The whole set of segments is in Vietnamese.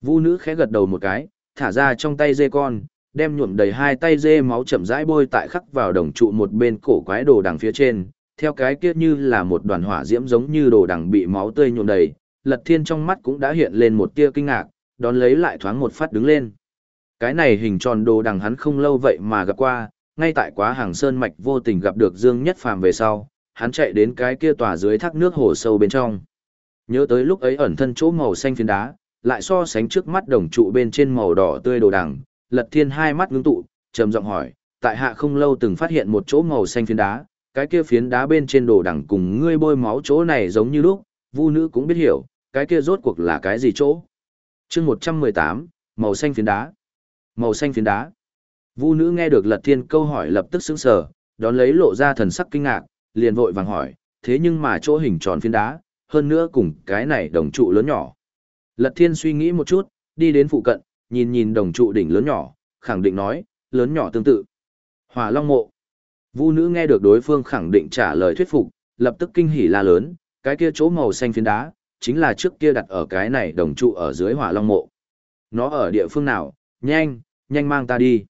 Vu nữ khẽ gật đầu một cái, thả ra trong tay dê con, đem nhuộm đầy hai tay dê máu chậm rãi bôi tại khắc vào đồng trụ một bên cổ quái đồ đằng phía trên, theo cái kia như là một đoàn hỏa diễm giống như đồ đằng bị máu tươi nhuộm đầy, Lật Thiên trong mắt cũng đã hiện lên một tia kinh ngạc, đón lấy lại thoáng một phát đứng lên. Cái này hình tròn đồ đằng hắn không lâu vậy mà gặp qua, ngay tại quá hàng sơn mạch vô tình gặp được Dương Nhất Phàm về sau, hắn chạy đến cái kia tòa dưới thác nước hồ sâu bên trong. Nhớ tới lúc ấy ẩn thân chỗ màu xanh phiến đá, lại so sánh trước mắt đồng trụ bên trên màu đỏ tươi đồ đằng, Lật Thiên hai mắt ngưng tụ, trầm giọng hỏi, tại hạ không lâu từng phát hiện một chỗ màu xanh phiến đá, cái kia phiến đá bên trên đồ đằng cùng ngươi bôi máu chỗ này giống như lúc, Vu nữ cũng biết hiểu, cái kia rốt cuộc là cái gì chỗ. Chương 118, màu xanh phiến đá. Màu xanh phiến đá. Vu nữ nghe được Lật Thiên câu hỏi lập tức sững sờ, đón lấy lộ ra thần sắc kinh ngạc, liền vội vàng hỏi, thế nhưng mà chỗ hình tròn phiến đá, hơn nữa cùng cái này đồng trụ lớn nhỏ. Lật Thiên suy nghĩ một chút, đi đến phụ cận, nhìn nhìn đồng trụ đỉnh lớn nhỏ, khẳng định nói, lớn nhỏ tương tự. Hỏa Long mộ. Vu nữ nghe được đối phương khẳng định trả lời thuyết phục, lập tức kinh hỉ la lớn, cái kia chỗ màu xanh phiến đá, chính là trước kia đặt ở cái này đồng trụ ở dưới Hỏa Long mộ. Nó ở địa phương nào? Nhanh, nhanh mang ta đi.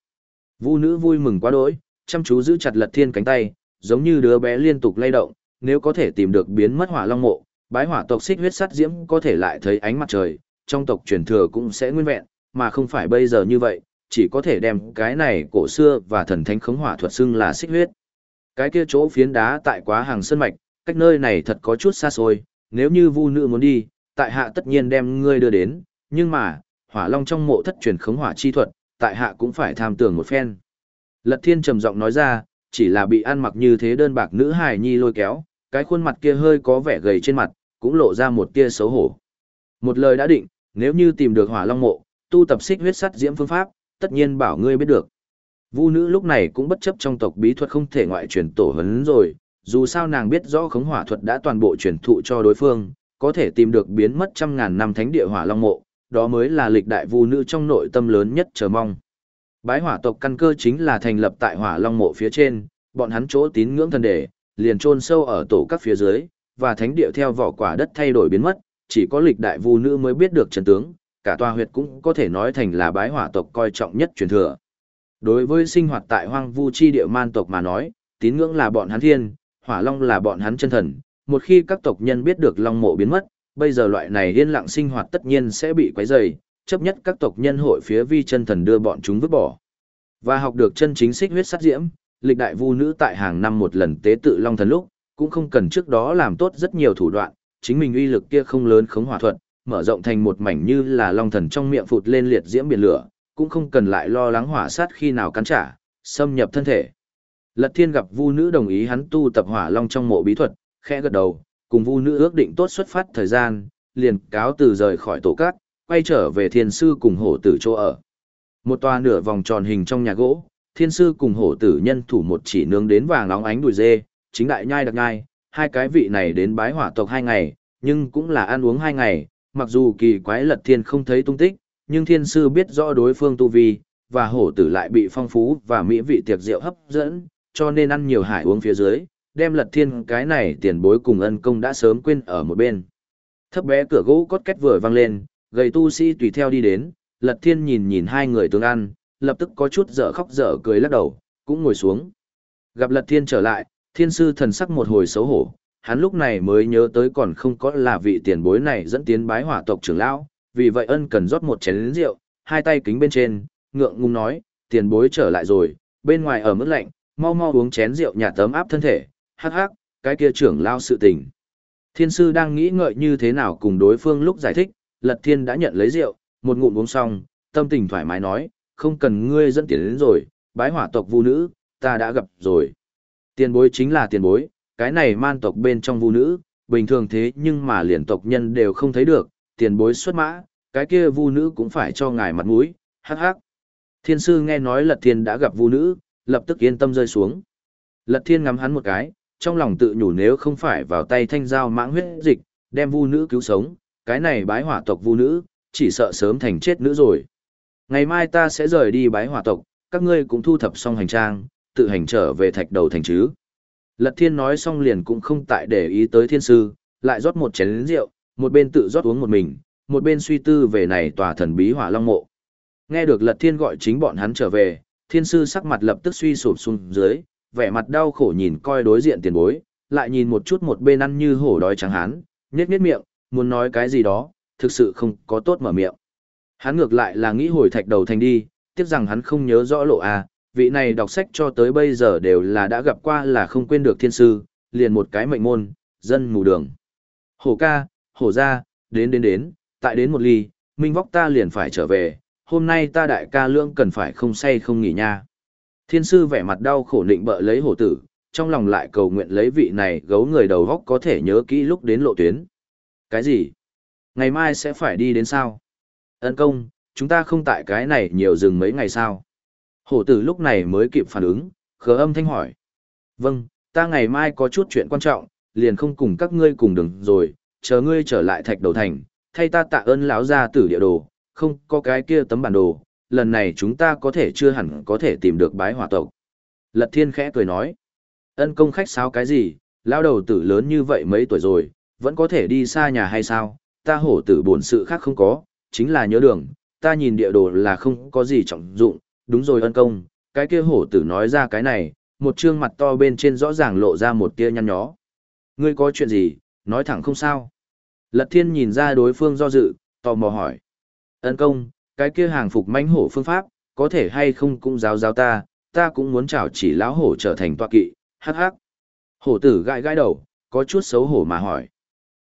Vu nữ vui mừng quá đỗi, chăm chú giữ chặt Lật Thiên cánh tay, giống như đứa bé liên tục lay động, nếu có thể tìm được biến mất Hỏa Long mộ, bái hỏa tộc xích huyết sắt diễm có thể lại thấy ánh mặt trời, trong tộc truyền thừa cũng sẽ nguyên vẹn, mà không phải bây giờ như vậy, chỉ có thể đem cái này cổ xưa và thần thánh khống hỏa thuật xưng là xích huyết. Cái kia chỗ phiến đá tại quá hàng sơn mạch, cách nơi này thật có chút xa xôi, nếu như vu nữ muốn đi, tại hạ tất nhiên đem ngươi đưa đến, nhưng mà, hỏa long trong mộ thất truyền khống hỏa chi thuật, tại hạ cũng phải tham tưởng một phen. Lật thiên trầm giọng nói ra, chỉ là bị ăn mặc như thế đơn bạc nữ hài nhi lôi kéo, cái khuôn mặt kia hơi có vẻ gầy trên mặt, cũng lộ ra một tia xấu hổ. Một lời đã định, nếu như tìm được hỏa long mộ, tu tập xích huyết sắt diễm phương pháp, tất nhiên bảo ngươi biết được. Vu nữ lúc này cũng bất chấp trong tộc bí thuật không thể ngoại truyền tổ hấn rồi, dù sao nàng biết rõ khống hỏa thuật đã toàn bộ truyền thụ cho đối phương, có thể tìm được biến mất trăm ngàn năm thánh địa hỏa long mộ, đó mới là lịch đại vu nữ trong nội tâm lớn nhất chờ mong. Bái hỏa tộc căn cơ chính là thành lập tại hỏa long mộ phía trên, bọn hắn chỗ tín ngưỡng thần đề, liền chôn sâu ở tổ các phía dưới, và thánh địa theo vỏ quả đất thay đổi biến mất, chỉ có lịch đại vu nữ mới biết được chân tướng, cả tòa huyệt cũng có thể nói thành là bái hỏa tộc coi trọng nhất truyền thừa. Đối với sinh hoạt tại hoang vu chi địa man tộc mà nói, tín ngưỡng là bọn hắn thiên, hỏa long là bọn hắn chân thần, một khi các tộc nhân biết được long mộ biến mất, bây giờ loại này yên lặng sinh hoạt tất nhiên sẽ bị quấy rầy, chấp nhất các tộc nhân hội phía vi chân thần đưa bọn chúng vứt bỏ. Và học được chân chính xích huyết sát diễm, lịch đại vu nữ tại hàng năm một lần tế tự long thần lúc, cũng không cần trước đó làm tốt rất nhiều thủ đoạn, chính mình uy lực kia không lớn khống hỏa thuật, mở rộng thành một mảnh như là long thần trong miệng phụt lên liệt diễm biển lửa, cũng không cần lại lo lắng hỏa sát khi nào cắn trả, xâm nhập thân thể. Lật Thiên gặp Vu nữ đồng ý hắn tu tập hỏa long trong mộ bí thuật, khẽ gật đầu, cùng Vu nữ ước định tốt xuất phát thời gian, liền cáo từ rời khỏi tổ cát, quay trở về thiên sư cùng hổ tử chỗ ở. Một tòa nửa vòng tròn hình trong nhà gỗ, thiên sư cùng hổ tử nhân thủ một chỉ nướng đến vàng óng ánh đùi dê, chính đại nhai đặc nhai, hai cái vị này đến bái hỏa tộc hai ngày, nhưng cũng là ăn uống hai ngày, mặc dù kỳ quái lật thiên không thấy tung tích, nhưng thiên sư biết rõ đối phương tu vi, và hổ tử lại bị phong phú và mỹ vị tiệc rượu hấp dẫn, cho nên ăn nhiều hải uống phía dưới, đem lật thiên cái này tiền bối cùng ân công đã sớm quên ở một bên. Thấp bé cửa gỗ cốt két vừa vang lên, gầy tu sĩ tùy theo đi đến, lật thiên nhìn nhìn hai người tương ăn, lập tức có chút dở khóc dở cười lắc đầu, cũng ngồi xuống. Gặp lật thiên trở lại, thiên sư thần sắc một hồi xấu hổ, hắn lúc này mới nhớ tới còn không có là vị tiền bối này dẫn tiến bái hỏa tộc trưởng lão, vì vậy ân cần rót một chén rượu, hai tay kính bên trên, ngượng ngùng nói, tiền bối trở lại rồi, bên ngoài ở mức lạnh, mau mau uống chén rượu nhà tấm áp thân thể, hắc hắc, cái kia trưởng lao sự tình. Thiên sư đang nghĩ ngợi như thế nào cùng đối phương lúc giải thích, lật thiên đã nhận lấy rượu, một ngụm uống xong, tâm tình thoải mái nói, không cần ngươi dẫn tiền đến rồi, bái hỏa tộc vu nữ, ta đã gặp rồi. Tiền bối chính là tiền bối, cái này man tộc bên trong vu nữ, bình thường thế nhưng mà liền tộc nhân đều không thấy được, tiền bối xuất mã, cái kia vu nữ cũng phải cho ngài mặt mũi, hắc hắc. Thiên sư nghe nói lật thiên đã gặp vu nữ, lập tức yên tâm rơi xuống. Lật thiên ngắm hắn một cái, trong lòng tự nhủ nếu không phải vào tay thanh giao mãng huyết dịch, đem vu nữ cứu sống, cái này bái hỏa tộc vu nữ, chỉ sợ sớm thành chết nữ rồi. Ngày mai ta sẽ rời đi bái hỏa tộc, các ngươi cũng thu thập xong hành trang, tự hành trở về thạch đầu thành chứ. Lật thiên nói xong liền cũng không tại để ý tới thiên sư, lại rót một chén rượu, một bên tự rót uống một mình, một bên suy tư về này tòa thần bí hỏa long mộ. Nghe được Lật Thiên gọi chính bọn hắn trở về, thiên sư sắc mặt lập tức suy sụp xuống dưới, vẻ mặt đau khổ nhìn coi đối diện tiền bối, lại nhìn một chút một bên ăn như hổ đói trắng hán, nhét nhét miệng, muốn nói cái gì đó, thực sự không có tốt mở miệng. Hắn ngược lại là nghĩ hồi thạch đầu thành đi, tiếc rằng hắn không nhớ rõ lộ a, vị này đọc sách cho tới bây giờ đều là đã gặp qua là không quên được thiên sư, liền một cái mệnh môn, dân mù đường. Hổ ca, hổ ra, đến đến đến, tại đến một ly, minh vóc ta liền phải trở về, hôm nay ta đại ca lưỡng cần phải không say không nghỉ nha. Thiên sư vẻ mặt đau khổ định bợ lấy hổ tử, trong lòng lại cầu nguyện lấy vị này gấu người đầu góc có thể nhớ kỹ lúc đến lộ tuyến. Cái gì? Ngày mai sẽ phải đi đến sao? Ân công, chúng ta không tại cái này nhiều dừng mấy ngày sao? Hổ tử lúc này mới kịp phản ứng, khờ âm thanh hỏi. Vâng, ta ngày mai có chút chuyện quan trọng, liền không cùng các ngươi cùng đường rồi, chờ ngươi trở lại thạch đầu thành, thay ta tạ ơn lão gia tử địa đồ, không có cái kia tấm bản đồ, lần này chúng ta có thể chưa hẳn có thể tìm được bái hỏa tộc. Lật thiên khẽ cười nói, ân công khách sao cái gì, lão đầu tử lớn như vậy mấy tuổi rồi, vẫn có thể đi xa nhà hay sao, ta hổ tử buồn sự khác không có, chính là nhớ đường, ta nhìn địa đồ là không có gì trọng dụng, đúng rồi ân công, cái kia hổ tử nói ra cái này, một trương mặt to bên trên rõ ràng lộ ra một tia nhăn nhó. Ngươi có chuyện gì, nói thẳng không sao. Lật thiên nhìn ra đối phương do dự, tò mò hỏi. Ân công, cái kia hàng phục mãnh hổ phương pháp, có thể hay không cũng giáo giáo ta, ta cũng muốn chào chỉ lão hổ trở thành tọa kỵ, hắc hắc. Hổ tử gãi gãi đầu, có chút xấu hổ mà hỏi.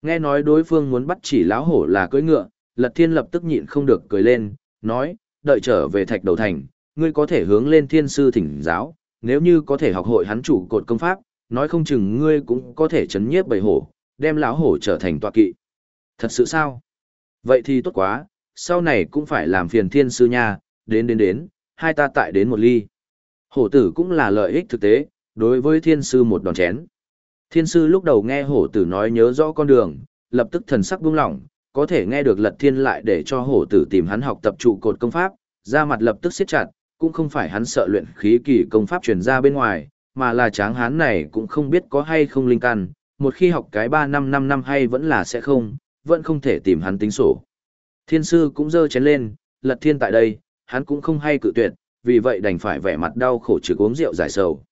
Nghe nói đối phương muốn bắt chỉ lão hổ là cưỡi ngựa, Lật Thiên lập tức nhịn không được cười lên, nói, đợi trở về thạch đầu thành, ngươi có thể hướng lên thiên sư thỉnh giáo, nếu như có thể học hội hắn chủ cột công pháp, nói không chừng ngươi cũng có thể chấn nhiếp bầy hổ, đem lão hổ trở thành tọa kỵ. Thật sự sao? Vậy thì tốt quá, sau này cũng phải làm phiền thiên sư nha, đến đến đến, hai ta tại đến một ly. Hổ tử cũng là lợi ích thực tế, đối với thiên sư một đòn chén. Thiên sư lúc đầu nghe hổ tử nói nhớ rõ con đường, lập tức thần sắc buông lỏng, có thể nghe được lật thiên lại để cho hổ tử tìm hắn học tập trụ cột công pháp, ra mặt lập tức siết chặt, cũng không phải hắn sợ luyện khí kỳ công pháp truyền ra bên ngoài, mà là tráng hán này cũng không biết có hay không linh căn, một khi học cái 3 năm 5 năm hay vẫn là sẽ không, vẫn không thể tìm hắn tính sổ. Thiên sư cũng dơ chén lên, lật thiên tại đây, hắn cũng không hay cự tuyệt, vì vậy đành phải vẻ mặt đau khổ trực uống rượu giải sầu.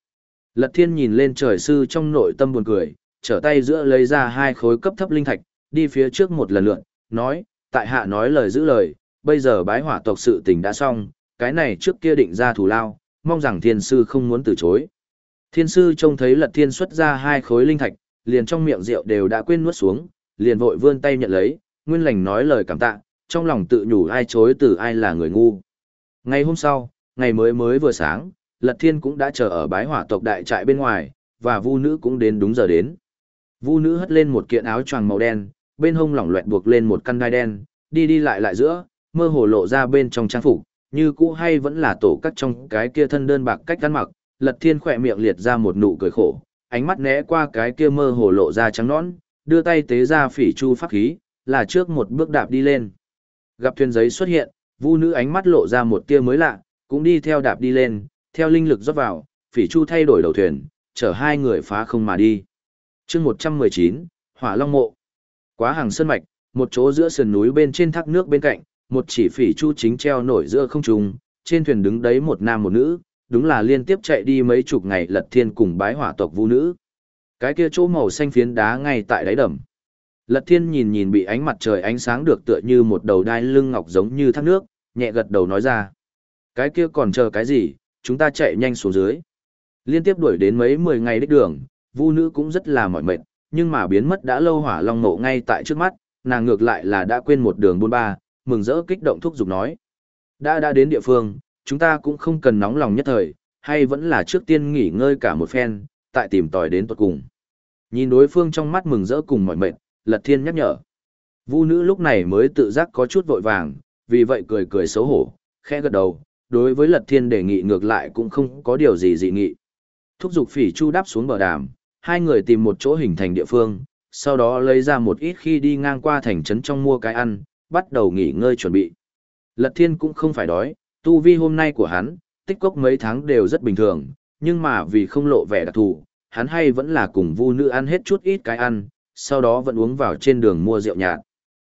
Lật thiên nhìn lên trời sư trong nội tâm buồn cười, trở tay giữa lấy ra hai khối cấp thấp linh thạch, đi phía trước một lần lượn, nói, tại hạ nói lời giữ lời, bây giờ bái hỏa tộc sự tình đã xong, cái này trước kia định ra thù lao, mong rằng thiên sư không muốn từ chối. Thiên sư trông thấy lật thiên xuất ra hai khối linh thạch, liền trong miệng rượu đều đã quên nuốt xuống, liền vội vươn tay nhận lấy, nguyên lành nói lời cảm tạ, trong lòng tự nhủ ai chối từ ai là người ngu. Ngày hôm sau, ngày mới mới vừa sáng, Lật Thiên cũng đã chờ ở bái hỏa tộc đại trại bên ngoài, và vu nữ cũng đến đúng giờ đến. Vu nữ hất lên một kiện áo choàng màu đen, bên hông lỏng loẹt buộc lên một căn đai đen, đi đi lại lại giữa, mơ hồ lộ ra bên trong trang phục, như cũ hay vẫn là tổ cắt trong cái kia thân đơn bạc cách ăn mặc, Lật Thiên khỏe miệng liệt ra một nụ cười khổ, ánh mắt né qua cái kia mơ hồ lộ ra trắng nõn, đưa tay tế ra phỉ chu pháp khí, là trước một bước đạp đi lên. Gặp thuyền giấy xuất hiện, vu nữ ánh mắt lộ ra một tia mới lạ, cũng đi theo đạp đi lên, theo linh lực rót vào, phỉ chu thay đổi đầu thuyền, chở hai người phá không mà đi. chương 119, Hỏa Long Mộ. Quá hàng sơn mạch, một chỗ giữa sườn núi bên trên thác nước bên cạnh, một chỉ phỉ chu chính treo nổi giữa không trung, trên thuyền đứng đấy một nam một nữ, đúng là liên tiếp chạy đi mấy chục ngày lật thiên cùng bái hỏa tộc vu nữ. Cái kia chỗ màu xanh phiến đá ngay tại đáy đầm. Lật thiên nhìn nhìn bị ánh mặt trời ánh sáng được tựa như một đầu đai lưng ngọc giống như thác nước, nhẹ gật đầu nói ra. Cái kia còn chờ cái gì, chúng ta chạy nhanh xuống dưới. Liên tiếp đuổi đến mấy mười ngày đích đường, vu nữ cũng rất là mỏi mệt, nhưng mà biến mất đã lâu hỏa long nộ ngay tại trước mắt, nàng ngược lại là đã quên một đường buôn ba, mừng rỡ kích động thúc giục nói. Đã đã đến địa phương, chúng ta cũng không cần nóng lòng nhất thời, hay vẫn là trước tiên nghỉ ngơi cả một phen, tại tìm tòi đến tuật cùng. Nhìn đối phương trong mắt mừng rỡ cùng mỏi mệt, Lật Thiên nhắc nhở. Vu nữ lúc này mới tự giác có chút vội vàng, vì vậy cười cười xấu hổ, khẽ gật đầu, đối với Lật Thiên đề nghị ngược lại cũng không có điều gì dị nghị. Thúc giục phỉ chu đáp xuống bờ đàm, hai người tìm một chỗ hình thành địa phương, sau đó lấy ra một ít khi đi ngang qua thành trấn trong mua cái ăn, bắt đầu nghỉ ngơi chuẩn bị. Lật Thiên cũng không phải đói, tu vi hôm nay của hắn, tích cốc mấy tháng đều rất bình thường, nhưng mà vì không lộ vẻ đặc thù, hắn hay vẫn là cùng vu nữ ăn hết chút ít cái ăn, sau đó vẫn uống vào trên đường mua rượu nhạt.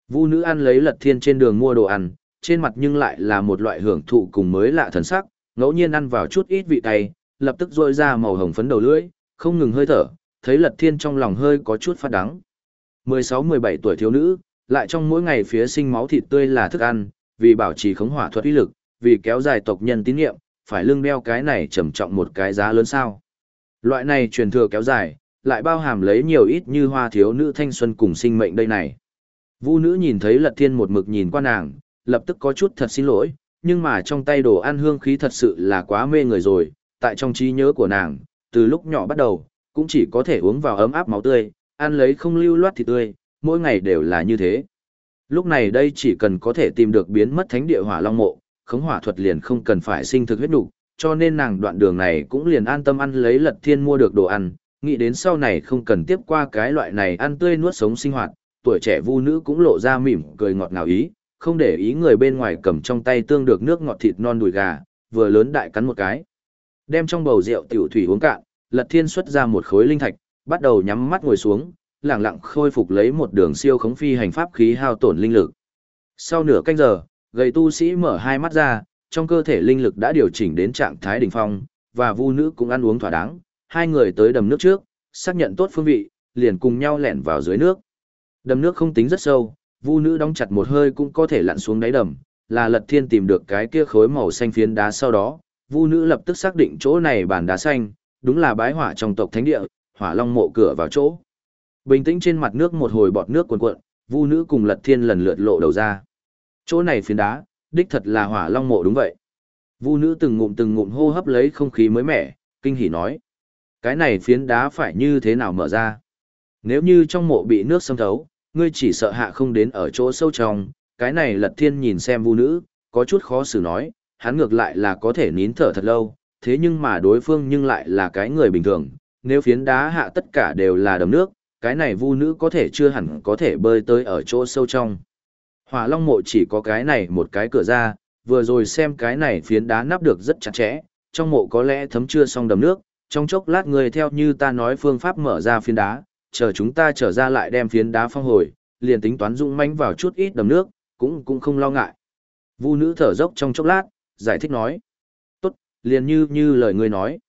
Vu nữ ăn lấy lật thiên trên đường mua đồ ăn, trên mặt nhưng lại là một loại hưởng thụ cùng mới lạ thần sắc, ngẫu nhiên ăn vào chút ít vị cay, lập tức rôi ra màu hồng phấn đầu lưỡi, không ngừng hơi thở, thấy lật thiên trong lòng hơi có chút phát đắng. 16-17 tuổi thiếu nữ, lại trong mỗi ngày phía sinh máu thịt tươi là thức ăn, vì bảo trì khống hỏa thuật uy lực, vì kéo dài tộc nhân tín nhiệm, phải lưng đeo cái này trầm trọng một cái giá lớn sao. Loại này truyền thừa kéo dài, lại bao hàm lấy nhiều ít như hoa thiếu nữ thanh xuân cùng sinh mệnh đây này. Vu nữ nhìn thấy lật thiên một mực nhìn qua nàng, lập tức có chút thật xin lỗi, nhưng mà trong tay đồ ăn hương khí thật sự là quá mê người rồi, tại trong trí nhớ của nàng, từ lúc nhỏ bắt đầu, cũng chỉ có thể uống vào ấm áp máu tươi, ăn lấy không lưu loát thịt tươi, mỗi ngày đều là như thế. Lúc này đây chỉ cần có thể tìm được biến mất thánh địa hỏa long mộ, khống hỏa thuật liền không cần phải sinh thực huyết đủ, cho nên nàng đoạn đường này cũng liền an tâm ăn lấy lật thiên mua được đồ ăn, nghĩ đến sau này không cần tiếp qua cái loại này ăn tươi nuốt sống sinh hoạt, tuổi trẻ vu nữ cũng lộ ra mỉm cười ngọt ngào ý, không để ý người bên ngoài cầm trong tay tương được nước ngọt thịt non đùi gà, vừa lớn đại cắn một cái. Đem trong bầu rượu tiểu thủy uống cạn, Lật Thiên xuất ra một khối linh thạch, bắt đầu nhắm mắt ngồi xuống, lặng lặng khôi phục lấy một đường siêu khống phi hành pháp khí hao tổn linh lực. Sau nửa canh giờ, gầy tu sĩ mở hai mắt ra, trong cơ thể linh lực đã điều chỉnh đến trạng thái đỉnh phong, và vu nữ cũng ăn uống thỏa đáng, hai người tới đầm nước trước, xác nhận tốt phương vị, liền cùng nhau lẻn vào dưới nước. Đầm nước không tính rất sâu, vu nữ đóng chặt một hơi cũng có thể lặn xuống đáy đầm, là lật thiên tìm được cái kia khối màu xanh phiến đá sau đó, vu nữ lập tức xác định chỗ này bàn đá xanh, đúng là bái hỏa trong tộc thánh địa, hỏa long mộ cửa vào chỗ. Bình tĩnh trên mặt nước một hồi bọt nước cuồn cuộn, vu nữ cùng lật thiên lần lượt lộ đầu ra. Chỗ này phiến đá, đích thật là hỏa long mộ đúng vậy. Vu nữ từng ngụm từng ngụm hô hấp lấy không khí mới mẻ, kinh hỉ nói. Cái này phiến đá phải như thế nào mở ra? Nếu như trong mộ bị nước xâm thấu, ngươi chỉ sợ hạ không đến ở chỗ sâu trong, cái này lật thiên nhìn xem vu nữ, có chút khó xử nói, hắn ngược lại là có thể nín thở thật lâu, thế nhưng mà đối phương nhưng lại là cái người bình thường, nếu phiến đá hạ tất cả đều là đầm nước, cái này vu nữ có thể chưa hẳn có thể bơi tới ở chỗ sâu trong. Hỏa long mộ chỉ có cái này một cái cửa ra, vừa rồi xem cái này phiến đá nắp được rất chặt chẽ, trong mộ có lẽ thấm chưa xong đầm nước, trong chốc lát người theo như ta nói phương pháp mở ra phiến đá, chờ chúng ta trở ra lại đem phiến đá phong hồi, liền tính toán dũng manh vào chút ít đầm nước, cũng cũng không lo ngại. Vu nữ thở dốc trong chốc lát, giải thích nói. Tốt, liền như như lời ngươi nói.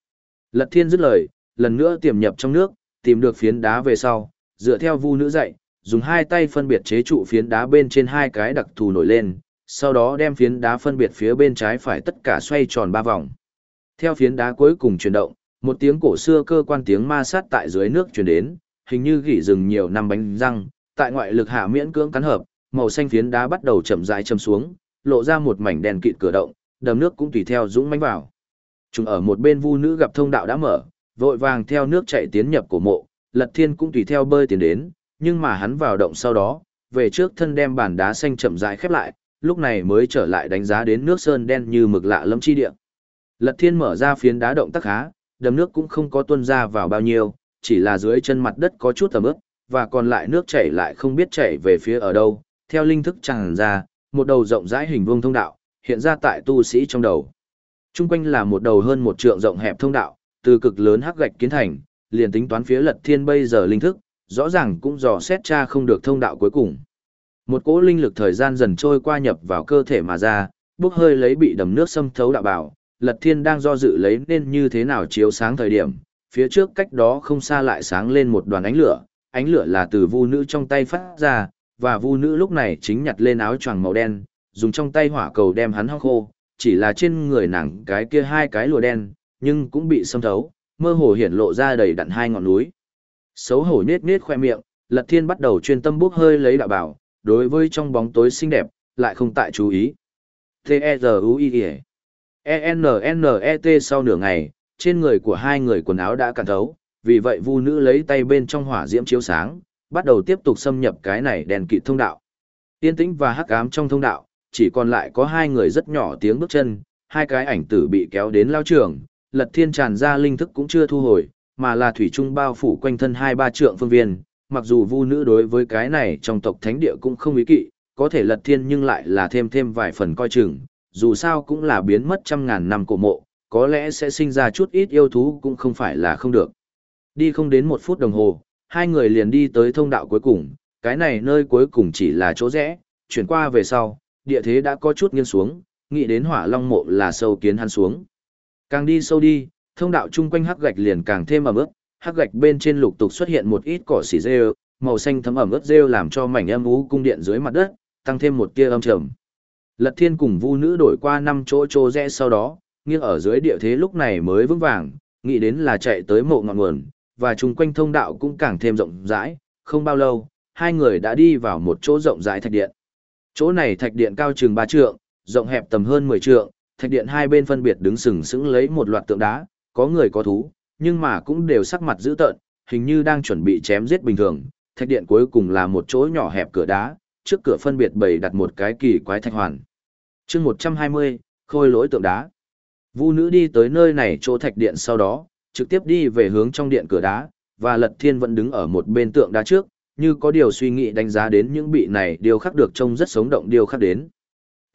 Lật thiên dứt lời, lần nữa tiềm nhập trong nước, tìm được phiến đá về sau, dựa theo vu nữ dạy, dùng hai tay phân biệt chế trụ phiến đá bên trên hai cái đặc thù nổi lên, sau đó đem phiến đá phân biệt phía bên trái phải tất cả xoay tròn ba vòng. Theo phiến đá cuối cùng chuyển động, một tiếng cổ xưa cơ quan tiếng ma sát tại dưới nước truyền đến, hình như gỉ rừng nhiều năm bánh răng, tại ngoại lực hạ miễn cưỡng cắn hợp, màu xanh phiến đá bắt đầu chậm rãi châm xuống, lộ ra một mảnh đèn kịt cửa động, đầm nước cũng tùy theo dũng mãnh vào. Chúng ở một bên vu nữ gặp thông đạo đã mở, vội vàng theo nước chạy tiến nhập cổ mộ, Lật Thiên cũng tùy theo bơi tiến đến, nhưng mà hắn vào động sau đó, về trước thân đem bàn đá xanh chậm rãi khép lại, lúc này mới trở lại đánh giá đến nước sơn đen như mực lạ lâm chi địa. Lật Thiên mở ra phiến đá động tác khá, đầm nước cũng không có tuôn ra vào bao nhiêu, chỉ là dưới chân mặt đất có chút ẩm ướt, và còn lại nước chảy lại không biết chảy về phía ở đâu, theo linh thức tràn ra, một đầu rộng rãi hình vuông thông đạo, hiện ra tại tu sĩ trong đầu. Trung quanh là một đầu hơn một trượng rộng hẹp thông đạo, từ cực lớn hắc gạch kiến thành, liền tính toán phía lật thiên bây giờ linh thức, rõ ràng cũng dò xét tra không được thông đạo cuối cùng. Một cỗ linh lực thời gian dần trôi qua nhập vào cơ thể mà ra, bốc hơi lấy bị đầm nước xâm thấu đạo bảo, lật thiên đang do dự lấy nên như thế nào chiếu sáng thời điểm, phía trước cách đó không xa lại sáng lên một đoàn ánh lửa, ánh lửa là từ vu nữ trong tay phát ra, và vu nữ lúc này chính nhặt lên áo choàng màu đen, dùng trong tay hỏa cầu đem hắn hong khô, chỉ là trên người nàng cái kia hai cái lùa đen, nhưng cũng bị xâm thấu, mơ hồ hiển lộ ra đầy đặn hai ngọn núi. Xấu hổ nết nết khoe miệng, Lật Thiên bắt đầu chuyên tâm bốc hơi lấy đạo bảo, đối với trong bóng tối xinh đẹp, lại không tại chú ý. T-E-Z-U-I-E E-N-N-E-T sau nửa ngày, trên người của hai người quần áo đã cạn thấu, vì vậy vu nữ lấy tay bên trong hỏa diễm chiếu sáng, bắt đầu tiếp tục xâm nhập cái này đèn kỵ thông đạo. Tiên tĩnh và hắc ám trong thông đạo, chỉ còn lại có hai người rất nhỏ tiếng bước chân, hai cái ảnh tử bị kéo đến lao trường, lật thiên tràn ra linh thức cũng chưa thu hồi, mà là thủy trung bao phủ quanh thân hai ba trượng phương viên. Mặc dù vu nữ đối với cái này trong tộc thánh địa cũng không ý kỵ, có thể lật thiên nhưng lại là thêm thêm vài phần coi chừng, dù sao cũng là biến mất trăm ngàn năm cổ mộ, có lẽ sẽ sinh ra chút ít yêu thú cũng không phải là không được. Đi không đến một phút đồng hồ, hai người liền đi tới thông đạo cuối cùng, cái này nơi cuối cùng chỉ là chỗ rẽ, chuyển qua về sau, địa thế đã có chút nghiêng xuống, nghĩ đến hỏa long mộ là sâu kiến hắn xuống. Càng đi sâu đi, thông đạo chung quanh hắc gạch liền càng thêm ẩm ướt, hắc gạch bên trên lục tục xuất hiện một ít cỏ xỉ rêu, màu xanh thấm ẩm ướt rêu làm cho mảnh âm ú cung điện dưới mặt đất, tăng thêm một tia âm trầm. Lật Thiên cùng Vu nữ đổi qua năm chỗ chỗ rẽ sau đó, nghiêng ở dưới địa thế lúc này mới vững vàng, nghĩ đến là chạy tới mộ ngọn nguồn, và chung quanh thông đạo cũng càng thêm rộng rãi, không bao lâu, hai người đã đi vào một chỗ rộng rãi thạch điện. Chỗ này thạch điện cao chừng 3 trượng, rộng hẹp tầm hơn 10 trượng, thạch điện hai bên phân biệt đứng sừng sững lấy một loạt tượng đá, có người có thú, nhưng mà cũng đều sắc mặt dữ tợn, hình như đang chuẩn bị chém giết bình thường. Thạch điện cuối cùng là một chỗ nhỏ hẹp cửa đá, trước cửa phân biệt bày đặt một cái kỳ quái thạch hoàn. Chương 120, khôi lỗi tượng đá. Vu nữ đi tới nơi này chỗ thạch điện sau đó, trực tiếp đi về hướng trong điện cửa đá, và Lật Thiên vẫn đứng ở một bên tượng đá trước, như có điều suy nghĩ đánh giá đến những bị này điều khắc được trông rất sống động điều khắc đến.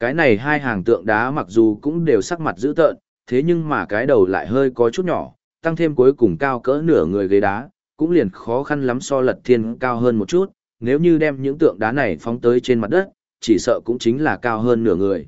Cái này hai hàng tượng đá mặc dù cũng đều sắc mặt dữ tợn, thế nhưng mà cái đầu lại hơi có chút nhỏ, tăng thêm cuối cùng cao cỡ nửa người ghế đá, cũng liền khó khăn lắm so lật thiên cao hơn một chút, nếu như đem những tượng đá này phóng tới trên mặt đất, chỉ sợ cũng chính là cao hơn nửa người.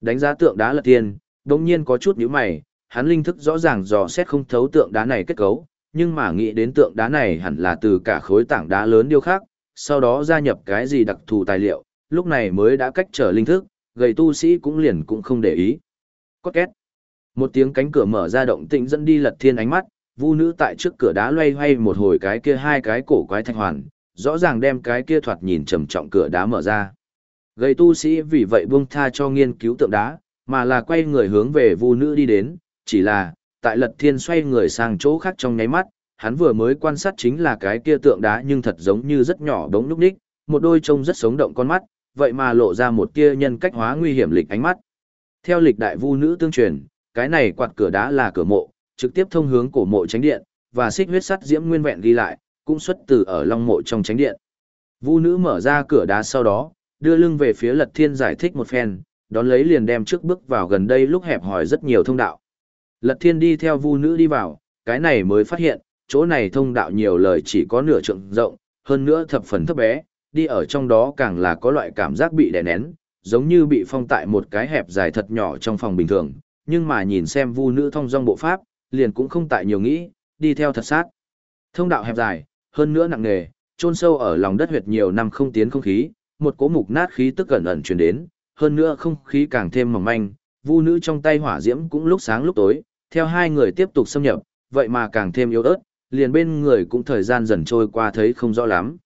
Đánh giá tượng đá lật thiên, đồng nhiên có chút nhíu mày, hắn linh thức rõ ràng dò xét không thấu tượng đá này kết cấu, nhưng mà nghĩ đến tượng đá này hẳn là từ cả khối tảng đá lớn điêu khắc, sau đó gia nhập cái gì đặc thù tài liệu, lúc này mới đã cách trở linh thức, gầy tu sĩ cũng liền cũng không để ý. Có két. Một tiếng cánh cửa mở ra động tĩnh dẫn đi lật thiên ánh mắt, vu nữ tại trước cửa đá loay hoay một hồi cái kia hai cái cổ quái thạch hoàn, rõ ràng đem cái kia thoạt nhìn trầm trọng cửa đá mở ra. Gầy tu sĩ vì vậy buông tha cho nghiên cứu tượng đá, mà là quay người hướng về vu nữ đi đến, chỉ là, tại lật thiên xoay người sang chỗ khác trong nháy mắt, hắn vừa mới quan sát chính là cái kia tượng đá nhưng thật giống như rất nhỏ đống núc đích, một đôi trông rất sống động con mắt, vậy mà lộ ra một tia nhân cách hóa nguy hiểm lịch ánh mắt. Theo lịch đại vu nữ tương truyền, cái này quạt cửa đá là cửa mộ, trực tiếp thông hướng cổ mộ tránh điện, và xích huyết sắt diễm nguyên vẹn ghi lại, cũng xuất từ ở long mộ trong tránh điện. Vu nữ mở ra cửa đá sau đó, đưa lưng về phía Lật Thiên giải thích một phen, đón lấy liền đem trước bước vào gần đây lúc hẹp hỏi rất nhiều thông đạo. Lật Thiên đi theo Vu nữ đi vào, cái này mới phát hiện, chỗ này thông đạo nhiều lời chỉ có nửa trượng rộng, hơn nữa thập phần thấp bé, đi ở trong đó càng là có loại cảm giác bị đè nén, giống như bị phong tại một cái hẹp dài thật nhỏ trong phòng bình thường, nhưng mà nhìn xem vu nữ thông dong bộ pháp, liền cũng không tại nhiều nghĩ, đi theo thật sát. Thông đạo hẹp dài, hơn nữa nặng nề, chôn sâu ở lòng đất huyệt nhiều năm không tiến không khí, một cỗ mục nát khí tức gần ẩn truyền đến, hơn nữa không khí càng thêm mỏng manh, vu nữ trong tay hỏa diễm cũng lúc sáng lúc tối, theo hai người tiếp tục xâm nhập, vậy mà càng thêm yếu ớt, liền bên người cũng thời gian dần trôi qua thấy không rõ lắm.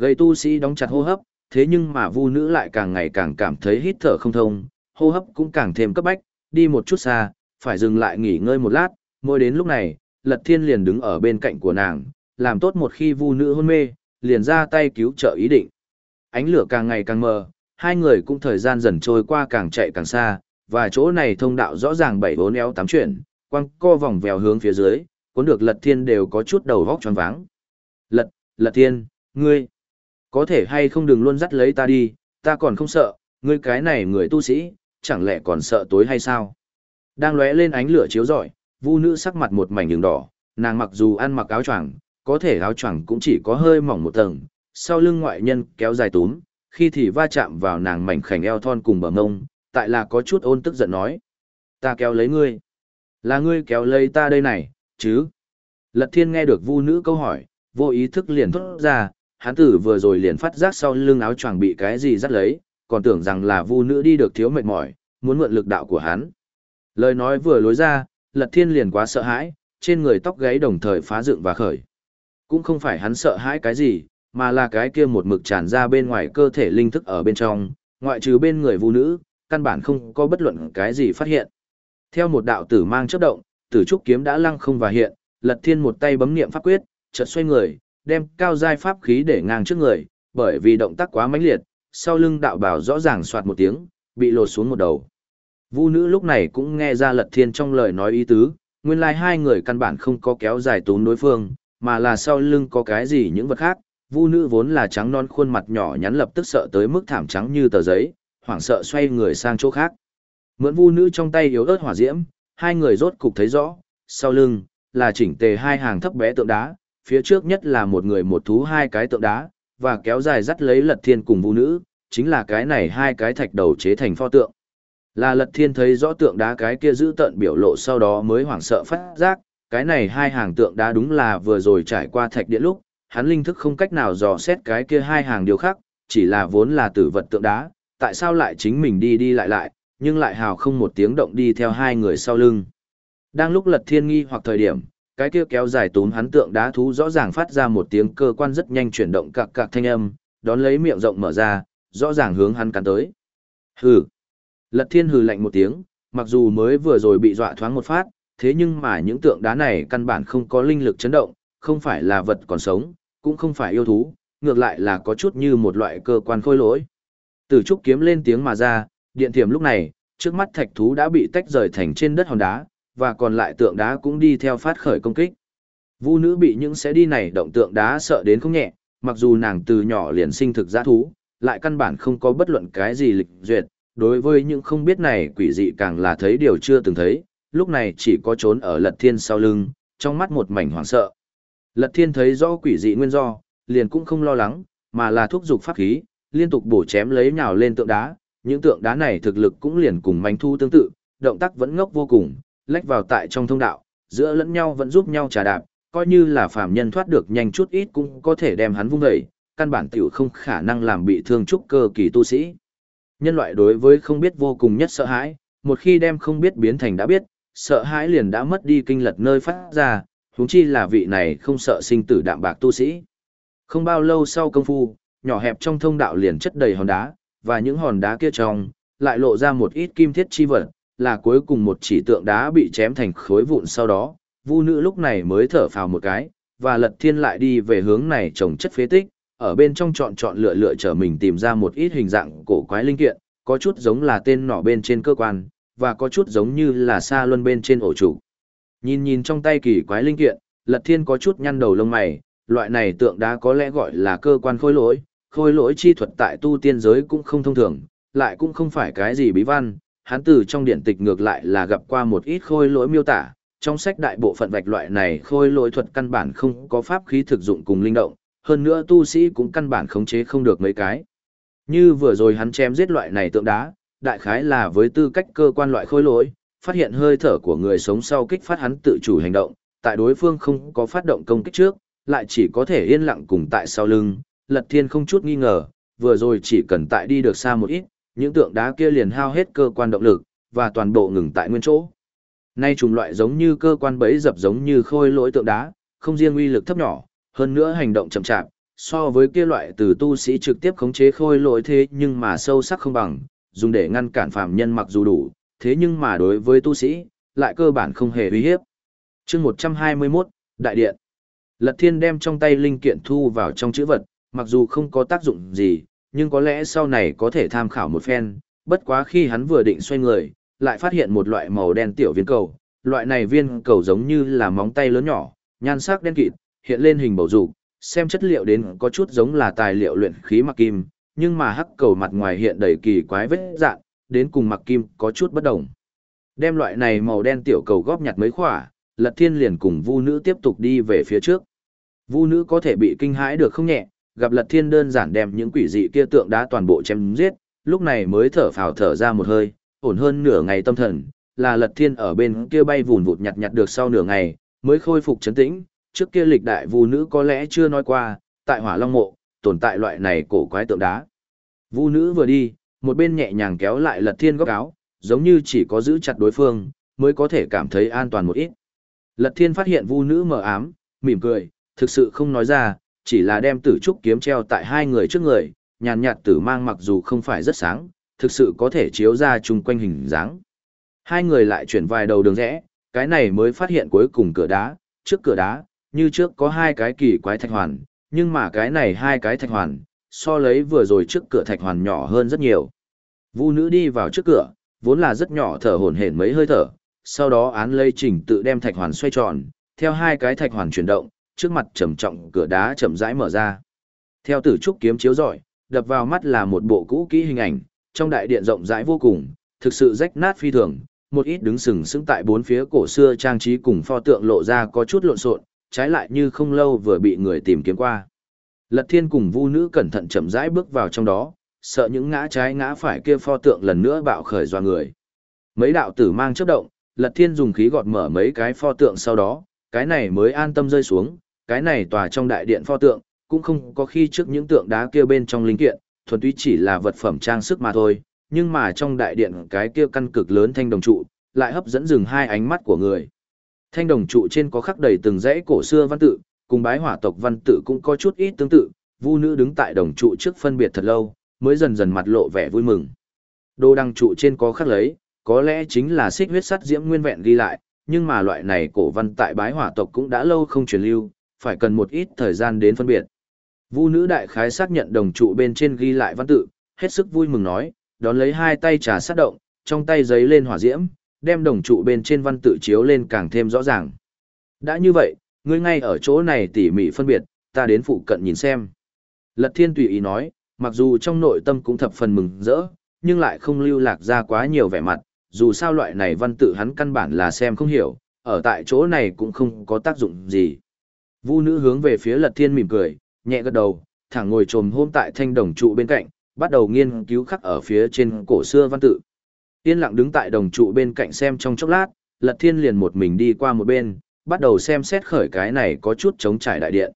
Gây tu sĩ đóng chặt hô hấp, thế nhưng mà vu nữ lại càng ngày càng cảm thấy hít thở không thông, hô hấp cũng càng thêm cấp bách, đi một chút xa, phải dừng lại nghỉ ngơi một lát, mỗi đến lúc này, Lật Thiên liền đứng ở bên cạnh của nàng, làm tốt một khi vu nữ hôn mê, liền ra tay cứu trợ ý định. Ánh lửa càng ngày càng mờ, hai người cũng thời gian dần trôi qua càng chạy càng xa, và chỗ này thông đạo rõ ràng bảy bốn éo tám chuyển, quăng co vòng vèo hướng phía dưới, cuốn được Lật Thiên đều có chút đầu vóc tròn váng. Lật, Lật Thiên, ngươi, có thể hay không đừng luôn dắt lấy ta đi, ta còn không sợ, ngươi cái này người tu sĩ, chẳng lẽ còn sợ tối hay sao? Đang lóe lên ánh lửa chiếu rọi, Vu nữ sắc mặt một mảnh đường đỏ, nàng mặc dù ăn mặc áo choàng, có thể áo choàng cũng chỉ có hơi mỏng một tầng, sau lưng ngoại nhân kéo dài túm, khi thì va chạm vào nàng mảnh khảnh eo thon cùng bờ mông, tại là có chút ôn tức giận nói: "Ta kéo lấy ngươi." "Là ngươi kéo lấy ta đây này, chứ?" Lật Thiên nghe được Vu nữ câu hỏi, vô ý thức liền thốt ra, hắn tử vừa rồi liền phát giác sau lưng áo choàng bị cái gì dắt lấy, còn tưởng rằng là vu nữ đi được thiếu mệt mỏi, muốn mượn lực đạo của hắn. Lời nói vừa lối ra, Lật Thiên liền quá sợ hãi, trên người tóc gáy đồng thời phá dựng và khởi. Cũng không phải hắn sợ hãi cái gì, mà là cái kia một mực tràn ra bên ngoài cơ thể linh thức ở bên trong, ngoại trừ bên người vu nữ, căn bản không có bất luận cái gì phát hiện. Theo một đạo tử mang chớp động, tử trúc kiếm đã lăng không và hiện, Lật Thiên một tay bấm niệm pháp quyết, chợt xoay người, đem cao giai pháp khí để ngang trước người, bởi vì động tác quá mãnh liệt, sau lưng đạo bảo rõ ràng soạt một tiếng, bị lột xuống một đầu. Vu nữ lúc này cũng nghe ra lật thiên trong lời nói ý tứ, nguyên lai hai người căn bản không có kéo dài tốn đối phương, mà là sau lưng có cái gì những vật khác. Vu nữ vốn là trắng non khuôn mặt nhỏ nhắn lập tức sợ tới mức thảm trắng như tờ giấy, hoảng sợ xoay người sang chỗ khác. Mượn vu nữ trong tay yếu ớt hỏa diễm, hai người rốt cục thấy rõ, sau lưng là chỉnh tề hai hàng thấp bé tượng đá, phía trước nhất là một người một thú hai cái tượng đá, và kéo dài dắt lấy lật thiên cùng vũ nữ, chính là cái này hai cái thạch đầu chế thành pho tượng. Là lật thiên thấy rõ tượng đá cái kia giữ tận biểu lộ sau đó mới hoảng sợ phát giác, cái này hai hàng tượng đá đúng là vừa rồi trải qua thạch điện lúc, hắn linh thức không cách nào dò xét cái kia hai hàng điều khác, chỉ là vốn là tử vật tượng đá, tại sao lại chính mình đi đi lại lại, nhưng lại hào không một tiếng động đi theo hai người sau lưng. Đang lúc lật thiên nghi hoặc thời điểm, cái kia kéo dài túm hắn tượng đá thú rõ ràng phát ra một tiếng cơ quan rất nhanh chuyển động cạc cạc thanh âm, đón lấy miệng rộng mở ra, rõ ràng hướng hắn cắn tới. Hừ. Lật thiên hừ lạnh một tiếng, mặc dù mới vừa rồi bị dọa thoáng một phát, thế nhưng mà những tượng đá này căn bản không có linh lực chấn động, không phải là vật còn sống, cũng không phải yêu thú, ngược lại là có chút như một loại cơ quan khôi lỗi. Từ trúc kiếm lên tiếng mà ra, điện thiểm lúc này, trước mắt thạch thú đã bị tách rời thành trên đất hòn đá, và còn lại tượng đá cũng đi theo phát khởi công kích. Vu nữ bị những sẽ đi này động tượng đá sợ đến không nhẹ, mặc dù nàng từ nhỏ liền sinh thực giã thú, lại căn bản không có bất luận cái gì lịch duyệt, đối với những không biết này quỷ dị càng là thấy điều chưa từng thấy, lúc này chỉ có trốn ở lật thiên sau lưng, trong mắt một mảnh hoảng sợ. Lật thiên thấy rõ quỷ dị nguyên do, liền cũng không lo lắng, mà là thúc giục pháp khí, liên tục bổ chém lấy nhào lên tượng đá, những tượng đá này thực lực cũng liền cùng manh thu tương tự, động tác vẫn ngốc vô cùng, lách vào tại trong thông đạo, giữa lẫn nhau vẫn giúp nhau trà đạp, coi như là phàm nhân thoát được nhanh chút ít cũng có thể đem hắn vung dậy, căn bản tiểu không khả năng làm bị thương trúc cơ kỳ tu sĩ. Nhân loại đối với không biết vô cùng nhất sợ hãi, một khi đem không biết biến thành đã biết, sợ hãi liền đã mất đi kinh lật nơi phát ra, huống chi là vị này không sợ sinh tử đạm bạc tu sĩ. Không bao lâu sau công phu, nhỏ hẹp trong thông đạo liền chất đầy hòn đá, và những hòn đá kia trong, lại lộ ra một ít kim thiết chi vật, là cuối cùng một chỉ tượng đá bị chém thành khối vụn sau đó, vu nữ lúc này mới thở phào một cái, và lật thiên lại đi về hướng này trồng chất phế tích, ở bên trong chọn chọn lựa lựa trở mình tìm ra một ít hình dạng cổ quái linh kiện, có chút giống là tên nỏ bên trên cơ quan, và có chút giống như là sa luân bên trên ổ trụ. Nhìn nhìn trong tay kỳ quái linh kiện, lật thiên có chút nhăn đầu lông mày, loại này tượng đá có lẽ gọi là cơ quan khôi lỗi, khôi lỗi chi thuật tại tu tiên giới cũng không thông thường, lại cũng không phải cái gì bí văn, hắn từ trong điện tịch ngược lại là gặp qua một ít khôi lỗi miêu tả, trong sách đại bộ phận vạch loại này khôi lỗi thuật căn bản không có pháp khí thực dụng cùng linh động, hơn nữa tu sĩ cũng căn bản khống chế không được mấy cái. Như vừa rồi hắn chém giết loại này tượng đá, đại khái là với tư cách cơ quan loại khôi lỗi, phát hiện hơi thở của người sống sau kích phát hắn tự chủ hành động, tại đối phương không có phát động công kích trước, lại chỉ có thể yên lặng cùng tại sau lưng, Lật Thiên không chút nghi ngờ, vừa rồi chỉ cần tại đi được xa một ít, những tượng đá kia liền hao hết cơ quan động lực, và toàn bộ ngừng tại nguyên chỗ. Nay trùng loại giống như cơ quan bẫy dập giống như khôi lỗi tượng đá, không riêng uy lực thấp nhỏ, hơn nữa hành động chậm chạp, so với kia loại từ tu sĩ trực tiếp khống chế khôi lỗi thế nhưng mà sâu sắc không bằng, dùng để ngăn cản phạm nhân mặc dù đủ, thế nhưng mà đối với tu sĩ, lại cơ bản không hề uy hiếp. chương 121, Đại Điện Lật Thiên đem trong tay linh kiện thu vào trong chữ vật, mặc dù không có tác dụng gì, nhưng có lẽ sau này có thể tham khảo một phen, bất quá khi hắn vừa định xoay người, lại phát hiện một loại màu đen tiểu viên cầu, loại này viên cầu giống như là móng tay lớn nhỏ, nhan sắc đen kịt, hiện lên hình bầu dục, xem chất liệu đến có chút giống là tài liệu luyện khí mặc kim, nhưng mà hắc cầu mặt ngoài hiện đầy kỳ quái vết dạng, đến cùng mặc kim có chút bất đồng. Đem loại này màu đen tiểu cầu góp nhặt mấy khỏa, Lật Thiên liền cùng Vu nữ tiếp tục đi về phía trước. Vu nữ có thể bị kinh hãi được không nhẹ, gặp Lật Thiên đơn giản đem những quỷ dị kia tượng đá toàn bộ chém giết, lúc này mới thở phào thở ra một hơi, ổn hơn nửa ngày tâm thần, là Lật Thiên ở bên kia bay vùn vụt nhặt nhặt được sau nửa ngày, mới khôi phục chấn tĩnh, trước kia lịch đại vu nữ có lẽ chưa nói qua, tại Hỏa Long mộ, tồn tại loại này cổ quái tượng đá. Vu nữ vừa đi, một bên nhẹ nhàng kéo lại Lật Thiên góc áo, giống như chỉ có giữ chặt đối phương, mới có thể cảm thấy an toàn một ít. Lật Thiên phát hiện Vu nữ mờ ám, mỉm cười, thực sự không nói ra, chỉ là đem tử trúc kiếm treo tại hai người trước người, nhàn nhạt tử mang mặc dù không phải rất sáng, thực sự có thể chiếu ra chung quanh hình dáng. Hai người lại chuyển vài đầu đường rẽ, cái này mới phát hiện cuối cùng cửa đá, trước cửa đá, như trước có hai cái kỳ quái thạch hoàn, nhưng mà cái này hai cái thạch hoàn, so lấy vừa rồi trước cửa thạch hoàn nhỏ hơn rất nhiều. Vu nữ đi vào trước cửa, vốn là rất nhỏ thở hổn hển mấy hơi thở, sau đó án lây trình tự đem thạch hoàn xoay tròn, theo hai cái thạch hoàn chuyển động, trước mặt trầm trọng cửa đá chậm rãi mở ra. Theo tử trúc kiếm chiếu rọi, đập vào mắt là một bộ cũ kỹ hình ảnh, trong đại điện rộng rãi vô cùng, thực sự rách nát phi thường, một ít đứng sừng sững tại bốn phía cổ xưa trang trí cùng pho tượng lộ ra có chút lộn xộn, trái lại như không lâu vừa bị người tìm kiếm qua. Lật thiên cùng vu nữ cẩn thận chậm rãi bước vào trong đó, sợ những ngã trái ngã phải kia pho tượng lần nữa bạo khởi do người. Mấy đạo tử mang chớp động, lật thiên dùng khí gọt mở mấy cái pho tượng sau đó, cái này mới an tâm rơi xuống, cái này tòa trong đại điện pho tượng, cũng không có khi trước những tượng đá kia bên trong linh kiện, thuần túy chỉ là vật phẩm trang sức mà thôi, nhưng mà trong đại điện cái kia căn cực lớn thanh đồng trụ, lại hấp dẫn dừng hai ánh mắt của người. Thanh đồng trụ trên có khắc đầy từng dãy cổ xưa văn tự, cùng bái hỏa tộc văn tự cũng có chút ít tương tự, vu nữ đứng tại đồng trụ trước phân biệt thật lâu, mới dần dần mặt lộ vẻ vui mừng. Đồ đăng trụ trên có khắc lấy, có lẽ chính là xích huyết sắt diễm nguyên vẹn ghi lại, nhưng mà loại này cổ văn tại bái hỏa tộc cũng đã lâu không truyền lưu, phải cần một ít thời gian đến phân biệt. Vu nữ đại khái xác nhận đồng trụ bên trên ghi lại văn tự, hết sức vui mừng nói, đón lấy hai tay trà sát động, trong tay giấy lên hỏa diễm, đem đồng trụ bên trên văn tự chiếu lên càng thêm rõ ràng. Đã như vậy, ngươi ngay ở chỗ này tỉ mỉ phân biệt, ta đến phụ cận nhìn xem. Lật thiên tùy ý nói, mặc dù trong nội tâm cũng thập phần mừng rỡ, nhưng lại không lưu lạc ra quá nhiều vẻ mặt, dù sao loại này văn tự hắn căn bản là xem không hiểu, ở tại chỗ này cũng không có tác dụng gì. Vu nữ hướng về phía lật thiên mỉm cười, nhẹ gật đầu, thẳng ngồi trồm hôm tại thanh đồng trụ bên cạnh, bắt đầu nghiên cứu khắc ở phía trên cổ xưa văn tự. Yên lặng đứng tại đồng trụ bên cạnh xem trong chốc lát, lật thiên liền một mình đi qua một bên, bắt đầu xem xét khởi cái này có chút chống trải đại điện.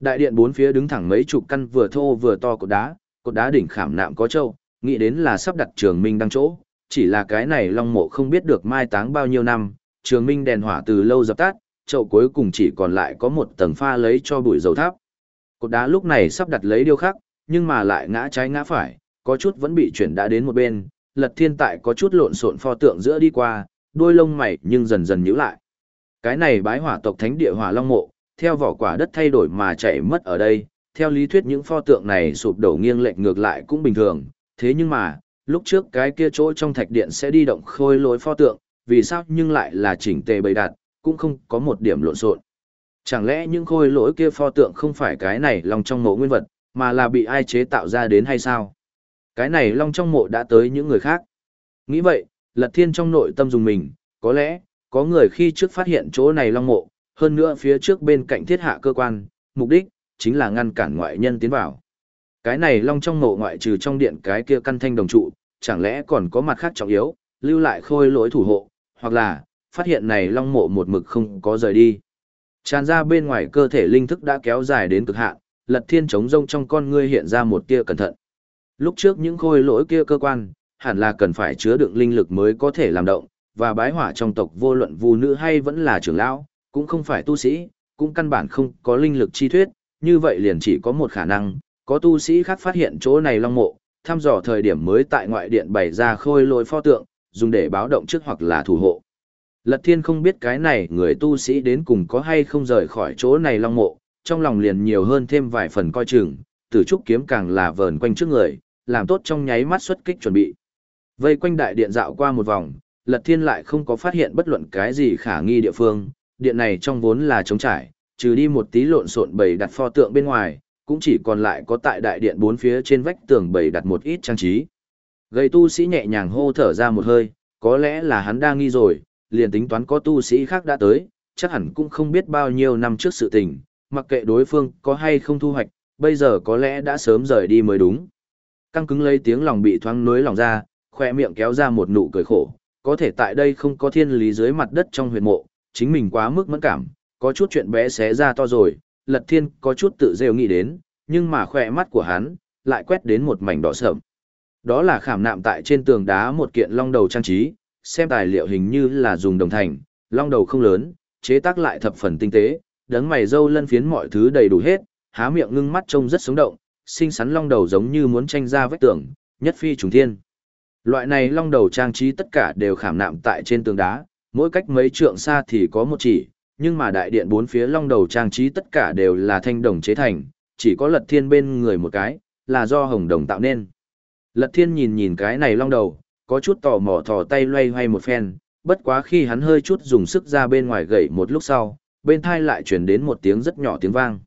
Đại điện bốn phía đứng thẳng mấy chục căn vừa thô vừa to cột đá, cột đá đỉnh khảm nạm có trâu, nghĩ đến là sắp đặt trường minh đăng chỗ, chỉ là cái này long mộ không biết được mai táng bao nhiêu năm, trường minh đèn hỏa từ lâu dập tắt, chậu cuối cùng chỉ còn lại có một tầng pha lấy cho bụi dầu tháp. Cột đá lúc này sắp đặt lấy điêu khắc, nhưng mà lại ngã trái ngã phải, có chút vẫn bị chuyển đã đến một bên, lật thiên tại có chút lộn xộn pho tượng giữa đi qua, đôi lông mày nhưng dần dần nhíu lại. Cái này bái hỏa tộc thánh địa hỏa long mộ, theo vỏ quả đất thay đổi mà chạy mất ở đây, theo lý thuyết những pho tượng này sụp đổ nghiêng lệch ngược lại cũng bình thường, thế nhưng mà, lúc trước cái kia chỗ trong thạch điện sẽ đi động khôi lối pho tượng, vì sao nhưng lại là chỉnh tề bày đặt, cũng không có một điểm lộn xộn. Chẳng lẽ những khôi lỗi kia pho tượng không phải cái này long trong mộ nguyên vật, mà là bị ai chế tạo ra đến hay sao? Cái này long trong mộ đã tới những người khác. Nghĩ vậy, Lật Thiên trong nội tâm dùng mình, có lẽ, có người khi trước phát hiện chỗ này long mộ, hơn nữa phía trước bên cạnh thiết hạ cơ quan, mục đích, chính là ngăn cản ngoại nhân tiến vào. Cái này long trong mộ ngoại trừ trong điện cái kia căn thanh đồng trụ, chẳng lẽ còn có mặt khác trọng yếu, lưu lại khôi lỗi thủ hộ, hoặc là, phát hiện này long mộ một mực không có rời đi. Tràn ra bên ngoài cơ thể linh thức đã kéo dài đến cực hạn, lật thiên chống rông trong con ngươi hiện ra một tia cẩn thận. Lúc trước những khôi lỗi kia cơ quan, hẳn là cần phải chứa đựng linh lực mới có thể làm động, và bái hỏa trong tộc vô luận vu nữ hay vẫn là trưởng lão, cũng không phải tu sĩ, cũng căn bản không có linh lực chi thuyết, như vậy liền chỉ có một khả năng, có tu sĩ khác phát hiện chỗ này long mộ, thăm dò thời điểm mới tại ngoại điện bày ra khôi lỗi pho tượng, dùng để báo động trước hoặc là thủ hộ. Lật thiên không biết cái này người tu sĩ đến cùng có hay không rời khỏi chỗ này long mộ, trong lòng liền nhiều hơn thêm vài phần coi chừng, tử trúc kiếm càng là vờn quanh trước người, làm tốt trong nháy mắt xuất kích chuẩn bị. Vây quanh đại điện dạo qua một vòng, Lật Thiên lại không có phát hiện bất luận cái gì khả nghi địa phương, điện này trong vốn là trống trải, trừ đi một tí lộn xộn bày đặt pho tượng bên ngoài, cũng chỉ còn lại có tại đại điện bốn phía trên vách tường bày đặt một ít trang trí. Gây tu sĩ nhẹ nhàng hô thở ra một hơi, có lẽ là hắn đang nghi rồi, liền tính toán có tu sĩ khác đã tới, chắc hẳn cũng không biết bao nhiêu năm trước sự tình, mặc kệ đối phương có hay không thu hoạch, bây giờ có lẽ đã sớm rời đi mới đúng. Căng cứng lấy tiếng lòng bị thoáng nối lòng ra, khoe miệng kéo ra một nụ cười khổ, có thể tại đây không có thiên lý dưới mặt đất trong huyệt mộ, chính mình quá mức mẫn cảm, có chút chuyện bé xé ra to rồi, lật thiên có chút tự rêu nghĩ đến, nhưng mà khoe mắt của hắn, lại quét đến một mảnh đỏ sợm. Đó là khảm nạm tại trên tường đá một kiện long đầu trang trí, xem tài liệu hình như là dùng đồng thành, long đầu không lớn, chế tác lại thập phần tinh tế, đấng mày dâu lân phiến mọi thứ đầy đủ hết, há miệng ngưng mắt trông rất sống động, xinh xắn long đầu giống như muốn tranh ra vách tường, nhất phi trùng thiên. Loại này long đầu trang trí tất cả đều khảm nạm tại trên tường đá, mỗi cách mấy trượng xa thì có một chỉ, nhưng mà đại điện bốn phía long đầu trang trí tất cả đều là thanh đồng chế thành, chỉ có lật thiên bên người một cái, là do hồng đồng tạo nên. Lật thiên nhìn nhìn cái này long đầu, có chút tò mò thò tay loay hoay một phen, bất quá khi hắn hơi chút dùng sức ra bên ngoài gậy một lúc sau, bên thai lại chuyển đến một tiếng rất nhỏ tiếng vang.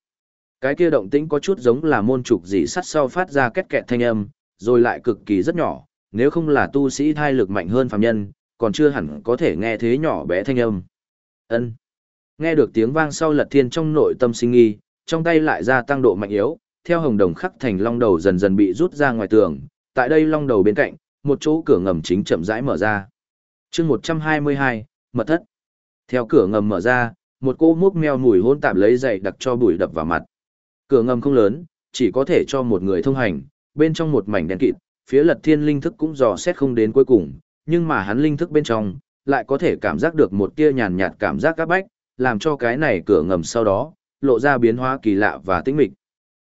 Cái kia động tĩnh có chút giống là môn trục dị sắt sau phát ra két kẹt thanh âm, rồi lại cực kỳ rất nhỏ, nếu không là tu sĩ thai lực mạnh hơn phàm nhân, còn chưa hẳn có thể nghe thế nhỏ bé thanh âm. Ân. Nghe được tiếng vang sau Lật Thiên trong nội tâm sinh nghi, trong tay lại gia tăng độ mạnh yếu, theo hồng đồng khắc thành long đầu dần dần bị rút ra ngoài tường, tại đây long đầu bên cạnh, một chỗ cửa ngầm chính chậm rãi mở ra. chương 122, mật thất. Theo cửa ngầm mở ra, một cô múc meo mùi hôn tạp lấy dậy đặc cho bụi đập vào mặt. Cửa ngầm không lớn, chỉ có thể cho một người thông hành, bên trong một mảnh đen kịt, phía lật thiên linh thức cũng dò xét không đến cuối cùng, nhưng mà hắn linh thức bên trong, lại có thể cảm giác được một tia nhàn nhạt cảm giác các bách, làm cho cái này cửa ngầm sau đó, lộ ra biến hóa kỳ lạ và tĩnh mịch.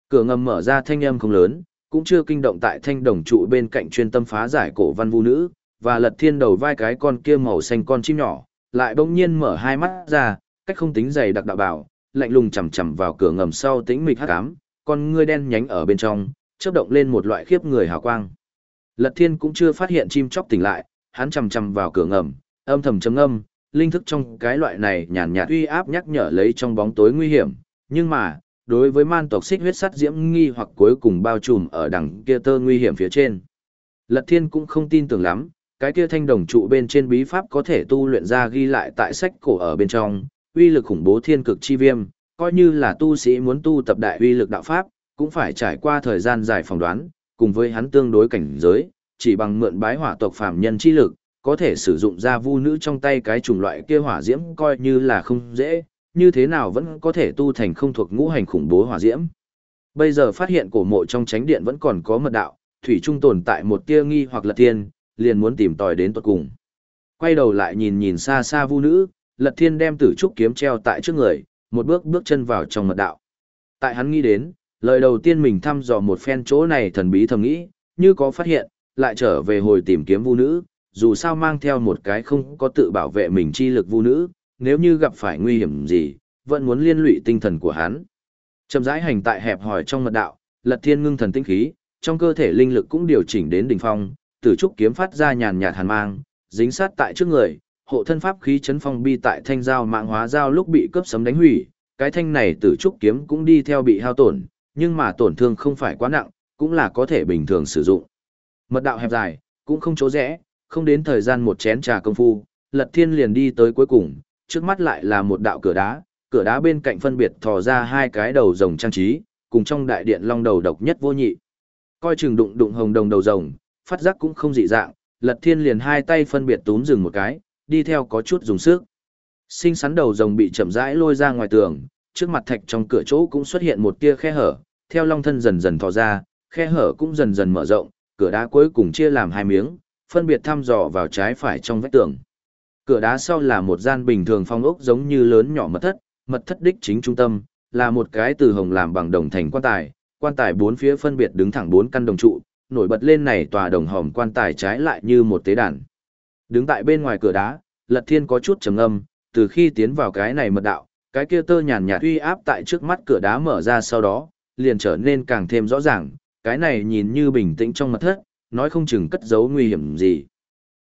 Cửa ngầm mở ra thanh âm không lớn, cũng chưa kinh động tại thanh đồng trụ bên cạnh chuyên tâm phá giải cổ văn vu nữ, và lật thiên đầu vai cái con kia màu xanh con chim nhỏ, lại bỗng nhiên mở hai mắt ra, cách không tính dày đặc đạo bảo, lạnh lùng chằm chằm vào cửa ngầm sau tĩnh mịch hắc ám, con ngươi đen nhánh ở bên trong, chớp động lên một loại khiếp người hào quang. Lật Thiên cũng chưa phát hiện chim chóc tỉnh lại, hắn chằm chằm vào cửa ngầm, âm thầm trầm âm linh thức trong cái loại này nhàn nhạt uy áp nhắc nhở lấy trong bóng tối nguy hiểm, nhưng mà, đối với man tộc xích huyết sắt diễm nghi hoặc cuối cùng bao trùm ở đằng kia tơ nguy hiểm phía trên. Lật Thiên cũng không tin tưởng lắm, cái kia thanh đồng trụ bên trên bí pháp có thể tu luyện ra ghi lại tại sách cổ ở bên trong, uy lực khủng bố thiên cực chi viêm, coi như là tu sĩ muốn tu tập đại uy lực đạo pháp, cũng phải trải qua thời gian dài phỏng đoán, cùng với hắn tương đối cảnh giới, chỉ bằng mượn bái hỏa tộc phàm nhân chi lực, có thể sử dụng ra vu nữ trong tay cái chủng loại kia hỏa diễm coi như là không dễ, như thế nào vẫn có thể tu thành không thuộc ngũ hành khủng bố hỏa diễm. Bây giờ phát hiện cổ mộ trong tránh điện vẫn còn có mật đạo, thủy trung tồn tại một tia nghi hoặc lật thiên liền muốn tìm tòi đến tuật cùng. Quay đầu lại nhìn nhìn xa xa vu nữ, lật thiên đem tử trúc kiếm treo tại trước người, một bước bước chân vào trong mật đạo. Tại hắn nghĩ đến, lời đầu tiên mình thăm dò một phen chỗ này thần bí thầm nghĩ, như có phát hiện, lại trở về hồi tìm kiếm vu nữ, dù sao mang theo một cái không có tự bảo vệ mình chi lực vu nữ, nếu như gặp phải nguy hiểm gì, vẫn muốn liên lụy tinh thần của hắn. Chậm rãi hành tại hẹp hỏi trong mật đạo, Lật Thiên ngưng thần tinh khí, trong cơ thể linh lực cũng điều chỉnh đến đỉnh phong, tử trúc kiếm phát ra nhàn nhạt hàn mang, dính sát tại trước người, hộ thân pháp khí chấn phong bi tại thanh giao mạng hóa giao lúc bị cướp sấm đánh hủy, cái thanh này tử trúc kiếm cũng đi theo bị hao tổn, nhưng mà tổn thương không phải quá nặng, cũng là có thể bình thường sử dụng. Mật đạo hẹp dài, cũng không chỗ rẽ, không đến thời gian một chén trà công phu, Lật Thiên liền đi tới cuối cùng, trước mắt lại là một đạo cửa đá, cửa đá bên cạnh phân biệt thò ra hai cái đầu rồng trang trí, cùng trong đại điện long đầu độc nhất vô nhị. Coi chừng đụng đụng hồng đồng đầu rồng, phát giác cũng không dị dạng, Lật Thiên liền hai tay phân biệt túm dừng một cái, đi theo có chút dùng sức. Sinh sắn đầu rồng bị chậm rãi lôi ra ngoài tường, trước mặt thạch trong cửa chỗ cũng xuất hiện một tia khe hở, theo long thân dần dần thò ra, khe hở cũng dần dần mở rộng, cửa đá cuối cùng chia làm hai miếng, phân biệt thăm dò vào trái phải trong vách tường. Cửa đá sau là một gian bình thường phong ốc giống như lớn nhỏ mật thất, mật thất đích chính trung tâm, là một cái từ hồng làm bằng đồng thành quan tài, quan tài bốn phía phân biệt đứng thẳng bốn căn đồng trụ, nổi bật lên này tòa đồng hòm quan tài trái lại như một tế đàn. Đứng tại bên ngoài cửa đá, Lật Thiên có chút trầm ngâm, từ khi tiến vào cái này mật đạo, cái kia tơ nhàn nhạt uy áp tại trước mắt cửa đá mở ra sau đó, liền trở nên càng thêm rõ ràng, cái này nhìn như bình tĩnh trong mật thất, nói không chừng cất giấu nguy hiểm gì.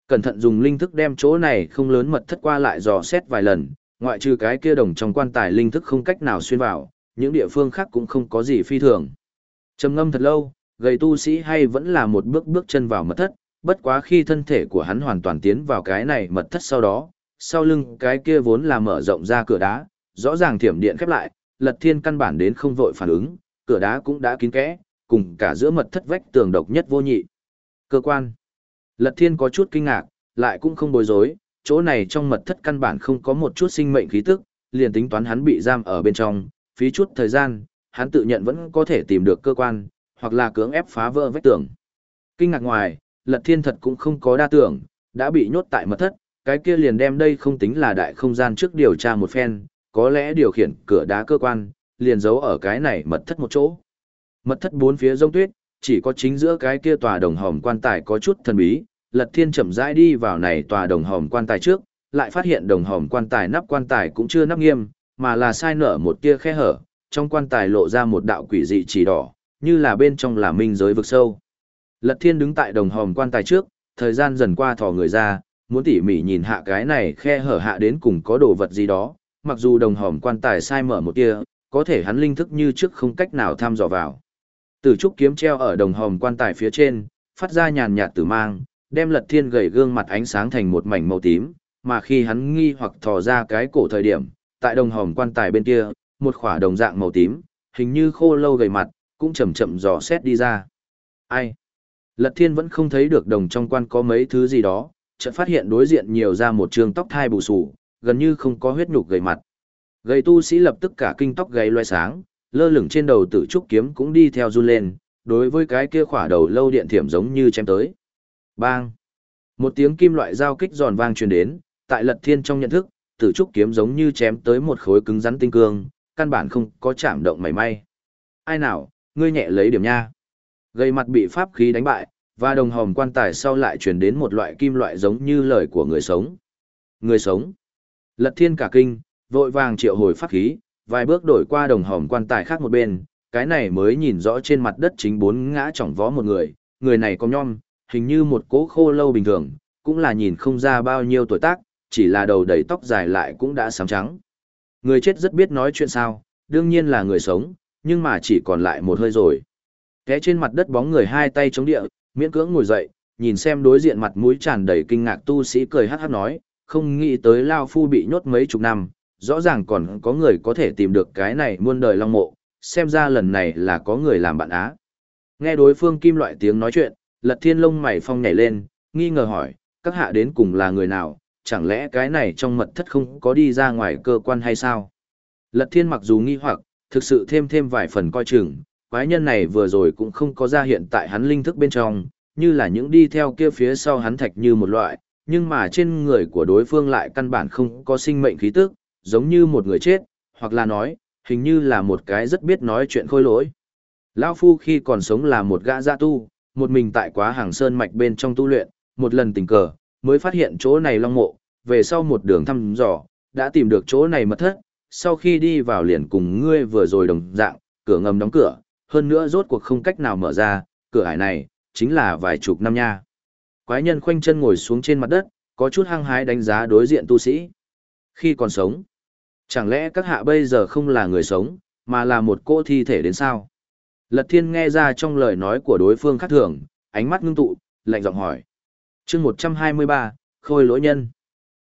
Cẩn thận dùng linh thức đem chỗ này không lớn mật thất qua lại dò xét vài lần, ngoại trừ cái kia đồng trong quan tài linh thức không cách nào xuyên vào, những địa phương khác cũng không có gì phi thường. Trầm ngâm thật lâu, gầy tu sĩ hay vẫn là một bước bước chân vào mật thất, bất quá khi thân thể của hắn hoàn toàn tiến vào cái này mật thất sau đó, sau lưng cái kia vốn là mở rộng ra cửa đá, rõ ràng thiểm điện khép lại, lật thiên căn bản đến không vội phản ứng, cửa đá cũng đã kín kẽ, cùng cả giữa mật thất vách tường độc nhất vô nhị. Cơ quan. Lật thiên có chút kinh ngạc, lại cũng không bối rối, chỗ này trong mật thất căn bản không có một chút sinh mệnh khí tức, liền tính toán hắn bị giam ở bên trong, phí chút thời gian, hắn tự nhận vẫn có thể tìm được cơ quan, hoặc là cưỡng ép phá vỡ vách tường. Kinh ngạc ngoài, Lật Thiên thật cũng không có đa tưởng, đã bị nhốt tại mật thất, cái kia liền đem đây không tính là đại không gian trước điều tra một phen, có lẽ điều khiển cửa đá cơ quan, liền giấu ở cái này mật thất một chỗ. Mật thất bốn phía rông tuyết, chỉ có chính giữa cái kia tòa đồng hòm quan tài có chút thần bí, Lật Thiên chậm rãi đi vào này tòa đồng hòm quan tài trước, lại phát hiện đồng hòm quan tài nắp quan tài cũng chưa nắp nghiêm, mà là sai nở một tia khe hở, trong quan tài lộ ra một đạo quỷ dị chỉ đỏ, như là bên trong là minh giới vực sâu. Lật Thiên đứng tại đồng hòm quan tài trước, thời gian dần qua thò người ra, muốn tỉ mỉ nhìn hạ cái này khe hở hạ đến cùng có đồ vật gì đó, mặc dù đồng hòm quan tài sai mở một tia, có thể hắn linh thức như trước không cách nào thăm dò vào. Tử trúc kiếm treo ở đồng hòm quan tài phía trên, phát ra nhàn nhạt tử mang, đem Lật Thiên gầy gương mặt ánh sáng thành một mảnh màu tím, mà khi hắn nghi hoặc thò ra cái cổ thời điểm, tại đồng hòm quan tài bên kia, một khỏa đồng dạng màu tím, hình như khô lâu gầy mặt, cũng chậm chậm dò xét đi ra. Ai? Lật thiên vẫn không thấy được đồng trong quan có mấy thứ gì đó, chợt phát hiện đối diện nhiều ra một trường tóc thai bù sù, gần như không có huyết nhục gầy mặt. Gầy tu sĩ lập tức cả kinh tóc gầy loe sáng, lơ lửng trên đầu tử trúc kiếm cũng đi theo run lên, đối với cái kia khỏa đầu lâu điện thiểm giống như chém tới. Bang! Một tiếng kim loại dao kích giòn vang truyền đến, tại lật thiên trong nhận thức, tử trúc kiếm giống như chém tới một khối cứng rắn tinh cương, căn bản không có chạm động mảy may. Ai nào, ngươi nhẹ lấy điểm nha. Gây mặt bị pháp khí đánh bại, và đồng hòm quan tài sau lại truyền đến một loại kim loại giống như lời của người sống. Người sống. Lật thiên cả kinh, vội vàng triệu hồi pháp khí, vài bước đổi qua đồng hòm quan tài khác một bên, cái này mới nhìn rõ trên mặt đất chính bốn ngã chỏng vó một người, người này có nhom, hình như một cố khô lâu bình thường, cũng là nhìn không ra bao nhiêu tuổi tác, chỉ là đầu đầy tóc dài lại cũng đã sám trắng. Người chết rất biết nói chuyện sao, đương nhiên là người sống, nhưng mà chỉ còn lại một hơi rồi. Té trên mặt đất bóng người hai tay chống địa, miễn cưỡng ngồi dậy, nhìn xem đối diện mặt mũi tràn đầy kinh ngạc tu sĩ cười hát hát nói, không nghĩ tới Lao Phu bị nhốt mấy chục năm, rõ ràng còn có người có thể tìm được cái này muôn đời long mộ, xem ra lần này là có người làm bạn á. Nghe đối phương kim loại tiếng nói chuyện, lật thiên lông mày phong nhảy lên, nghi ngờ hỏi, các hạ đến cùng là người nào, chẳng lẽ cái này trong mật thất không có đi ra ngoài cơ quan hay sao? Lật thiên mặc dù nghi hoặc, thực sự thêm thêm vài phần coi chừng, quái nhân này vừa rồi cũng không có ra hiện tại hắn linh thức bên trong, như là những đi theo kia phía sau hắn thạch như một loại, nhưng mà trên người của đối phương lại căn bản không có sinh mệnh khí tức, giống như một người chết, hoặc là nói, hình như là một cái rất biết nói chuyện khôi lỗi. Lão Phu khi còn sống là một gã gia tu, một mình tại quá hàng sơn mạch bên trong tu luyện, một lần tình cờ, mới phát hiện chỗ này long mộ, về sau một đường thăm dò, đã tìm được chỗ này mật thất, sau khi đi vào liền cùng ngươi vừa rồi đồng dạng, cửa ngầm đóng cửa, hơn nữa rốt cuộc không cách nào mở ra, cửa ải này, chính là vài chục năm nha. Quái nhân khoanh chân ngồi xuống trên mặt đất, có chút hăng hái đánh giá đối diện tu sĩ. Khi còn sống, chẳng lẽ các hạ bây giờ không là người sống, mà là một cô thi thể đến sao? Lật thiên nghe ra trong lời nói của đối phương khác thường, ánh mắt ngưng tụ, lạnh giọng hỏi. chương 123, Khôi lỗi nhân.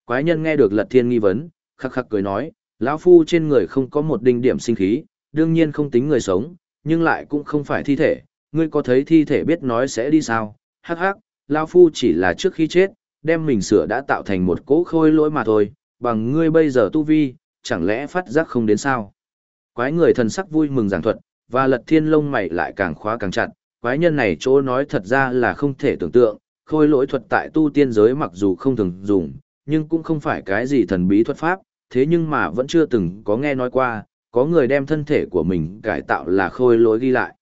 Quái nhân nghe được lật thiên nghi vấn, khắc khắc cười nói, lão phu trên người không có một đinh điểm sinh khí, đương nhiên không tính người sống, nhưng lại cũng không phải thi thể, ngươi có thấy thi thể biết nói sẽ đi sao? Hắc hắc, lão phu chỉ là trước khi chết, đem mình sửa đã tạo thành một cỗ khôi lỗi mà thôi, bằng ngươi bây giờ tu vi, chẳng lẽ phát giác không đến sao? Quái người thần sắc vui mừng giảng thuật, và lật thiên lông mày lại càng khóa càng chặt, quái nhân này chỗ nói thật ra là không thể tưởng tượng, khôi lỗi thuật tại tu tiên giới mặc dù không thường dùng, nhưng cũng không phải cái gì thần bí thuật pháp, thế nhưng mà vẫn chưa từng có nghe nói qua, có người đem thân thể của mình cải tạo là khôi lỗi ghi lại.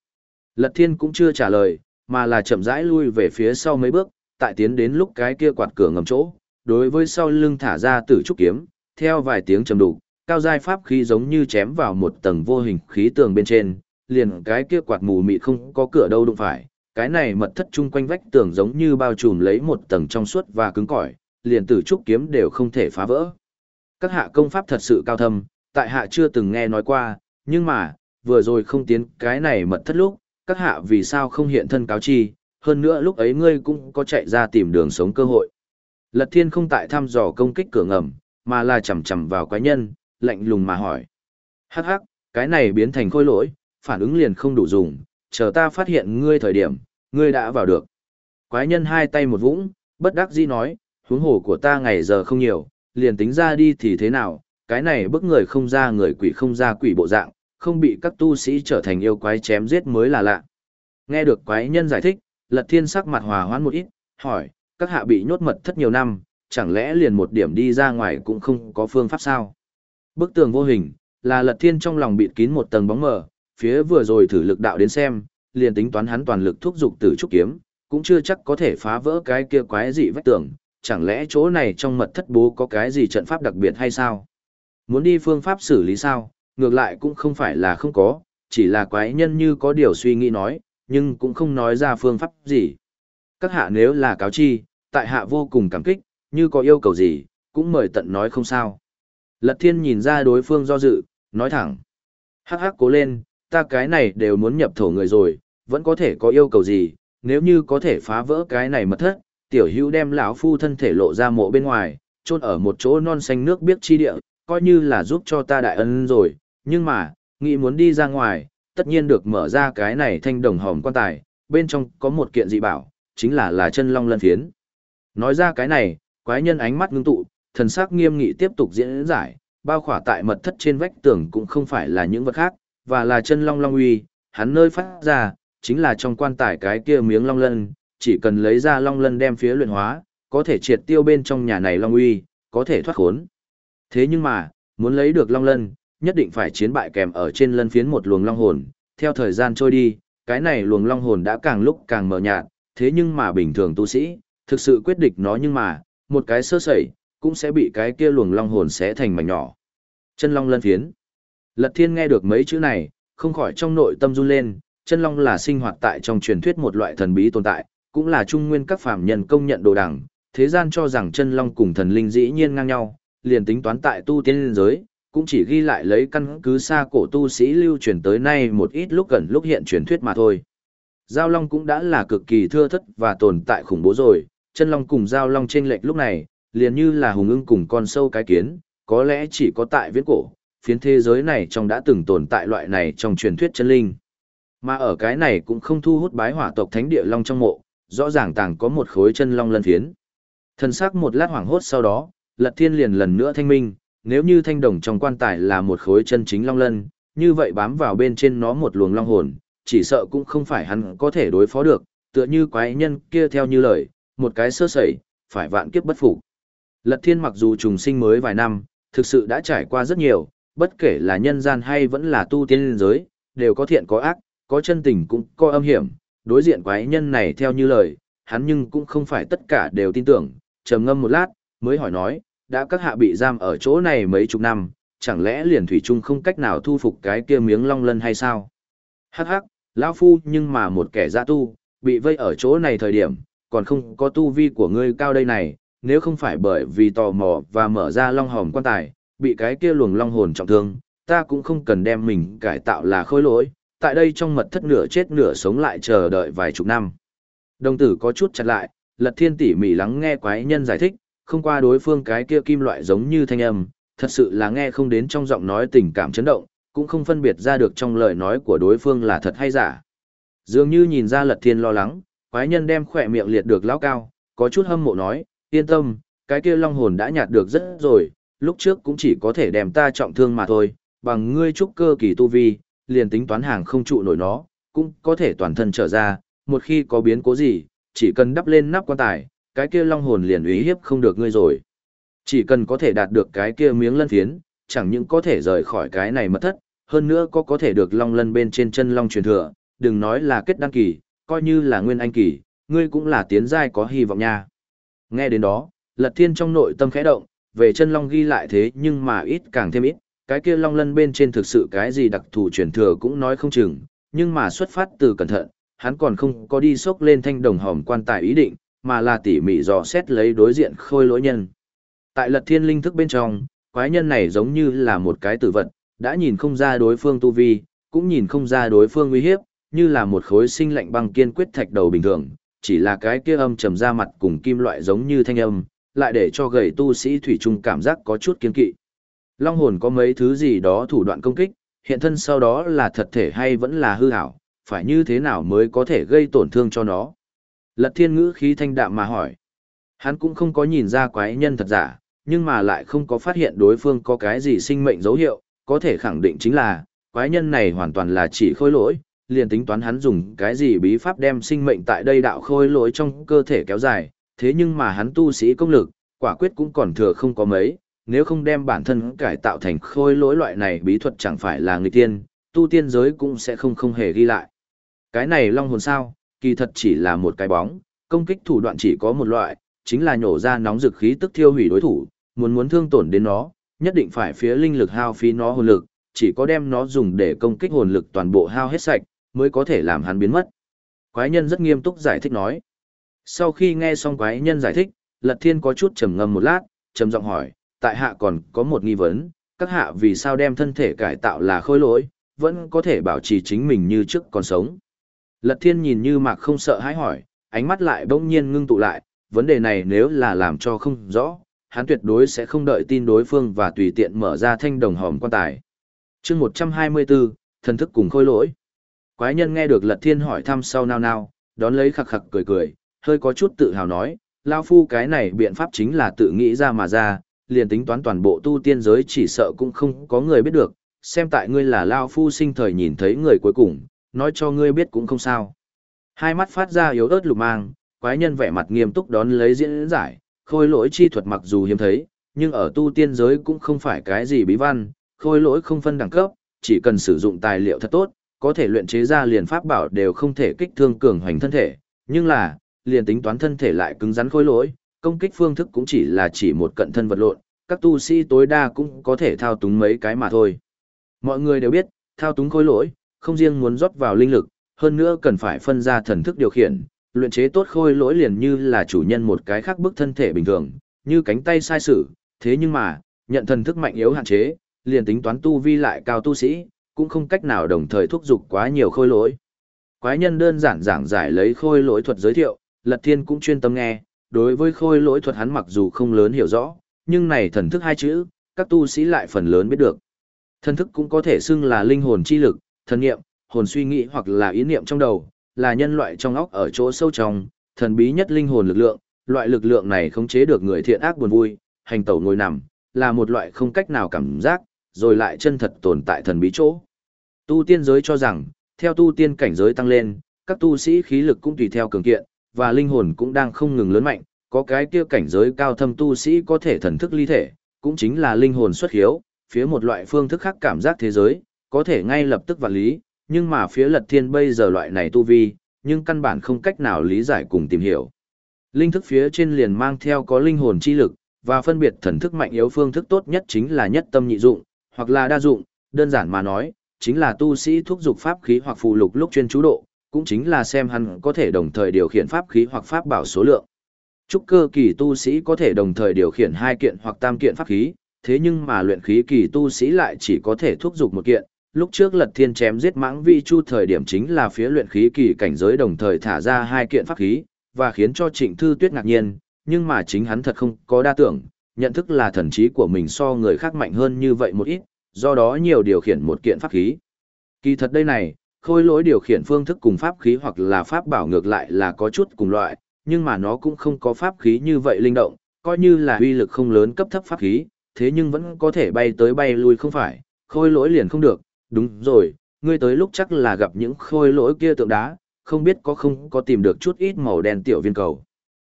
Lật thiên cũng chưa trả lời, mà là chậm rãi lui về phía sau mấy bước, tại tiến đến lúc cái kia quạt cửa ngầm chỗ, đối với sau lưng thả ra tử trúc kiếm, theo vài tiếng trầm đục, cao giai pháp khí giống như chém vào một tầng vô hình khí tường bên trên, liền cái kia quạt mù mịt không có cửa đâu đụng phải, cái này mật thất chung quanh vách tường giống như bao trùm lấy một tầng trong suốt và cứng cỏi, liền tử trúc kiếm đều không thể phá vỡ. Các hạ công pháp thật sự cao thâm, tại hạ chưa từng nghe nói qua, nhưng mà, vừa rồi không tiến cái này mật thất lúc, các hạ vì sao không hiện thân cáo chi, hơn nữa lúc ấy ngươi cũng có chạy ra tìm đường sống cơ hội. Lật thiên không tại thăm dò công kích cửa ngầm, mà là chầm chầm vào quái nhân, lạnh lùng mà hỏi. Hắc hắc, cái này biến thành khôi lỗi, phản ứng liền không đủ dùng, chờ ta phát hiện ngươi thời điểm, ngươi đã vào được. Quái nhân hai tay một vũng, bất đắc dĩ nói, huống hồ của ta ngày giờ không nhiều, liền tính ra đi thì thế nào, cái này bức người không ra người quỷ không ra quỷ bộ dạng, không bị các tu sĩ trở thành yêu quái chém giết mới là lạ. Nghe được quái nhân giải thích, lật thiên sắc mặt hòa hoãn một ít, hỏi, các hạ bị nhốt mật thất nhiều năm, chẳng lẽ liền một điểm đi ra ngoài cũng không có phương pháp sao? Bức tường vô hình, là lật thiên trong lòng bịt kín một tầng bóng mờ, phía vừa rồi thử lực đạo đến xem, liền tính toán hắn toàn lực thúc dục tử trúc kiếm, cũng chưa chắc có thể phá vỡ cái kia quái dị vách tường, chẳng lẽ chỗ này trong mật thất bố có cái gì trận pháp đặc biệt hay sao? Muốn đi phương pháp xử lý sao, ngược lại cũng không phải là không có, chỉ là quái nhân như có điều suy nghĩ nói, nhưng cũng không nói ra phương pháp gì. Các hạ nếu là cáo chi, tại hạ vô cùng cảm kích, như có yêu cầu gì, cũng mời tận nói không sao. Lật thiên nhìn ra đối phương do dự, nói thẳng. Hắc hắc cố lên, ta cái này đều muốn nhập thổ người rồi, vẫn có thể có yêu cầu gì, nếu như có thể phá vỡ cái này mật thất, tiểu hữu đem lão phu thân thể lộ ra mộ bên ngoài, chôn ở một chỗ non xanh nước biếc chi địa, coi như là giúp cho ta đại ân rồi, nhưng mà, nghĩ muốn đi ra ngoài, tất nhiên được mở ra cái này thanh đồng hòm quan tài, bên trong có một kiện dị bảo, chính là là chân long lân phiến. Nói ra cái này, quái nhân ánh mắt ngưng tụ, thần sắc nghiêm nghị tiếp tục diễn giải, bao khỏa tại mật thất trên vách tường cũng không phải là những vật khác, và là chân long long uy, hắn nơi phát ra, chính là trong quan tài cái kia miếng long lân, chỉ cần lấy ra long lân đem phía luyện hóa, có thể triệt tiêu bên trong nhà này long uy, có thể thoát khốn. Thế nhưng mà, muốn lấy được long lân, nhất định phải chiến bại kèm ở trên lân phiến một luồng long hồn, theo thời gian trôi đi, cái này luồng long hồn đã càng lúc càng mờ nhạt, thế nhưng mà bình thường tu sĩ, thực sự quyết địch nó nhưng mà, một cái sơ sẩy, cũng sẽ bị cái kia luồng long hồn xé thành mảnh nhỏ. Chân long lân phiến. Lật thiên nghe được mấy chữ này, không khỏi trong nội tâm run lên, chân long là sinh hoạt tại trong truyền thuyết một loại thần bí tồn tại, cũng là trung nguyên các phàm nhân công nhận đồ đẳng, thế gian cho rằng chân long cùng thần linh dĩ nhiên ngang nhau, liền tính toán tại tu tiên giới, cũng chỉ ghi lại lấy căn cứ xa cổ tu sĩ lưu truyền tới nay một ít lúc gần lúc hiện truyền thuyết mà thôi. Giao long cũng đã là cực kỳ thưa thất và tồn tại khủng bố rồi, chân long cùng giao long trên lệch lúc này, liền như là hùng ưng cùng con sâu cái kiến, có lẽ chỉ có tại viễn cổ, phiến thế giới này trong đã từng tồn tại loại này trong truyền thuyết chân linh. Mà ở cái này cũng không thu hút bái hỏa tộc thánh địa long trong mộ, rõ ràng tàng có một khối chân long lân phiến. Thần sắc một lát hoảng hốt sau đó, Lật Thiên liền lần nữa thanh minh, nếu như thanh đồng trong quan tài là một khối chân chính long lân, như vậy bám vào bên trên nó một luồng long hồn, chỉ sợ cũng không phải hắn có thể đối phó được, tựa như quái nhân kia theo như lời, một cái sơ sẩy, phải vạn kiếp bất phục. Lật Thiên mặc dù trùng sinh mới vài năm, thực sự đã trải qua rất nhiều, bất kể là nhân gian hay vẫn là tu tiên giới, đều có thiện có ác, có chân tình cũng có âm hiểm, đối diện quái nhân này theo như lời, hắn nhưng cũng không phải tất cả đều tin tưởng, trầm ngâm một lát, mới hỏi nói, đã các hạ bị giam ở chỗ này mấy chục năm, chẳng lẽ liền thủy chung không cách nào thu phục cái kia miếng long lân hay sao? Hắc hắc, lão phu nhưng mà một kẻ giã tu, bị vây ở chỗ này thời điểm, còn không có tu vi của ngươi cao đây này, nếu không phải bởi vì tò mò và mở ra long hòm quan tài, bị cái kia luồng long hồn trọng thương, ta cũng không cần đem mình cải tạo là khôi lỗi, tại đây trong mật thất nửa chết nửa sống lại chờ đợi vài chục năm. Đồng tử có chút chặt lại, lật thiên tỉ mỉ lắng nghe quái nhân giải thích, không qua đối phương cái kia kim loại giống như thanh âm, thật sự là nghe không đến trong giọng nói tình cảm chấn động, cũng không phân biệt ra được trong lời nói của đối phương là thật hay giả. Dường như nhìn ra lật thiên lo lắng, quái nhân đem khỏe miệng liệt được lão cao, có chút hâm mộ nói, yên tâm, cái kia long hồn đã nhạt được rất rồi, lúc trước cũng chỉ có thể đem ta trọng thương mà thôi, bằng ngươi trúc cơ kỳ tu vi, liền tính toán hàng không trụ nổi nó, cũng có thể toàn thân trở ra, một khi có biến cố gì, chỉ cần đắp lên nắp quan tài, cái kia long hồn liền uy hiếp không được ngươi rồi. Chỉ cần có thể đạt được cái kia miếng lân phiến, chẳng những có thể rời khỏi cái này mất thất, hơn nữa có có thể được long lân bên trên chân long truyền thừa, đừng nói là kết đăng kỳ, coi như là nguyên anh kỳ, ngươi cũng là tiến giai có hy vọng nha. Nghe đến đó, Lật Thiên trong nội tâm khẽ động, về chân long ghi lại thế nhưng mà ít càng thêm ít, cái kia long lân bên trên thực sự cái gì đặc thù truyền thừa cũng nói không chừng, nhưng mà xuất phát từ cẩn thận, hắn còn không có đi xốc lên thanh đồng hòm quan tài ý định, mà là tỉ mỉ dò xét lấy đối diện khôi lỗi nhân. Tại lật thiên linh thức bên trong, quái nhân này giống như là một cái tử vật, đã nhìn không ra đối phương tu vi, cũng nhìn không ra đối phương uy hiếp, như là một khối sinh lạnh băng kiên quyết thạch đầu bình thường, chỉ là cái kia âm trầm ra mặt cùng kim loại giống như thanh âm, lại để cho gầy tu sĩ thủy trung cảm giác có chút kiên kỵ. Long hồn có mấy thứ gì đó thủ đoạn công kích, hiện thân sau đó là thật thể hay vẫn là hư ảo, phải như thế nào mới có thể gây tổn thương cho nó. Lật thiên ngữ khí thanh đạm mà hỏi. Hắn cũng không có nhìn ra quái nhân thật giả, nhưng mà lại không có phát hiện đối phương có cái gì sinh mệnh dấu hiệu, có thể khẳng định chính là, quái nhân này hoàn toàn là chỉ khôi lỗi, liền tính toán hắn dùng cái gì bí pháp đem sinh mệnh tại đây đạo khôi lỗi trong cơ thể kéo dài, thế nhưng mà hắn tu sĩ công lực, quả quyết cũng còn thừa không có mấy, nếu không đem bản thân cải tạo thành khôi lỗi loại này bí thuật chẳng phải là người tiên, tu tiên giới cũng sẽ không không hề ghi lại. Cái này long hồn sao, kỳ thật chỉ là một cái bóng, công kích thủ đoạn chỉ có một loại, chính là nhổ ra nóng dực khí tức thiêu hủy đối thủ, muốn muốn thương tổn đến nó, nhất định phải phía linh lực hao phí nó hồn lực, chỉ có đem nó dùng để công kích hồn lực toàn bộ hao hết sạch, mới có thể làm hắn biến mất. Quái nhân rất nghiêm túc giải thích nói. Sau khi nghe xong quái nhân giải thích, Lật Thiên có chút trầm ngâm một lát, trầm giọng hỏi, tại hạ còn có một nghi vấn, các hạ vì sao đem thân thể cải tạo là khôi lỗi, vẫn có thể bảo trì chính mình như trước còn sống. Lật thiên nhìn như mạc không sợ hãi hỏi, ánh mắt lại bỗng nhiên ngưng tụ lại, vấn đề này nếu là làm cho không rõ, hắn tuyệt đối sẽ không đợi tin đối phương và tùy tiện mở ra thanh đồng hòm quan tài. chương 124, thần thức cùng khôi lỗi. Quái nhân nghe được Lật Thiên hỏi thăm sau nao nao, đón lấy khặc khặc cười cười, hơi có chút tự hào nói, Lao Phu cái này biện pháp chính là tự nghĩ ra mà ra, liền tính toán toàn bộ tu tiên giới chỉ sợ cũng không có người biết được, xem tại ngươi là Lao Phu sinh thời nhìn thấy người cuối cùng, nói cho ngươi biết cũng không sao. Hai mắt phát ra yếu ớt lục mang, quái nhân vẻ mặt nghiêm túc đón lấy diễn giải, khôi lỗi chi thuật mặc dù hiếm thấy, nhưng ở tu tiên giới cũng không phải cái gì bí văn, khôi lỗi không phân đẳng cấp, chỉ cần sử dụng tài liệu thật tốt, có thể luyện chế ra liền pháp bảo đều không thể kích thương cường hoành thân thể, nhưng là, liền tính toán thân thể lại cứng rắn khôi lỗi, công kích phương thức cũng chỉ là chỉ một cận thân vật lộn, các tu sĩ tối đa cũng có thể thao túng mấy cái mà thôi. Mọi người đều biết, thao túng khôi lỗi, không riêng muốn rót vào linh lực, hơn nữa cần phải phân ra thần thức điều khiển, luyện chế tốt khôi lỗi liền như là chủ nhân một cái khác bức thân thể bình thường, như cánh tay sai sử, thế nhưng mà, nhận thần thức mạnh yếu hạn chế, liền tính toán tu vi lại cao tu sĩ, cũng không cách nào đồng thời thúc giục quá nhiều khôi lỗi. Quái nhân đơn giản giảng giải lấy khôi lỗi thuật giới thiệu, Lật Thiên cũng chuyên tâm nghe, đối với khôi lỗi thuật hắn mặc dù không lớn hiểu rõ, nhưng này thần thức hai chữ, các tu sĩ lại phần lớn biết được. Thần thức cũng có thể xưng là linh hồn chi lực, thần niệm, hồn suy nghĩ hoặc là ý niệm trong đầu, là nhân loại trong óc ở chỗ sâu trong, thần bí nhất linh hồn lực lượng, loại lực lượng này khống chế được người thiện ác buồn vui, hành tẩu ngồi nằm, là một loại không cách nào cảm giác, rồi lại chân thật tồn tại thần bí chỗ. Tu tiên giới cho rằng, theo tu tiên cảnh giới tăng lên, các tu sĩ khí lực cũng tùy theo cường kiện, và linh hồn cũng đang không ngừng lớn mạnh, có cái kia cảnh giới cao thâm tu sĩ có thể thần thức ly thể, cũng chính là linh hồn xuất hiếu, phía một loại phương thức khác cảm giác thế giới, có thể ngay lập tức và lý, nhưng mà phía lật thiên bây giờ loại này tu vi, nhưng căn bản không cách nào lý giải cùng tìm hiểu. Linh thức phía trên liền mang theo có linh hồn chi lực, và phân biệt thần thức mạnh yếu phương thức tốt nhất chính là nhất tâm nhị dụng, hoặc là đa dụng, đơn giản mà nói, chính là tu sĩ thúc dục pháp khí hoặc phù lục lúc chuyên chú độ, cũng chính là xem hắn có thể đồng thời điều khiển pháp khí hoặc pháp bảo số lượng. Trúc cơ kỳ tu sĩ có thể đồng thời điều khiển hai kiện hoặc tam kiện pháp khí, thế nhưng mà luyện khí kỳ tu sĩ lại chỉ có thể thúc dục một kiện. Lúc trước Lật Thiên chém giết Mãng Vi Chu thời điểm chính là phía luyện khí kỳ cảnh giới đồng thời thả ra hai kiện pháp khí, và khiến cho Trịnh Thư Tuyết ngạc nhiên, nhưng mà chính hắn thật không có đa tưởng, nhận thức là thần trí của mình so người khác mạnh hơn như vậy một ít, do đó nhiều điều khiển một kiện pháp khí. Kỳ thật đây này, khôi lỗi điều khiển phương thức cùng pháp khí hoặc là pháp bảo ngược lại là có chút cùng loại, nhưng mà nó cũng không có pháp khí như vậy linh động, coi như là uy lực không lớn cấp thấp pháp khí, thế nhưng vẫn có thể bay tới bay lui không phải, khôi lỗi liền không được, đúng rồi, ngươi tới lúc chắc là gặp những khôi lỗi kia tượng đá, không biết có không có tìm được chút ít màu đen tiểu viên cầu.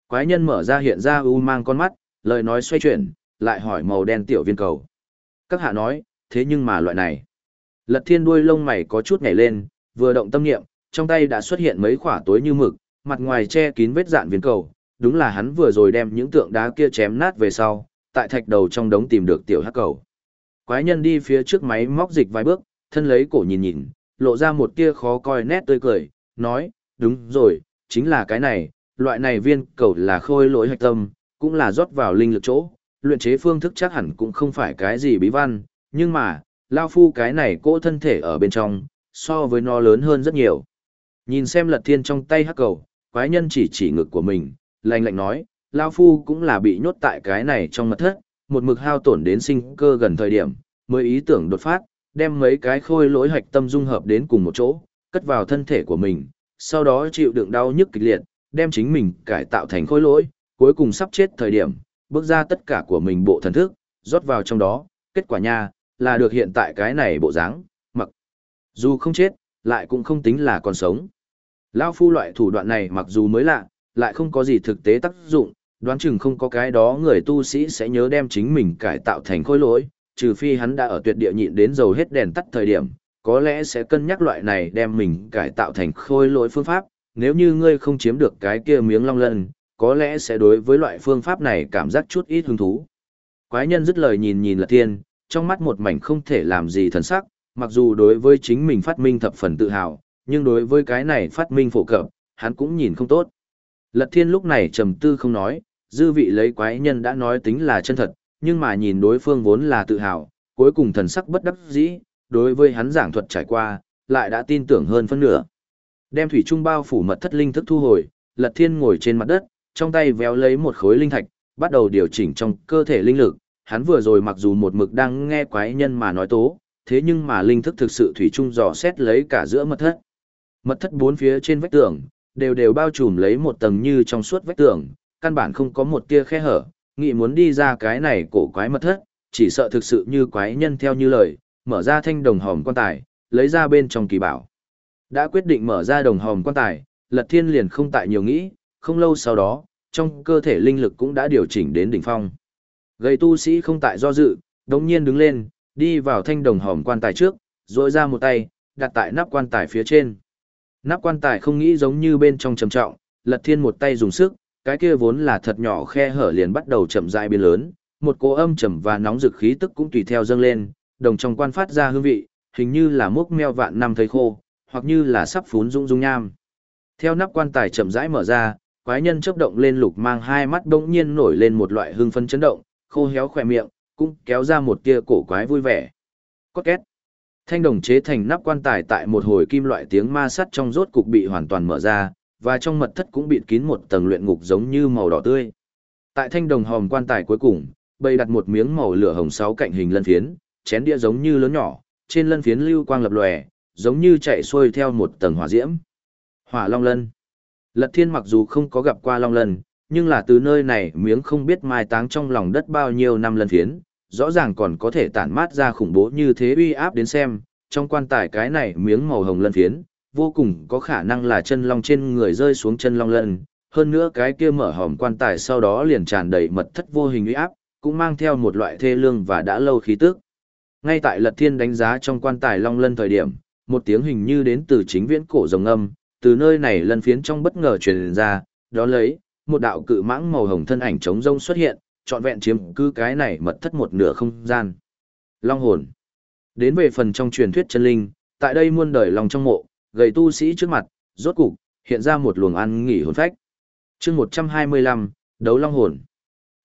Quái nhân mở ra hiện ra u mang con mắt, lời nói xoay chuyển, lại hỏi màu đen tiểu viên cầu. Các hạ nói, thế nhưng mà loại này. Lật thiên đuôi lông mày có chút nhảy lên, vừa động tâm niệm, trong tay đã xuất hiện mấy khỏa tối như mực, mặt ngoài che kín vết dạn viên cầu. Đúng là hắn vừa rồi đem những tượng đá kia chém nát về sau, tại thạch đầu trong đống tìm được tiểu hắc cầu. Quái nhân đi phía trước máy móc dịch vài bước, thân lấy cổ nhìn nhìn, lộ ra một tia khó coi nét tươi cười, nói, đúng rồi, chính là cái này, loại này viên cầu là khôi lỗi hạch tâm, cũng là rót vào linh lực chỗ, luyện chế phương thức chắc hẳn cũng không phải cái gì bí văn, nhưng mà, Lao Phu cái này cỗ thân thể ở bên trong, so với nó lớn hơn rất nhiều. Nhìn xem lật thiên trong tay hắc cầu, quái nhân chỉ chỉ ngực của mình, lạnh lạnh nói, Lao Phu cũng là bị nhốt tại cái này trong mật thất, một mực hao tổn đến sinh cơ gần thời điểm, mới ý tưởng đột phát, đem mấy cái khôi lỗi hạch tâm dung hợp đến cùng một chỗ, cất vào thân thể của mình, sau đó chịu đựng đau nhức kịch liệt, đem chính mình cải tạo thành khôi lỗi, cuối cùng sắp chết thời điểm, bước ra tất cả của mình bộ thần thức, rót vào trong đó, kết quả nha, là được hiện tại cái này bộ dáng, mặc dù không chết, lại cũng không tính là còn sống. Lao phu loại thủ đoạn này mặc dù mới lạ, lại không có gì thực tế tác dụng, đoán chừng không có cái đó người tu sĩ sẽ nhớ đem chính mình cải tạo thành khôi lỗi, trừ phi hắn đã ở tuyệt địa nhịn đến dầu hết đèn tắt thời điểm, có lẽ sẽ cân nhắc loại này đem mình cải tạo thành khôi lỗi phương pháp, nếu như ngươi không chiếm được cái kia miếng long lân, có lẽ sẽ đối với loại phương pháp này cảm giác chút ít hứng thú. Quái nhân dứt lời nhìn nhìn là tiên, trong mắt một mảnh không thể làm gì thần sắc, mặc dù đối với chính mình phát minh thập phần tự hào, nhưng đối với cái này phát minh phổ cập, hắn cũng nhìn không tốt. Lật thiên lúc này trầm tư không nói, dư vị lấy quái nhân đã nói tính là chân thật, nhưng mà nhìn đối phương vốn là tự hào, cuối cùng thần sắc bất đắc dĩ, đối với hắn giảng thuật trải qua, lại đã tin tưởng hơn phân nửa. Đem thủy trung bao phủ mật thất linh thức thu hồi, Lật Thiên ngồi trên mặt đất, trong tay véo lấy một khối linh thạch, bắt đầu điều chỉnh trong cơ thể linh lực. Hắn vừa rồi mặc dù một mực đang nghe quái nhân mà nói tố, thế nhưng mà linh thức thực sự thủy chung dò xét lấy cả giữa mật thất. Mật thất bốn phía trên vách tường, đều đều bao trùm lấy một tầng như trong suốt vách tường, căn bản không có một tia khe hở, nghĩ muốn đi ra cái này cổ quái mật thất, chỉ sợ thực sự như quái nhân theo như lời, mở ra thanh đồng hòm quan tài, lấy ra bên trong kỳ bảo. Đã quyết định mở ra đồng hòm quan tài, Lật Thiên liền không tại nhiều nghĩ, không lâu sau đó, trong cơ thể linh lực cũng đã điều chỉnh đến đỉnh phong. Gầy tu sĩ không tại do dự, đống nhiên đứng lên, đi vào thanh đồng hòm quan tài trước, rỗi ra một tay, đặt tại nắp quan tài phía trên. Nắp quan tài không nghĩ giống như bên trong trầm trọng, lật thiên một tay dùng sức, cái kia vốn là thật nhỏ khe hở liền bắt đầu chậm rãi biến lớn, một cỗ âm trầm và nóng rực khí tức cũng tùy theo dâng lên, đồng trong quan phát ra hương vị, hình như là mốc meo vạn năm thấy khô, hoặc như là sắp phún rung rung nham. Theo nắp quan tài chậm rãi mở ra, quái nhân chớp động lên lục mang hai mắt bỗng nhiên nổi lên một loại hưng phấn chấn động, khô héo khỏe miệng, cũng kéo ra một tia cổ quái vui vẻ. Cốt két. Thanh đồng chế thành nắp quan tài tại một hồi kim loại tiếng ma sắt trong rốt cục bị hoàn toàn mở ra, và trong mật thất cũng bịt kín một tầng luyện ngục giống như màu đỏ tươi. Tại thanh đồng hòm quan tài cuối cùng, bày đặt một miếng màu lửa hồng sáu cạnh hình lân phiến, chén đĩa giống như lớn nhỏ, trên lân phiến lưu quang lập lòe, giống như chạy xuôi theo một tầng hỏa diễm. Hỏa Long Lân. Lật Thiên mặc dù không có gặp qua Long Lân, nhưng là từ nơi này miếng không biết mai táng trong lòng đất bao nhiêu năm lần phiến, rõ ràng còn có thể tản mát ra khủng bố như thế uy áp đến xem, trong quan tài cái này miếng màu hồng lân phiến, vô cùng có khả năng là chân long trên người rơi xuống chân long lân, hơn nữa cái kia mở hòm quan tài sau đó liền tràn đầy mật thất vô hình uy áp, cũng mang theo một loại thê lương và đã lâu khí tức. Ngay tại Lật Thiên đánh giá trong quan tài long lân thời điểm, một tiếng hình như đến từ chính viễn cổ rồng âm, từ nơi này lân phiến trong bất ngờ truyền ra, đó lấy, một đạo cự mãng màu hồng thân ảnh trống rông xuất hiện, trọn vẹn chiếm cứ cái này mật thất một nửa không gian. Long hồn. Đến về phần trong truyền thuyết chân linh, tại đây muôn đời lòng trong mộ, gầy tu sĩ trước mặt, rốt cục hiện ra một luồng ăn nghỉ hồn phách. Chương 125, đấu long hồn.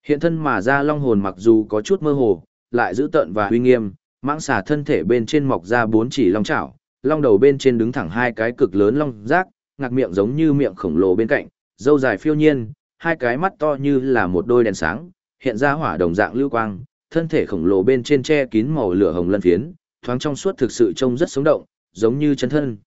Hiện thân mà ra long hồn mặc dù có chút mơ hồ, lại giữ tợn và uy nghiêm, mãng xà thân thể bên trên mọc ra bốn chỉ long chảo, long đầu bên trên đứng thẳng hai cái cực lớn long rác, ngạc miệng giống như miệng khổng lồ bên cạnh, dâu dài phiêu nhiên, hai cái mắt to như là một đôi đèn sáng, hiện ra hỏa đồng dạng lưu quang, thân thể khổng lồ bên trên che kín màu lửa hồng lân phiến, thoáng trong suốt thực sự trông rất sống động, giống như chân thân.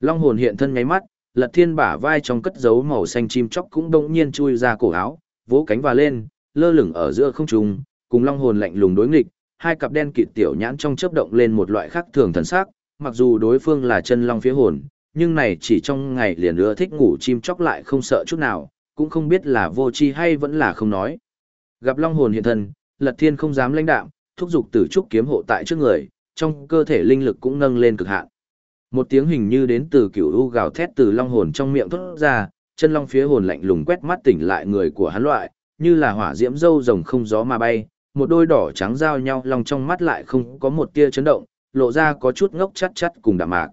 Long hồn hiện thân nháy mắt, Lật Thiên bả vai trong cất giấu màu xanh chim chóc cũng đột nhiên chui ra cổ áo, vỗ cánh và lên, lơ lửng ở giữa không trung, cùng long hồn lạnh lùng đối nghịch, hai cặp đen kịt tiểu nhãn trong chớp động lên một loại khác thường thần sắc, mặc dù đối phương là chân long phía hồn, nhưng này chỉ trong ngày liền ưa thích ngủ chim chóc lại không sợ chút nào, cũng không biết là vô chi hay vẫn là không nói. Gặp long hồn hiện thân, Lật Thiên không dám lãnh đạm, thúc giục tử trúc kiếm hộ tại trước người, trong cơ thể linh lực cũng nâng lên cực hạn. Một tiếng hình như đến từ cửu u gào thét từ long hồn trong miệng thoát ra, chân long phía hồn lạnh lùng quét mắt tỉnh lại người của hắn loại, như là hỏa diễm dâu rồng không gió mà bay, một đôi đỏ trắng giao nhau lòng trong mắt lại không có một tia chấn động, lộ ra có chút ngốc chắt chắt cùng đạm mạc.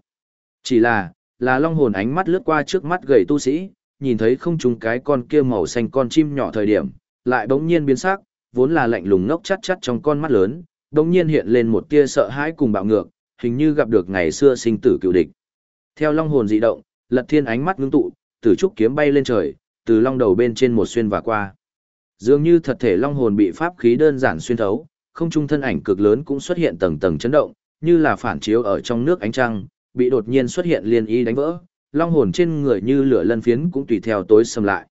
Chỉ là, là long hồn ánh mắt lướt qua trước mắt gầy tu sĩ, nhìn thấy không trùng cái con kia màu xanh con chim nhỏ thời điểm, lại bỗng nhiên biến sắc, vốn là lạnh lùng ngốc chắt chắt trong con mắt lớn, bỗng nhiên hiện lên một tia sợ hãi cùng bạo ngược, hình như gặp được ngày xưa sinh tử cựu địch. Theo long hồn dị động, Lật Thiên ánh mắt ngưng tụ, tử trúc kiếm bay lên trời, từ long đầu bên trên một xuyên và qua. Dường như thật thể long hồn bị pháp khí đơn giản xuyên thấu, không trung thân ảnh cực lớn cũng xuất hiện tầng tầng chấn động, như là phản chiếu ở trong nước ánh trăng, bị đột nhiên xuất hiện liên y đánh vỡ, long hồn trên người như lửa lân phiến cũng tùy theo tối sầm lại.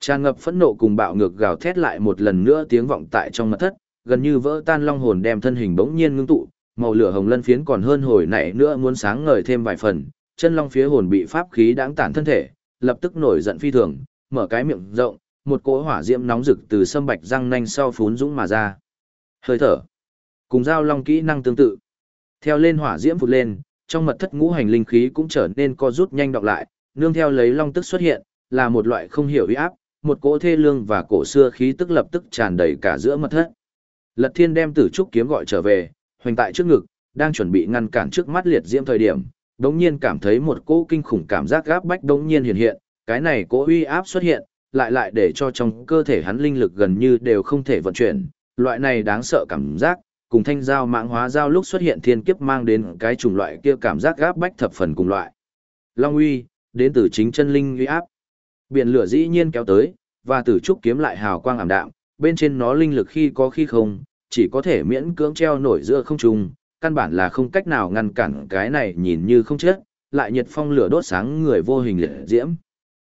Tràn ngập phẫn nộ cùng bạo ngược gào thét lại một lần nữa tiếng vọng tại trong mật thất, gần như vỡ tan long hồn đem thân hình bỗng nhiên ngưng tụ, màu lửa hồng lân phiến còn hơn hồi nãy nữa muốn sáng ngời thêm vài phần, chân long phía hồn bị pháp khí đáng tản thân thể, lập tức nổi giận phi thường, mở cái miệng rộng, một cỗ hỏa diễm nóng rực từ sâm bạch răng nanh sau phún dũng mà ra. Hơi thở, cùng giao long kỹ năng tương tự. Theo lên hỏa diễm phụt lên, trong mật thất ngũ hành linh khí cũng trở nên co rút nhanh đọc lại, nương theo lấy long tức xuất hiện, là một loại không hiểu uy áp, một cỗ thê lương và cổ xưa khí tức lập tức tràn đầy cả giữa mật thất. Lật Thiên đem Tử Trúc kiếm gọi trở về, hoành tại trước ngực, đang chuẩn bị ngăn cản trước mắt liệt diễm thời điểm, đống nhiên cảm thấy một cỗ kinh khủng cảm giác gáp bách đống nhiên hiện hiện, cái này cỗ uy áp xuất hiện, lại lại để cho trong cơ thể hắn linh lực gần như đều không thể vận chuyển, loại này đáng sợ cảm giác, cùng thanh giao mạng hóa giao lúc xuất hiện thiên kiếp mang đến cái chủng loại kia cảm giác gáp bách thập phần cùng loại. Long uy, đến từ chính chân linh uy áp. Biển lửa dĩ nhiên kéo tới, và tử trúc kiếm lại hào quang ảm đạm, bên trên nó linh lực khi có khi không, chỉ có thể miễn cưỡng treo nổi giữa không trung, căn bản là không cách nào ngăn cản cái này nhìn như không chết, lại nhiệt phong lửa đốt sáng người vô hình liệt diễm.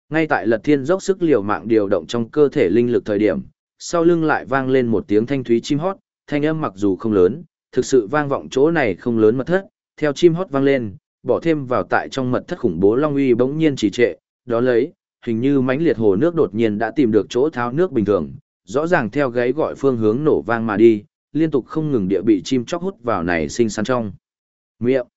Ngay tại Lật Thiên dốc sức liều mạng điều động trong cơ thể linh lực thời điểm, sau lưng lại vang lên một tiếng thanh thúy chim hót, thanh âm mặc dù không lớn, thực sự vang vọng chỗ này không lớn mật thất, theo chim hót vang lên, bỏ thêm vào tại trong mật thất khủng bố long uy bỗng nhiên trì trệ, đó lấy, hình như mãnh liệt hồ nước đột nhiên đã tìm được chỗ tháo nước bình thường, rõ ràng theo gáy gọi phương hướng nổ vang mà đi, liên tục không ngừng địa bị chim chóc hút vào này sinh sắn trong. Miệng.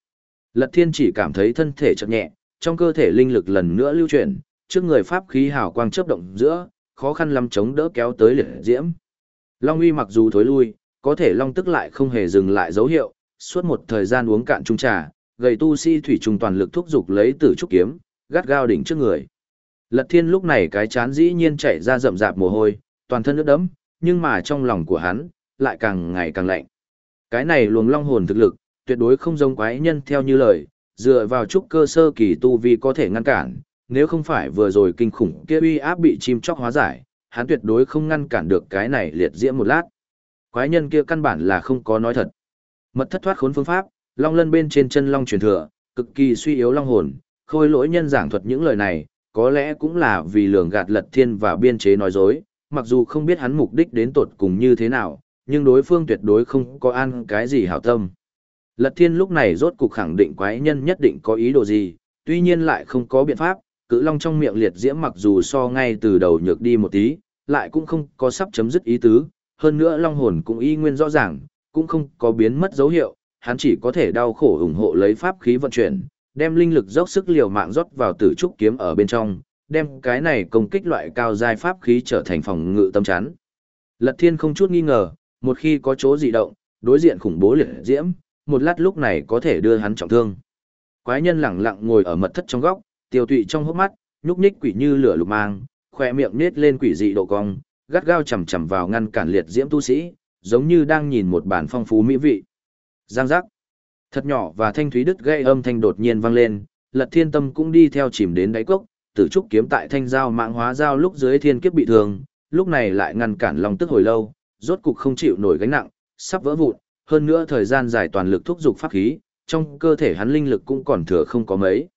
Lật Thiên chỉ cảm thấy thân thể chợt nhẹ, trong cơ thể linh lực lần nữa lưu chuyển, trước người pháp khí hào quang chớp động giữa, khó khăn lắm chống đỡ kéo tới liệt diễm. Long uy mặc dù thối lui, có thể long tức lại không hề dừng lại dấu hiệu, suốt một thời gian uống cạn chung trà, gầy tu si thủy trùng toàn lực thúc dục lấy tử trúc kiếm, gắt gao đỉnh trước người. Lật Thiên lúc này cái chán dĩ nhiên chảy ra rậm rạp mồ hôi, toàn thân nước đẫm, nhưng mà trong lòng của hắn lại càng ngày càng lạnh. Cái này luồng long hồn thực lực, tuyệt đối không giống quái nhân theo như lời, dựa vào chút cơ sơ kỳ tu vi có thể ngăn cản, nếu không phải vừa rồi kinh khủng kia uy áp bị chim chóc hóa giải, hắn tuyệt đối không ngăn cản được cái này liệt diễm một lát. Quái nhân kia căn bản là không có nói thật. Mật thất thoát khốn phương pháp, long lân bên trên chân long truyền thừa, cực kỳ suy yếu long hồn, khôi lỗi nhân giảng thuật những lời này, có lẽ cũng là vì lường gạt lật thiên và biên chế nói dối, mặc dù không biết hắn mục đích đến tột cùng như thế nào, nhưng đối phương tuyệt đối không có ăn cái gì hảo tâm. Lật thiên lúc này rốt cục khẳng định quái nhân nhất định có ý đồ gì, tuy nhiên lại không có biện pháp, cự long trong miệng liệt diễm mặc dù so ngay từ đầu nhược đi một tí, lại cũng không có sắp chấm dứt ý tứ, hơn nữa long hồn cũng y nguyên rõ ràng, cũng không có biến mất dấu hiệu, hắn chỉ có thể đau khổ ủng hộ lấy pháp khí vận chuyển, đem linh lực dốc sức liều mạng rót vào tử trúc kiếm ở bên trong, đem cái này công kích loại cao giai pháp khí trở thành phòng ngự tâm chắn. Lật Thiên không chút nghi ngờ, một khi có chỗ dị động, đối diện khủng bố liệt diễm, một lát lúc này có thể đưa hắn trọng thương. Quái nhân lẳng lặng ngồi ở mật thất trong góc, tiêu tụy trong hốc mắt, nhúc nhích quỷ như lửa lục mang, khỏe miệng nết lên quỷ dị độ cong, gắt gao chầm chầm vào ngăn cản liệt diễm tu sĩ, giống như đang nhìn một bản phong phú mỹ vị. Giang giác. Thật nhỏ và thanh thúy đứt gây âm thanh đột nhiên vang lên, Lật Thiên Tâm cũng đi theo chìm đến đáy cốc, tử trúc kiếm tại thanh giao mạng hóa giao lúc dưới thiên kiếp bị thương, lúc này lại ngăn cản lòng tức hồi lâu, rốt cục không chịu nổi gánh nặng, sắp vỡ vụn, hơn nữa thời gian dài toàn lực thúc dục pháp khí, trong cơ thể hắn linh lực cũng còn thừa không có mấy.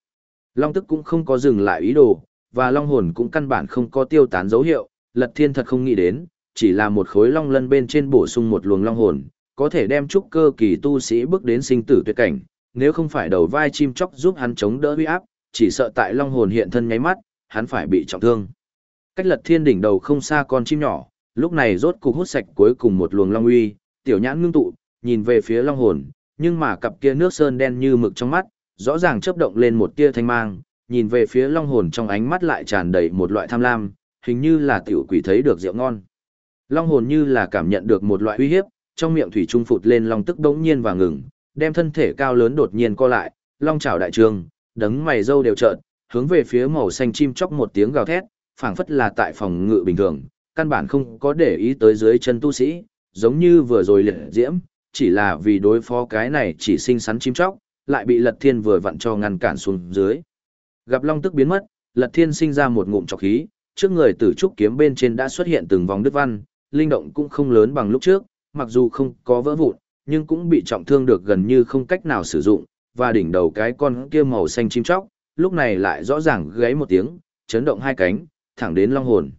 Long tức cũng không có dừng lại ý đồ, và long hồn cũng căn bản không có tiêu tán dấu hiệu, lật thiên thật không nghĩ đến, chỉ là một khối long lân bên trên bổ sung một luồng long hồn, có thể đem trúc cơ kỳ tu sĩ bước đến sinh tử tuyệt cảnh, nếu không phải đầu vai chim chóc giúp hắn chống đỡ uy áp, chỉ sợ tại long hồn hiện thân nháy mắt, hắn phải bị trọng thương. Cách lật thiên đỉnh đầu không xa con chim nhỏ, lúc này rốt cục hút sạch cuối cùng một luồng long uy, tiểu nhãn ngưng tụ, nhìn về phía long hồn, nhưng mà cặp kia nước sơn đen như mực trong mắt, rõ ràng chớp động lên một tia thanh mang, nhìn về phía long hồn trong ánh mắt lại tràn đầy một loại tham lam, hình như là tiểu quỷ thấy được rượu ngon. Long hồn như là cảm nhận được một loại uy hiếp, trong miệng thủy trung phụt lên long tức đống nhiên và ngừng, đem thân thể cao lớn đột nhiên co lại, long chảo đại trường, đấng mày râu đều trợn, hướng về phía màu xanh chim chóc một tiếng gào thét, phảng phất là tại phòng ngự bình thường, căn bản không có để ý tới dưới chân tu sĩ, giống như vừa rồi liệt diễm, chỉ là vì đối phó cái này chỉ sinh sắn chim chóc, lại bị Lật Thiên vừa vặn cho ngăn cản xuống dưới. Gặp long tức biến mất, Lật Thiên sinh ra một ngụm trọc khí, trước người tử trúc kiếm bên trên đã xuất hiện từng vòng đứt văn, linh động cũng không lớn bằng lúc trước, mặc dù không có vỡ vụn, nhưng cũng bị trọng thương được gần như không cách nào sử dụng, và đỉnh đầu cái con kia màu xanh chim chóc, lúc này lại rõ ràng gáy một tiếng, chấn động hai cánh, thẳng đến long hồn.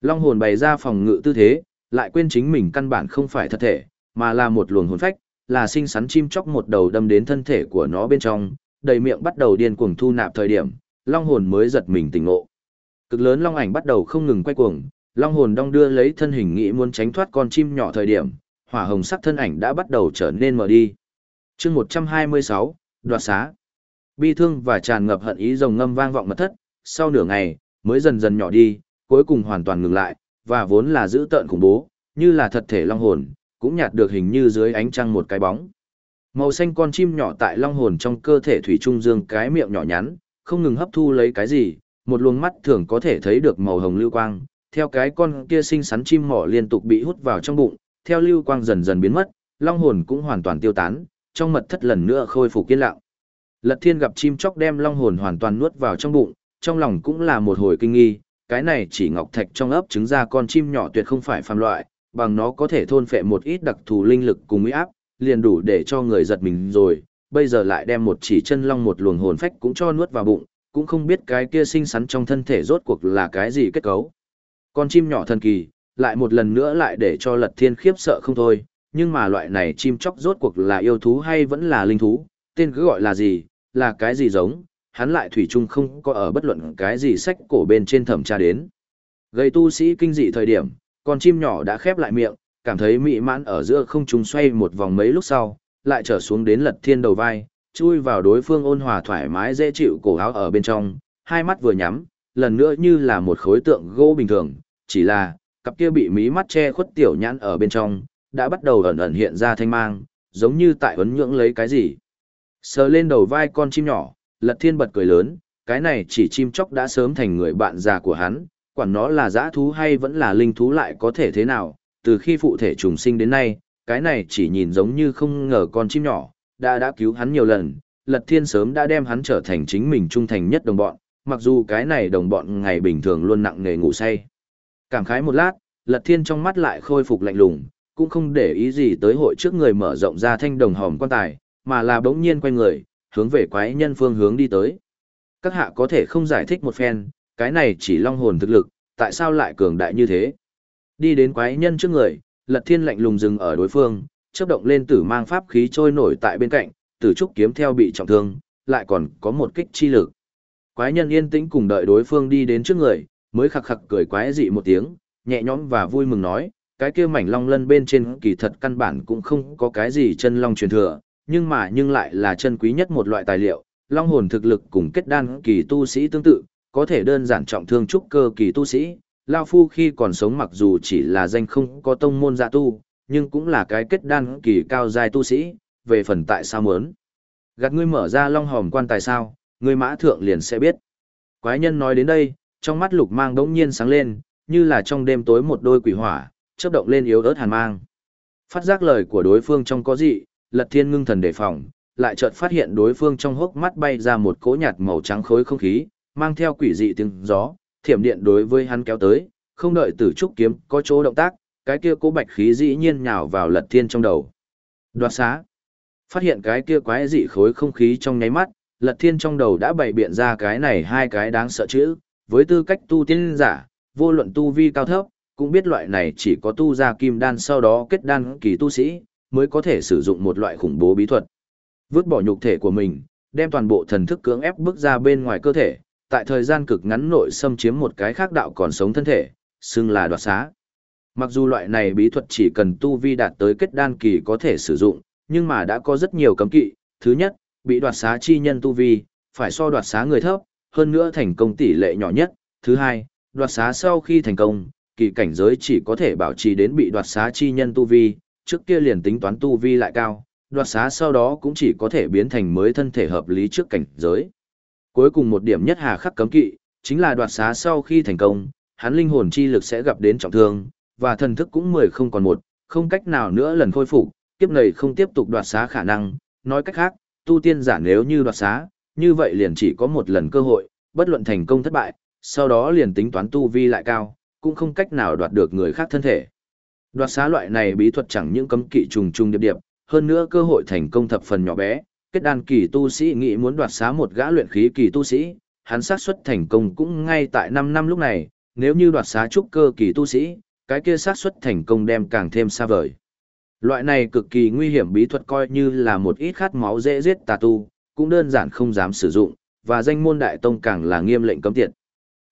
Long hồn bày ra phòng ngự tư thế, lại quên chính mình căn bản không phải thật thể, mà là một luồng hồn phách, là sinh sắn chim chóc một đầu đâm đến thân thể của nó bên trong, đầy miệng bắt đầu điên cuồng thu nạp thời điểm, long hồn mới giật mình tỉnh ngộ. Cực lớn long ảnh bắt đầu không ngừng quay cuồng, long hồn đong đưa lấy thân hình nghĩ muốn tránh thoát con chim nhỏ thời điểm, hỏa hồng sắc thân ảnh đã bắt đầu trở nên mờ đi. Chương 126, đoạt xá. Bi thương và tràn ngập hận ý rồng ngâm vang vọng mật thất, sau nửa ngày, mới dần dần nhỏ đi, cuối cùng hoàn toàn ngừng lại, và vốn là giữ tợn khủng bố, như là thật thể long hồn, cũng nhạt được hình như dưới ánh trăng một cái bóng. Màu xanh con chim nhỏ tại long hồn trong cơ thể thủy trung dương cái miệng nhỏ nhắn, không ngừng hấp thu lấy cái gì, một luồng mắt thường có thể thấy được màu hồng lưu quang, theo cái con kia sinh sắn chim mỏ liên tục bị hút vào trong bụng, theo lưu quang dần dần biến mất, long hồn cũng hoàn toàn tiêu tán, trong mật thất lần nữa khôi phục yên lặng. Lật Thiên gặp chim chóc đem long hồn hoàn toàn nuốt vào trong bụng, trong lòng cũng là một hồi kinh nghi, cái này chỉ ngọc thạch trong ấp trứng ra con chim nhỏ tuyệt không phải phàm loại, bằng nó có thể thôn phệ một ít đặc thù linh lực cùng uy áp, liền đủ để cho người giật mình rồi, bây giờ lại đem một chỉ chân long một luồng hồn phách cũng cho nuốt vào bụng, cũng không biết cái kia sinh sắn trong thân thể rốt cuộc là cái gì kết cấu. Con chim nhỏ thần kỳ, lại một lần nữa lại để cho lật thiên khiếp sợ không thôi, nhưng mà loại này chim chóc rốt cuộc là yêu thú hay vẫn là linh thú, tên cứ gọi là gì, là cái gì giống, hắn lại thủy chung không có ở bất luận cái gì sách cổ bên trên thẩm tra đến. Gây tu sĩ kinh dị thời điểm, con chim nhỏ đã khép lại miệng, cảm thấy mị mãn ở giữa không trung xoay một vòng mấy lúc sau, lại trở xuống đến lật thiên đầu vai, chui vào đối phương ôn hòa thoải mái dễ chịu cổ áo ở bên trong, hai mắt vừa nhắm, lần nữa như là một khối tượng gỗ bình thường, chỉ là, cặp kia bị mí mắt che khuất tiểu nhãn ở bên trong, đã bắt đầu ẩn ẩn hiện ra thanh mang, giống như tại ấn nhưỡng lấy cái gì. Sờ lên đầu vai con chim nhỏ, lật thiên bật cười lớn, cái này chỉ chim chóc đã sớm thành người bạn già của hắn, quản nó là dã thú hay vẫn là linh thú lại có thể thế nào, từ khi phụ thể trùng sinh đến nay, cái này chỉ nhìn giống như không ngờ con chim nhỏ, đã đã cứu hắn nhiều lần, lật thiên sớm đã đem hắn trở thành chính mình trung thành nhất đồng bọn, mặc dù cái này đồng bọn ngày bình thường luôn nặng nề ngủ say. Cảm khái một lát, lật thiên trong mắt lại khôi phục lạnh lùng, cũng không để ý gì tới hội trước người mở rộng ra thanh đồng hòm quan tài, mà là bỗng nhiên quay người, hướng về quái nhân phương hướng đi tới. Các hạ có thể không giải thích một phen, cái này chỉ long hồn thực lực, tại sao lại cường đại như thế? Đi đến quái nhân trước người, lật thiên lạnh lùng dừng ở đối phương, chớp động lên tử mang pháp khí trôi nổi tại bên cạnh, tử trúc kiếm theo bị trọng thương, lại còn có một kích chi lực. Quái nhân yên tĩnh cùng đợi đối phương đi đến trước người, mới khặc khặc cười quái dị một tiếng, nhẹ nhõm và vui mừng nói, cái kia mảnh long lân bên trên kỳ thật căn bản cũng không có cái gì chân long truyền thừa, nhưng mà nhưng lại là chân quý nhất một loại tài liệu, long hồn thực lực cùng kết đan kỳ tu sĩ tương tự, có thể đơn giản trọng thương trúc cơ kỳ tu sĩ. Lao Phu khi còn sống mặc dù chỉ là danh không có tông môn dạ tu, nhưng cũng là cái kết đan kỳ cao dài tu sĩ, về phần tại sao muốn. Gạt ngươi mở ra long hòm quan tài sao, ngươi mã thượng liền sẽ biết. Quái nhân nói đến đây, trong mắt lục mang đống nhiên sáng lên, như là trong đêm tối một đôi quỷ hỏa, chớp động lên yếu ớt hàn mang. Phát giác lời của đối phương trong có gì, lật thiên ngưng thần đề phòng, lại chợt phát hiện đối phương trong hốc mắt bay ra một cỗ nhạt màu trắng khối không khí, mang theo quỷ dị tiếng gió, thiểm điện đối với hắn kéo tới, không đợi tử trúc kiếm có chỗ động tác, cái kia cố bạch khí dĩ nhiên nhào vào lật thiên trong đầu. Đoạt xá. Phát hiện cái kia quái dị khối không khí trong nháy mắt, lật thiên trong đầu đã bày biện ra cái này hai cái đáng sợ chữ, với tư cách tu tiên giả, vô luận tu vi cao thấp, cũng biết loại này chỉ có tu ra kim đan sau đó kết đan kỳ tu sĩ, mới có thể sử dụng một loại khủng bố bí thuật. Vứt bỏ nhục thể của mình, đem toàn bộ thần thức cưỡng ép bước ra bên ngoài cơ thể, tại thời gian cực ngắn nội xâm chiếm một cái khác đạo còn sống thân thể, xưng là đoạt xá. Mặc dù loại này bí thuật chỉ cần tu vi đạt tới kết đan kỳ có thể sử dụng, nhưng mà đã có rất nhiều cấm kỵ. Thứ nhất, bị đoạt xá chi nhân tu vi, phải so đoạt xá người thấp, hơn nữa thành công tỷ lệ nhỏ nhất. Thứ hai, đoạt xá sau khi thành công, kỳ cảnh giới chỉ có thể bảo trì đến bị đoạt xá chi nhân tu vi, trước kia liền tính toán tu vi lại cao, đoạt xá sau đó cũng chỉ có thể biến thành mới thân thể hợp lý trước cảnh giới. Cuối cùng một điểm nhất hà khắc cấm kỵ, chính là đoạt xá sau khi thành công, hắn linh hồn chi lực sẽ gặp đến trọng thương, và thần thức cũng mười không còn một, không cách nào nữa lần khôi phục, kiếp này không tiếp tục đoạt xá khả năng, nói cách khác, tu tiên giả nếu như đoạt xá, như vậy liền chỉ có một lần cơ hội, bất luận thành công thất bại, sau đó liền tính toán tu vi lại cao, cũng không cách nào đoạt được người khác thân thể. Đoạt xá loại này bí thuật chẳng những cấm kỵ trùng trùng điệp điệp, hơn nữa cơ hội thành công thập phần nhỏ bé, kết đan kỳ tu sĩ nghĩ muốn đoạt xá một gã luyện khí kỳ tu sĩ, hắn xác suất thành công cũng ngay tại 5 năm lúc này, nếu như đoạt xá trúc cơ kỳ tu sĩ, cái kia xác suất thành công đem càng thêm xa vời. Loại này cực kỳ nguy hiểm bí thuật coi như là một ít khát máu dễ giết tà tu, cũng đơn giản không dám sử dụng, và danh môn đại tông càng là nghiêm lệnh cấm tiệt.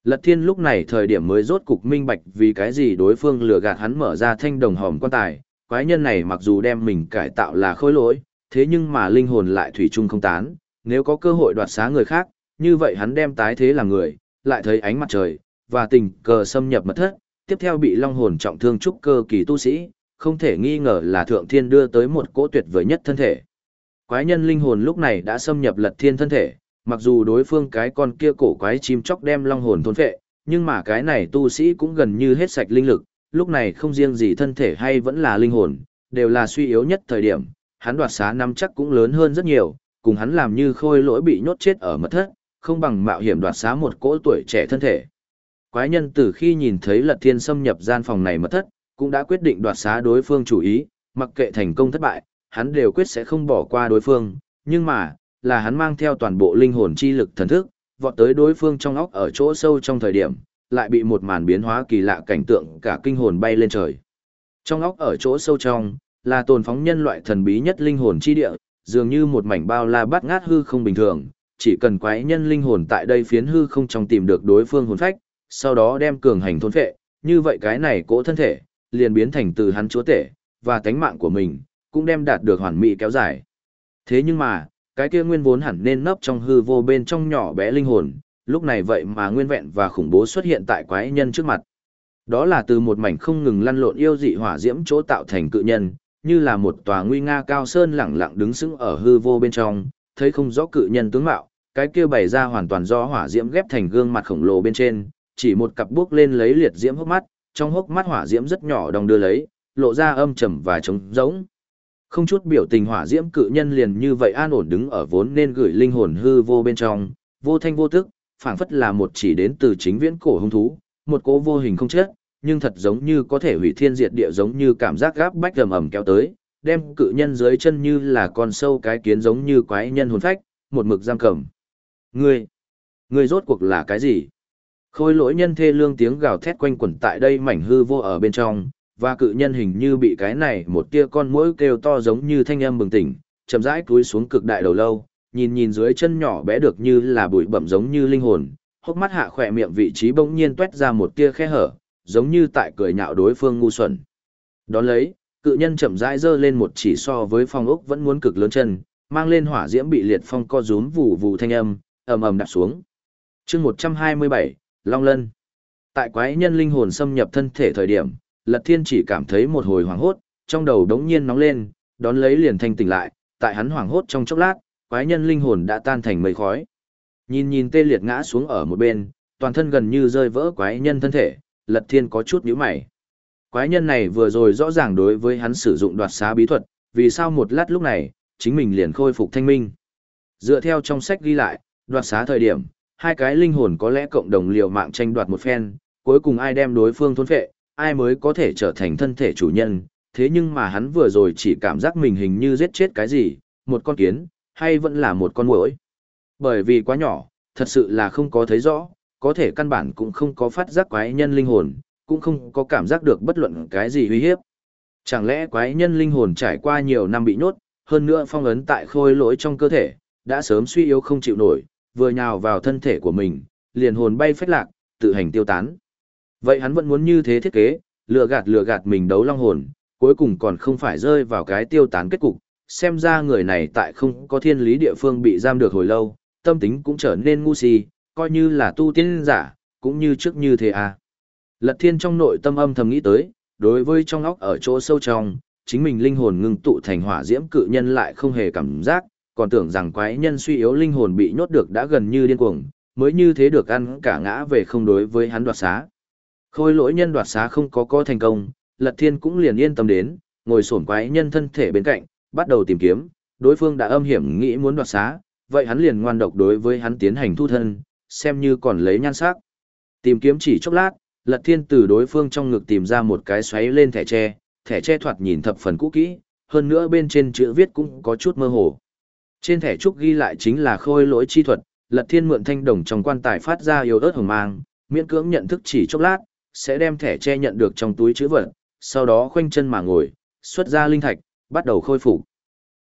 Lật thiên lúc này thời điểm mới rốt cục minh bạch vì cái gì đối phương lừa gạt hắn mở ra thanh đồng hòm quan tài, quái nhân này mặc dù đem mình cải tạo là khối lỗi, thế nhưng mà linh hồn lại thủy chung không tán, nếu có cơ hội đoạt xá người khác, như vậy hắn đem tái thế làm người, lại thấy ánh mặt trời, và tình cờ xâm nhập mật thất, tiếp theo bị long hồn trọng thương trúc cơ kỳ tu sĩ, không thể nghi ngờ là thượng thiên đưa tới một cỗ tuyệt vời nhất thân thể. Quái nhân linh hồn lúc này đã xâm nhập lật thiên thân thể, mặc dù đối phương cái con kia cổ quái chim chóc đem long hồn thôn phệ, nhưng mà cái này tu sĩ cũng gần như hết sạch linh lực, lúc này không riêng gì thân thể hay vẫn là linh hồn, đều là suy yếu nhất thời điểm, hắn đoạt xá năm chắc cũng lớn hơn rất nhiều, cùng hắn làm như khôi lỗi bị nhốt chết ở mật thất, không bằng mạo hiểm đoạt xá một cỗ tuổi trẻ thân thể. Quái nhân từ khi nhìn thấy lật thiên xâm nhập gian phòng này mất thất, cũng đã quyết định đoạt xá đối phương chủ ý, mặc kệ thành công thất bại, hắn đều quyết sẽ không bỏ qua đối phương, Nhưng mà, là hắn mang theo toàn bộ linh hồn chi lực thần thức, vọt tới đối phương trong óc ở chỗ sâu trong thời điểm, lại bị một màn biến hóa kỳ lạ cảnh tượng cả kinh hồn bay lên trời. Trong óc ở chỗ sâu trong, là tồn phóng nhân loại thần bí nhất linh hồn chi địa, dường như một mảnh bao la bát ngát hư không bình thường, chỉ cần quái nhân linh hồn tại đây phiến hư không trong tìm được đối phương hồn phách, sau đó đem cường hành thôn phệ, như vậy cái này cỗ thân thể, liền biến thành từ hắn chúa tể, và tánh mạng của mình, cũng đem đạt được hoàn mỹ kéo dài. Thế nhưng mà, cái kia nguyên vốn hẳn nên nấp trong hư vô bên trong nhỏ bé linh hồn, lúc này vậy mà nguyên vẹn và khủng bố xuất hiện tại quái nhân trước mặt. Đó là từ một mảnh không ngừng lăn lộn yêu dị hỏa diễm chỗ tạo thành cự nhân, như là một tòa nguy nga cao sơn lẳng lặng đứng sững ở hư vô bên trong, thấy không rõ cự nhân tướng mạo, cái kia bày ra hoàn toàn do hỏa diễm ghép thành gương mặt khổng lồ bên trên, chỉ một cặp bước lên lấy liệt diễm hốc mắt, trong hốc mắt hỏa diễm rất nhỏ đồng đưa lấy, lộ ra âm trầm và trống rỗng. Không chút biểu tình hỏa diễm cự nhân liền như vậy an ổn đứng ở vốn nên gửi linh hồn hư vô bên trong, vô thanh vô tức, phảng phất là một chỉ đến từ chính viễn cổ hung thú, một cố vô hình không chết, nhưng thật giống như có thể hủy thiên diệt địa giống như cảm giác gáp bách ầm ầm kéo tới, đem cự nhân dưới chân như là con sâu cái kiến giống như quái nhân hồn phách, một mực giam cầm. Ngươi, ngươi rốt cuộc là cái gì? Khôi lỗi nhân thê lương tiếng gào thét quanh quẩn tại đây mảnh hư vô ở bên trong, và cự nhân hình như bị cái này một tia con mũi kêu to giống như thanh âm bừng tỉnh, chậm rãi cúi xuống cực đại đầu lâu, nhìn nhìn dưới chân nhỏ bé được như là bụi bẩm giống như linh hồn, hốc mắt hạ khỏe miệng vị trí bỗng nhiên tuét ra một tia khe hở, giống như tại cười nhạo đối phương ngu xuẩn. Đón lấy, cự nhân chậm rãi giơ lên một chỉ so với phong ốc vẫn muốn cực lớn chân, mang lên hỏa diễm bị liệt phong co rúm vù vù thanh âm, ầm ầm đạp xuống. Chương 127, Long Lân. Tại quái nhân linh hồn xâm nhập thân thể thời điểm, Lật Thiên chỉ cảm thấy một hồi hoảng hốt, trong đầu đống nhiên nóng lên, đón lấy liền thanh tỉnh lại, tại hắn hoảng hốt trong chốc lát, quái nhân linh hồn đã tan thành mây khói. Nhìn nhìn tê liệt ngã xuống ở một bên, toàn thân gần như rơi vỡ quái nhân thân thể, Lật Thiên có chút nhíu mày. Quái nhân này vừa rồi rõ ràng đối với hắn sử dụng đoạt xá bí thuật, vì sao một lát lúc này, chính mình liền khôi phục thanh minh. Dựa theo trong sách ghi lại, đoạt xá thời điểm, hai cái linh hồn có lẽ cộng đồng liều mạng tranh đoạt một phen, cuối cùng ai đem đối phương thôn phệ, ai mới có thể trở thành thân thể chủ nhân, thế nhưng mà hắn vừa rồi chỉ cảm giác mình hình như giết chết cái gì, một con kiến, hay vẫn là một con muỗi. Bởi vì quá nhỏ, thật sự là không có thấy rõ, có thể căn bản cũng không có phát giác quái nhân linh hồn, cũng không có cảm giác được bất luận cái gì uy hiếp. Chẳng lẽ quái nhân linh hồn trải qua nhiều năm bị nhốt, hơn nữa phong ấn tại khôi lỗi trong cơ thể, đã sớm suy yếu không chịu nổi, vừa nhào vào thân thể của mình, liền hồn bay phách lạc, tự hành tiêu tán. Vậy hắn vẫn muốn như thế thiết kế, lừa gạt lừa gạt mình đấu long hồn, cuối cùng còn không phải rơi vào cái tiêu tán kết cục, xem ra người này tại không có thiên lý địa phương bị giam được hồi lâu, tâm tính cũng trở nên ngu si, coi như là tu tiên giả, cũng như trước như thế à. Lật thiên trong nội tâm âm thầm nghĩ tới, đối với trong óc ở chỗ sâu trong, chính mình linh hồn ngưng tụ thành hỏa diễm cự nhân lại không hề cảm giác, còn tưởng rằng quái nhân suy yếu linh hồn bị nhốt được đã gần như điên cuồng, mới như thế được ăn cả ngã về không đối với hắn đoạt xá. Khôi lỗi nhân đoạt xá không có có thành công, Lật Thiên cũng liền yên tâm đến, ngồi xổm quái nhân thân thể bên cạnh, bắt đầu tìm kiếm, đối phương đã âm hiểm nghĩ muốn đoạt xá, vậy hắn liền ngoan độc đối với hắn tiến hành thu thân, xem như còn lấy nhan sắc. Tìm kiếm chỉ chốc lát, Lật Thiên từ đối phương trong ngực tìm ra một cái xoáy lên thẻ tre, thẻ tre thoạt nhìn thập phần cũ kỹ, hơn nữa bên trên chữ viết cũng có chút mơ hồ. Trên thẻ trúc ghi lại chính là khôi lỗi chi thuật, Lật Thiên mượn thanh đồng trong quan tài phát ra yếu ớt hồng mang, miễn cưỡng nhận thức chỉ chốc lát, sẽ đem thẻ che nhận được trong túi chữ vật, sau đó khoanh chân mà ngồi, xuất ra linh thạch, bắt đầu khôi phục.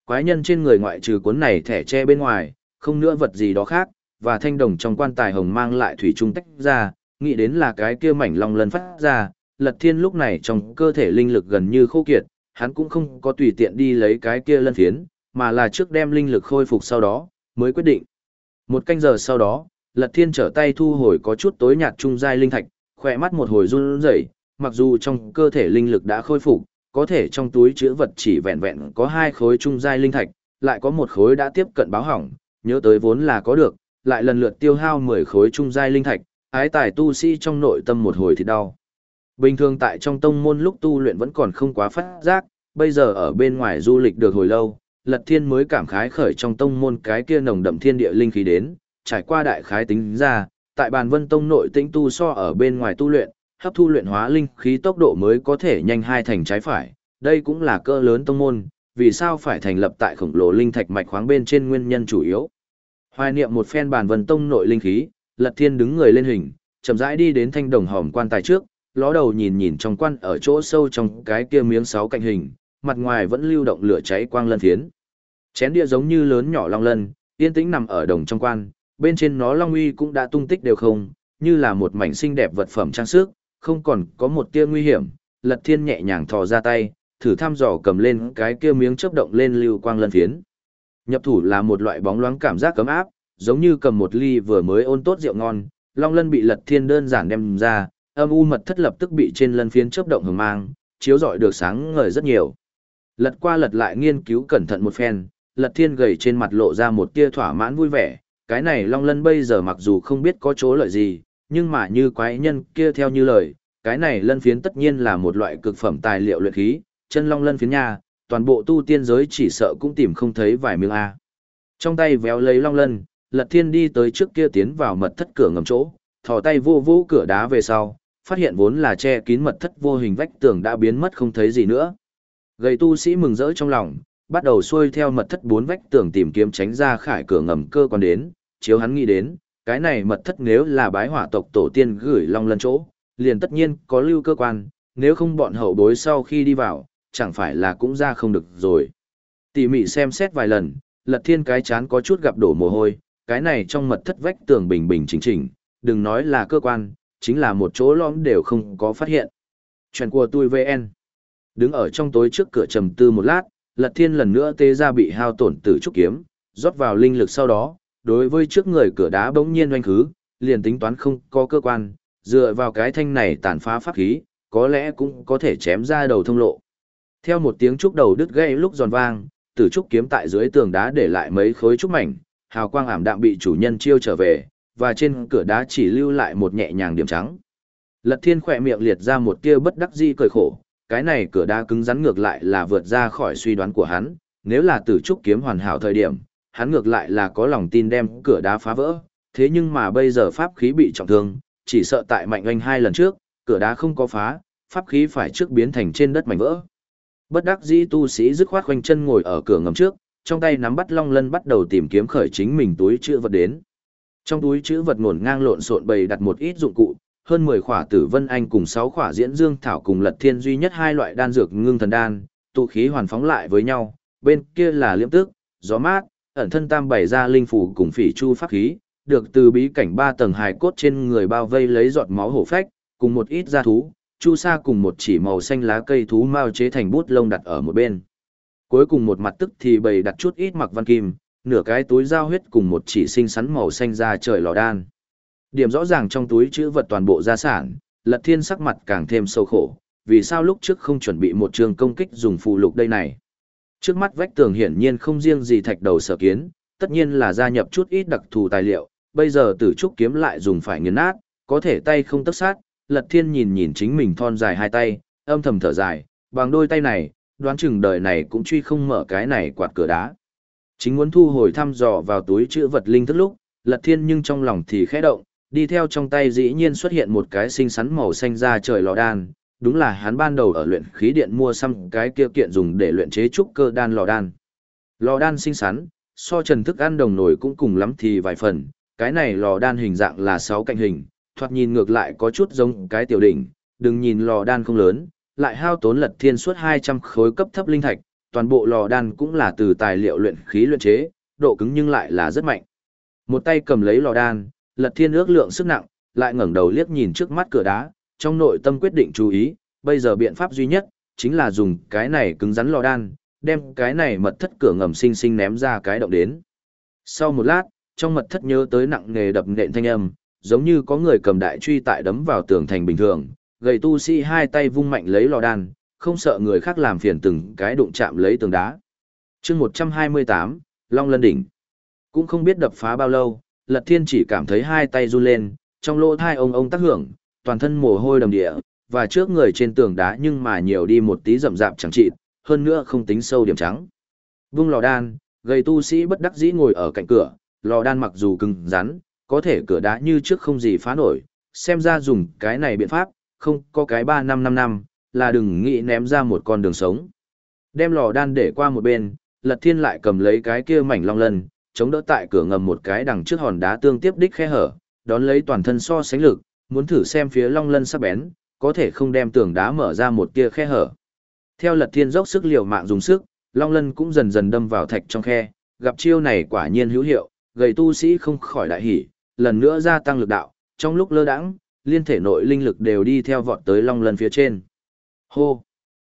Quái nhân trên người ngoại trừ cuốn này thẻ che bên ngoài, không nữa vật gì đó khác, và thanh đồng trong quan tài hồng mang lại thủy trung tách ra, nghĩ đến là cái kia mảnh long lân phát ra, Lật Thiên lúc này trong cơ thể linh lực gần như khô kiệt, hắn cũng không có tùy tiện đi lấy cái kia lân phiến, mà là trước đem linh lực khôi phục sau đó, mới quyết định. Một canh giờ sau đó, Lật Thiên trở tay thu hồi có chút tối nhạt trung giai linh thạch, khỏe mắt một hồi run rẩy, mặc dù trong cơ thể linh lực đã khôi phục, có thể trong túi chứa vật chỉ vẹn vẹn có hai khối trung giai linh thạch, lại có một khối đã tiếp cận báo hỏng, nhớ tới vốn là có được, lại lần lượt tiêu hao 10 khối trung giai linh thạch, ái tài tu sĩ trong nội tâm một hồi thì đau. Bình thường tại trong tông môn lúc tu luyện vẫn còn không quá phát giác, bây giờ ở bên ngoài du lịch được hồi lâu, Lật Thiên mới cảm khái khởi trong tông môn cái kia nồng đậm thiên địa linh khí đến, trải qua đại khái tính ra, tại bàn vân tông nội tĩnh tu so ở bên ngoài tu luyện, hấp thu luyện hóa linh khí tốc độ mới có thể nhanh hai thành trái phải, đây cũng là cơ lớn tông môn, vì sao phải thành lập tại khổng lồ linh thạch mạch khoáng bên trên nguyên nhân chủ yếu. Hoài niệm một phen bàn vân tông nội linh khí, Lật Thiên đứng người lên hình, chậm rãi đi đến thanh đồng hòm quan tài trước, ló đầu nhìn nhìn trong quan ở chỗ sâu trong cái kia miếng sáu cạnh hình, mặt ngoài vẫn lưu động lửa cháy quang lân thiến. Chén đĩa giống như lớn nhỏ long lân, yên tĩnh nằm ở đồng trong quan, bên trên nó long uy cũng đã tung tích đều không, như là một mảnh xinh đẹp vật phẩm trang sức, không còn có một tia nguy hiểm. Lật Thiên nhẹ nhàng thò ra tay, thử thăm dò cầm lên cái kia miếng chớp động lên lưu quang lân phiến. Nhập thủ là một loại bóng loáng cảm giác cấm áp, giống như cầm một ly vừa mới ôn tốt rượu ngon, long lân bị Lật Thiên đơn giản đem ra, âm u mật thất lập tức bị trên lân phiến chớp động hừng mang, chiếu rọi được sáng ngời rất nhiều. Lật qua lật lại nghiên cứu cẩn thận một phen, Lật Thiên gầy trên mặt lộ ra một tia thỏa mãn vui vẻ, cái này Long Lân bây giờ mặc dù không biết có chỗ lợi gì, nhưng mà như quái nhân kia theo như lời, cái này lân phiến tất nhiên là một loại cực phẩm tài liệu luyện khí, chân Long Lân phiến nha, toàn bộ tu tiên giới chỉ sợ cũng tìm không thấy vài miếng A. Trong tay véo lấy Long Lân, Lật Thiên đi tới trước kia tiến vào mật thất cửa ngầm chỗ, thò tay vô vô cửa đá về sau, phát hiện vốn là che kín mật thất vô hình vách tường đã biến mất không thấy gì nữa. Gầy tu sĩ mừng rỡ trong lòng, bắt đầu xuôi theo mật thất bốn vách tường tìm kiếm tránh ra khải cửa ngầm cơ quan đến, chiếu hắn nghĩ đến, cái này mật thất nếu là bái hỏa tộc tổ tiên gửi long lân chỗ, liền tất nhiên có lưu cơ quan, nếu không bọn hậu bối sau khi đi vào, chẳng phải là cũng ra không được rồi. Tỉ mỉ xem xét vài lần, lật thiên cái chán có chút gặp đổ mồ hôi, cái này trong mật thất vách tường bình bình chính chỉnh, đừng nói là cơ quan, chính là một chỗ lõm đều không có phát hiện. Chuyện của tôi VN. Đứng ở trong tối trước cửa trầm tư một lát, Lật Thiên lần nữa tê ra bị hao tổn tử trúc kiếm, rót vào linh lực sau đó, đối với trước người cửa đá bỗng nhiên oanh khứ, liền tính toán không có cơ quan, dựa vào cái thanh này tàn phá pháp khí, có lẽ cũng có thể chém ra đầu thông lộ. Theo một tiếng trúc đầu đứt gãy lúc giòn vang, tử trúc kiếm tại dưới tường đá để lại mấy khối trúc mảnh, hào quang ảm đạm bị chủ nhân chiêu trở về, và trên cửa đá chỉ lưu lại một nhẹ nhàng điểm trắng. Lật Thiên khỏe miệng liệt ra một tia bất đắc dĩ cười khổ, cái này cửa đá cứng rắn ngược lại là vượt ra khỏi suy đoán của hắn, nếu là tử trúc kiếm hoàn hảo thời điểm, hắn ngược lại là có lòng tin đem cửa đá phá vỡ, thế nhưng mà bây giờ pháp khí bị trọng thương, chỉ sợ tại mạnh anh hai lần trước, cửa đá không có phá, pháp khí phải trước biến thành trên đất mảnh vỡ. Bất đắc dĩ tu sĩ dứt khoát khoanh chân ngồi ở cửa ngầm trước, trong tay nắm bắt long lân bắt đầu tìm kiếm khởi chính mình túi chữ vật đến. Trong túi chữ vật ngổn ngang lộn xộn bày đặt một ít dụng cụ, hơn 10 khỏa tử vân anh cùng 6 khỏa diễn dương thảo cùng lật thiên duy nhất hai loại đan dược ngưng thần đan, tụ khí hoàn phóng lại với nhau, bên kia là liễm tức, gió mát, ẩn thân tam bày ra linh phủ cùng phỉ chu pháp khí, được từ bí cảnh ba tầng hài cốt trên người bao vây lấy giọt máu hổ phách, cùng một ít gia thú, chu sa cùng một chỉ màu xanh lá cây thú mao chế thành bút lông đặt ở một bên. Cuối cùng một mặt tức thì bày đặt chút ít mặc văn kim, nửa cái túi dao huyết cùng một chỉ sinh sắn màu xanh ra trời lò đan. Điểm rõ ràng trong túi chữ vật toàn bộ gia sản, Lật Thiên sắc mặt càng thêm sâu khổ, vì sao lúc trước không chuẩn bị một trường công kích dùng phụ lục đây này. Trước mắt vách tường hiển nhiên không riêng gì thạch đầu sở kiến, tất nhiên là gia nhập chút ít đặc thù tài liệu, bây giờ tử trúc kiếm lại dùng phải nghiền nát, có thể tay không tất sát, Lật Thiên nhìn nhìn chính mình thon dài hai tay, âm thầm thở dài, bằng đôi tay này, đoán chừng đời này cũng truy không mở cái này quạt cửa đá. Chính muốn thu hồi thăm dò vào túi chữ vật linh thức lúc, Lật Thiên nhưng trong lòng thì khẽ động, đi theo trong tay dĩ nhiên xuất hiện một cái xinh xắn màu xanh da trời lò đan, đúng là hắn ban đầu ở luyện khí điện mua xăm cái kia kiện dùng để luyện chế trúc cơ đan lò đan. Lò đan xinh xắn, so trần thức ăn đồng nổi cũng cùng lắm thì vài phần, cái này lò đan hình dạng là sáu cạnh hình, thoạt nhìn ngược lại có chút giống cái tiểu đỉnh, đừng nhìn lò đan không lớn, lại hao tốn lật thiên suốt 200 khối cấp thấp linh thạch, toàn bộ lò đan cũng là từ tài liệu luyện khí luyện chế, độ cứng nhưng lại là rất mạnh. Một tay cầm lấy lò đan, lật thiên ước lượng sức nặng, lại ngẩng đầu liếc nhìn trước mắt cửa đá, trong nội tâm quyết định chú ý, bây giờ biện pháp duy nhất, chính là dùng cái này cứng rắn lò đan, đem cái này mật thất cửa ngầm sinh sinh ném ra cái động đến. Sau một lát, trong mật thất nhớ tới nặng nghề đập nện thanh âm, giống như có người cầm đại truy tại đấm vào tường thành bình thường, gầy tu sĩ hai tay vung mạnh lấy lò đan, không sợ người khác làm phiền từng cái đụng chạm lấy tường đá. chương 128, Long Lân Đỉnh. Cũng không biết đập phá bao lâu, Lật Thiên chỉ cảm thấy hai tay run lên, trong lỗ thai ông ông tác hưởng, toàn thân mồ hôi đầm địa, và trước người trên tường đá nhưng mà nhiều đi một tí rậm rạp chẳng trị, hơn nữa không tính sâu điểm trắng. Vung lò đan, gầy tu sĩ bất đắc dĩ ngồi ở cạnh cửa, lò đan mặc dù cứng rắn, có thể cửa đá như trước không gì phá nổi, xem ra dùng cái này biện pháp, không có cái ba năm năm năm, là đừng nghĩ ném ra một con đường sống. Đem lò đan để qua một bên, Lật Thiên lại cầm lấy cái kia mảnh long lân, chống đỡ tại cửa ngầm một cái đằng trước hòn đá tương tiếp đích khe hở, đón lấy toàn thân so sánh lực, muốn thử xem phía long lân sắc bén, có thể không đem tường đá mở ra một tia khe hở. Theo Lật Thiên dốc sức liều mạng dùng sức, long lân cũng dần dần đâm vào thạch trong khe, gặp chiêu này quả nhiên hữu hiệu, gầy tu sĩ không khỏi đại hỉ, lần nữa gia tăng lực đạo, trong lúc lơ đãng, liên thể nội linh lực đều đi theo vọt tới long lân phía trên. Hô!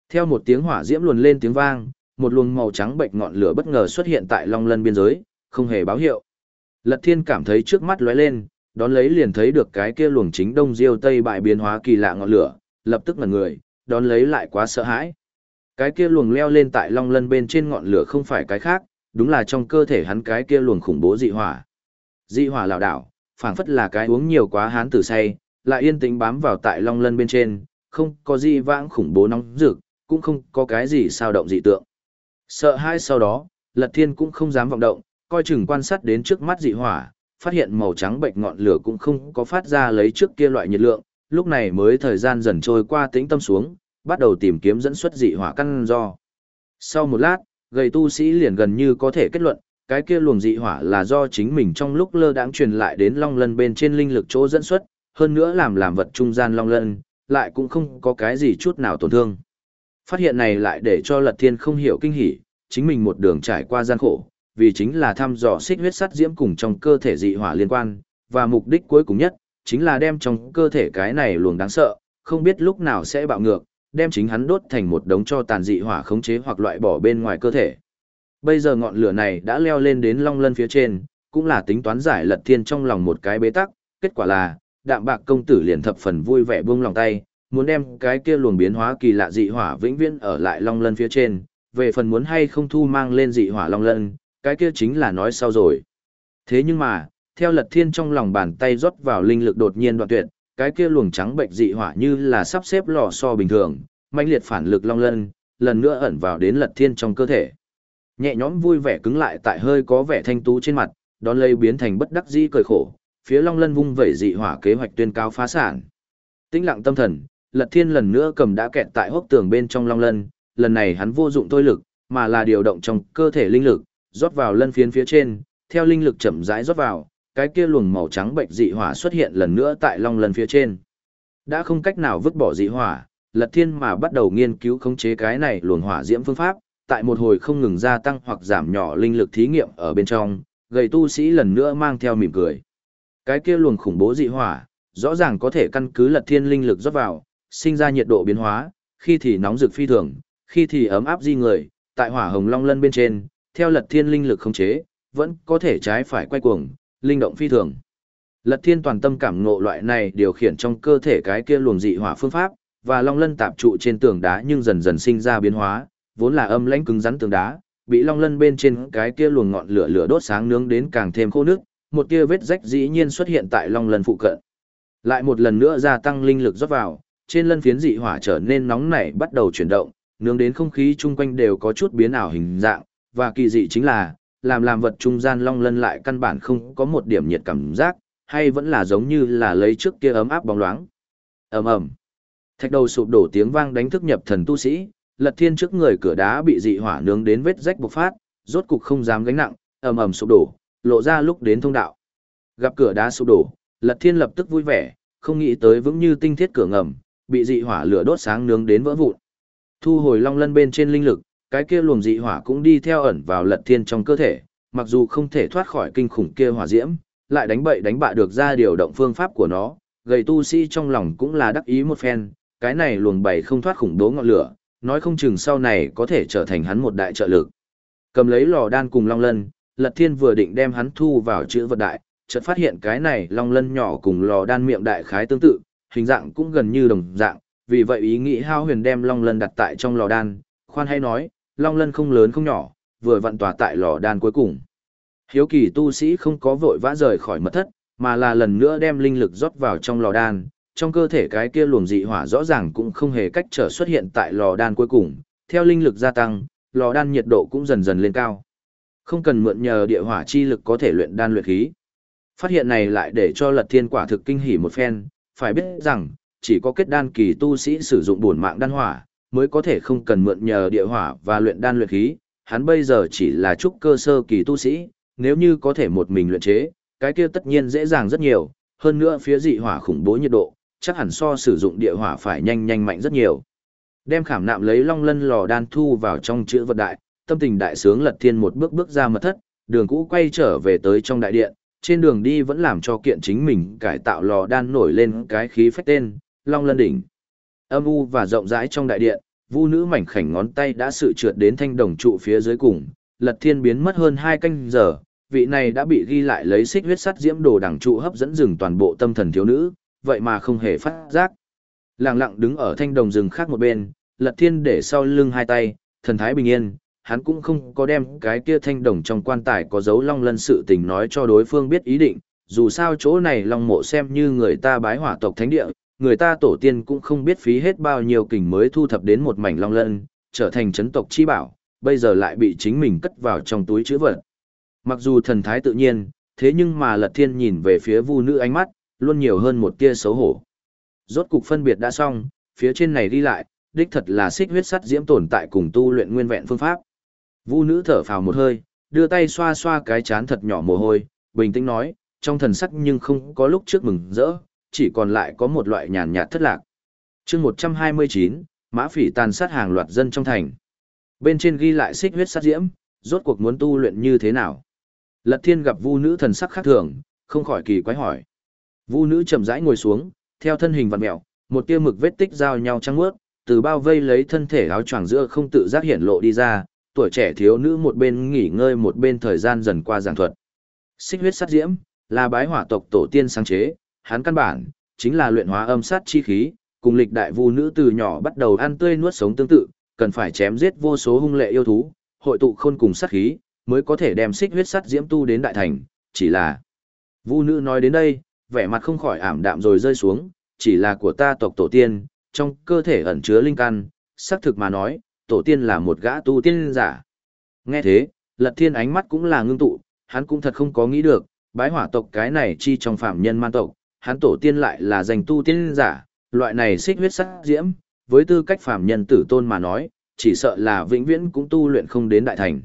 Theo một tiếng hỏa diễm luồn lên tiếng vang, một luồng màu trắng bệnh ngọn lửa bất ngờ xuất hiện tại long lân biên giới, không hề báo hiệu. Lật Thiên cảm thấy trước mắt lóe lên, đón lấy liền thấy được cái kia luồng chính đông diêu tây bại biến hóa kỳ lạ ngọn lửa, lập tức ngẩn người, đón lấy lại quá sợ hãi. Cái kia luồng leo lên tại long lân bên trên ngọn lửa không phải cái khác, đúng là trong cơ thể hắn cái kia luồng khủng bố dị hỏa. Dị hỏa lão đảo, phảng phất là cái uống nhiều quá hán tử say, lại yên tĩnh bám vào tại long lân bên trên, không có gì vãng khủng bố nóng rực, cũng không có cái gì sao động dị tượng. Sợ hãi sau đó, Lật Thiên cũng không dám vọng động, coi chừng quan sát đến trước mắt dị hỏa, phát hiện màu trắng bệnh ngọn lửa cũng không có phát ra lấy trước kia loại nhiệt lượng, lúc này mới thời gian dần trôi qua tĩnh tâm xuống, bắt đầu tìm kiếm dẫn xuất dị hỏa căn do. Sau một lát, gầy tu sĩ liền gần như có thể kết luận, cái kia luồng dị hỏa là do chính mình trong lúc lơ đãng truyền lại đến long lân bên trên linh lực chỗ dẫn xuất, hơn nữa làm làm vật trung gian long lân, lại cũng không có cái gì chút nào tổn thương. Phát hiện này lại để cho Lật Thiên không hiểu kinh hỉ, chính mình một đường trải qua gian khổ, vì chính là thăm dò xích huyết sắt diễm cùng trong cơ thể dị hỏa liên quan, và mục đích cuối cùng nhất, chính là đem trong cơ thể cái này luồng đáng sợ, không biết lúc nào sẽ bạo ngược, đem chính hắn đốt thành một đống cho tàn dị hỏa khống chế hoặc loại bỏ bên ngoài cơ thể. Bây giờ ngọn lửa này đã leo lên đến long lân phía trên, cũng là tính toán giải lật thiên trong lòng một cái bế tắc, kết quả là, đạm bạc công tử liền thập phần vui vẻ buông lòng tay, muốn đem cái kia luồng biến hóa kỳ lạ dị hỏa vĩnh viễn ở lại long lân phía trên, về phần muốn hay không thu mang lên dị hỏa long lân, cái kia chính là nói sau rồi. Thế nhưng mà, theo lật thiên trong lòng bàn tay rót vào linh lực đột nhiên đoạn tuyệt, cái kia luồng trắng bệnh dị hỏa như là sắp xếp lò so bình thường, mãnh liệt phản lực long lân, lần nữa ẩn vào đến lật thiên trong cơ thể. Nhẹ nhõm vui vẻ cứng lại tại hơi có vẻ thanh tú trên mặt, đón lấy biến thành bất đắc dĩ cười khổ, phía long lân vung vẩy dị hỏa kế hoạch tuyên cao phá sản. Tĩnh lặng tâm thần, lật thiên lần nữa cầm đã kẹt tại hốc tường bên trong long lân, lần này hắn vô dụng thôi lực, mà là điều động trong cơ thể linh lực, rót vào lân phiến phía trên, theo linh lực chậm rãi rót vào, cái kia luồng màu trắng bệnh dị hỏa xuất hiện lần nữa tại long lân phía trên. Đã không cách nào vứt bỏ dị hỏa, Lật Thiên mà bắt đầu nghiên cứu khống chế cái này luồng hỏa diễm phương pháp, tại một hồi không ngừng gia tăng hoặc giảm nhỏ linh lực thí nghiệm ở bên trong, gầy tu sĩ lần nữa mang theo mỉm cười. Cái kia luồng khủng bố dị hỏa, rõ ràng có thể căn cứ Lật Thiên linh lực rót vào, sinh ra nhiệt độ biến hóa, khi thì nóng rực phi thường, khi thì ấm áp di người, tại hỏa hồng long lân bên trên, theo lật thiên linh lực không chế, vẫn có thể trái phải quay cuồng, linh động phi thường. Lật thiên toàn tâm cảm ngộ loại này điều khiển trong cơ thể cái kia luồng dị hỏa phương pháp, và long lân tạp trụ trên tường đá nhưng dần dần sinh ra biến hóa, vốn là âm lãnh cứng rắn tường đá, bị long lân bên trên cái kia luồng ngọn lửa lửa đốt sáng nướng đến càng thêm khô nước, một kia vết rách dĩ nhiên xuất hiện tại long lân phụ cận. Lại một lần nữa gia tăng linh lực rót vào, trên lân phiến dị hỏa trở nên nóng nảy bắt đầu chuyển động, nướng đến không khí chung quanh đều có chút biến ảo hình dạng, và kỳ dị chính là, làm làm vật trung gian long lân lại căn bản không có một điểm nhiệt cảm giác, hay vẫn là giống như là lấy trước kia ấm áp bóng loáng. ầm ầm Thạch đầu sụp đổ tiếng vang đánh thức nhập thần tu sĩ, lật thiên trước người cửa đá bị dị hỏa nướng đến vết rách bộc phát, rốt cục không dám gánh nặng, ầm ầm sụp đổ, lộ ra lúc đến thông đạo. Gặp cửa đá sụp đổ, lật thiên lập tức vui vẻ, không nghĩ tới vững như tinh thiết cửa ngầm, bị dị hỏa lửa đốt sáng nướng đến vỡ vụn. Thu hồi long lân bên trên linh lực, cái kia luồng dị hỏa cũng đi theo ẩn vào lật thiên trong cơ thể, mặc dù không thể thoát khỏi kinh khủng kia hỏa diễm, lại đánh bậy đánh bạ được ra điều động phương pháp của nó, gầy tu sĩ trong lòng cũng là đắc ý một phen, cái này luồng bày không thoát khủng bố ngọn lửa, nói không chừng sau này có thể trở thành hắn một đại trợ lực. Cầm lấy lò đan cùng long lân, lật thiên vừa định đem hắn thu vào chữ vật đại, chợt phát hiện cái này long lân nhỏ cùng lò đan miệng đại khái tương tự, hình dạng cũng gần như đồng dạng, vì vậy ý nghĩ hao huyền đem long lân đặt tại trong lò đan, khoan hay nói, long lân không lớn không nhỏ, vừa vặn tỏa tại lò đan cuối cùng. Hiếu kỳ tu sĩ không có vội vã rời khỏi mật thất, mà là lần nữa đem linh lực rót vào trong lò đan, trong cơ thể cái kia luồng dị hỏa rõ ràng cũng không hề cách trở xuất hiện tại lò đan cuối cùng, theo linh lực gia tăng, lò đan nhiệt độ cũng dần dần lên cao. Không cần mượn nhờ địa hỏa chi lực có thể luyện đan luyện khí. Phát hiện này lại để cho Lật Thiên quả thực kinh hỉ một phen, phải biết rằng, chỉ có kết đan kỳ tu sĩ sử dụng bổn mạng đan hỏa, mới có thể không cần mượn nhờ địa hỏa và luyện đan luyện khí, hắn bây giờ chỉ là trúc cơ sơ kỳ tu sĩ, nếu như có thể một mình luyện chế, cái kia tất nhiên dễ dàng rất nhiều, hơn nữa phía dị hỏa khủng bố nhiệt độ, chắc hẳn so sử dụng địa hỏa phải nhanh nhanh mạnh rất nhiều. Đem khảm nạm lấy long lân lò đan thu vào trong chữ vật đại, tâm tình đại sướng lật thiên một bước bước ra mật thất, đường cũ quay trở về tới trong đại điện, trên đường đi vẫn làm cho kiện chính mình cải tạo lò đan nổi lên cái khí phách tên, long lân đỉnh. Âm u và rộng rãi trong đại điện, vu nữ mảnh khảnh ngón tay đã sự trượt đến thanh đồng trụ phía dưới cùng, lật thiên biến mất hơn hai canh giờ, vị này đã bị ghi lại lấy xích huyết sắt diễm đồ đẳng trụ hấp dẫn rừng toàn bộ tâm thần thiếu nữ, vậy mà không hề phát giác. Lặng lặng đứng ở thanh đồng rừng khác một bên, lật thiên để sau lưng hai tay, thần thái bình yên, hắn cũng không có đem cái kia thanh đồng trong quan tài có dấu long lân sự tình nói cho đối phương biết ý định, dù sao chỗ này long mộ xem như người ta bái hỏa tộc thánh địa, người ta tổ tiên cũng không biết phí hết bao nhiêu kình mới thu thập đến một mảnh long lân, trở thành chấn tộc chi bảo, bây giờ lại bị chính mình cất vào trong túi chữ vật. Mặc dù thần thái tự nhiên, thế nhưng mà lật thiên nhìn về phía vu nữ ánh mắt, luôn nhiều hơn một tia xấu hổ. Rốt cục phân biệt đã xong, phía trên này đi lại, đích thật là xích huyết sắt diễm tồn tại cùng tu luyện nguyên vẹn phương pháp. Vu nữ thở phào một hơi, đưa tay xoa xoa cái chán thật nhỏ mồ hôi, bình tĩnh nói, trong thần sắc nhưng không có lúc trước mừng rỡ, chỉ còn lại có một loại nhàn nhạt thất lạc. chương 129, mã phỉ tàn sát hàng loạt dân trong thành. Bên trên ghi lại xích huyết sát diễm, rốt cuộc muốn tu luyện như thế nào? Lật thiên gặp vu nữ thần sắc khác thường, không khỏi kỳ quái hỏi. Vu nữ chậm rãi ngồi xuống, theo thân hình vặn mẹo, một tia mực vết tích giao nhau trắng mướt, từ bao vây lấy thân thể áo choàng giữa không tự giác hiện lộ đi ra, tuổi trẻ thiếu nữ một bên nghỉ ngơi một bên thời gian dần qua giảng thuật. Xích huyết sát diễm là bái hỏa tộc tổ tiên sáng chế, hắn căn bản chính là luyện hóa âm sát chi khí, cùng lịch đại vu nữ từ nhỏ bắt đầu ăn tươi nuốt sống tương tự, cần phải chém giết vô số hung lệ yêu thú, hội tụ khôn cùng sát khí, mới có thể đem xích huyết sắt diễm tu đến đại thành, chỉ là Vu nữ nói đến đây, vẻ mặt không khỏi ảm đạm rồi rơi xuống, chỉ là của ta tộc tổ tiên, trong cơ thể ẩn chứa linh căn, xác thực mà nói, tổ tiên là một gã tu tiên giả. Nghe thế, lật thiên ánh mắt cũng là ngưng tụ, hắn cũng thật không có nghĩ được, bái hỏa tộc cái này chi trong phạm nhân man tộc, hắn tổ tiên lại là dành tu tiên giả, loại này xích huyết sắc diễm, với tư cách phàm nhân tử tôn mà nói, chỉ sợ là vĩnh viễn cũng tu luyện không đến đại thành.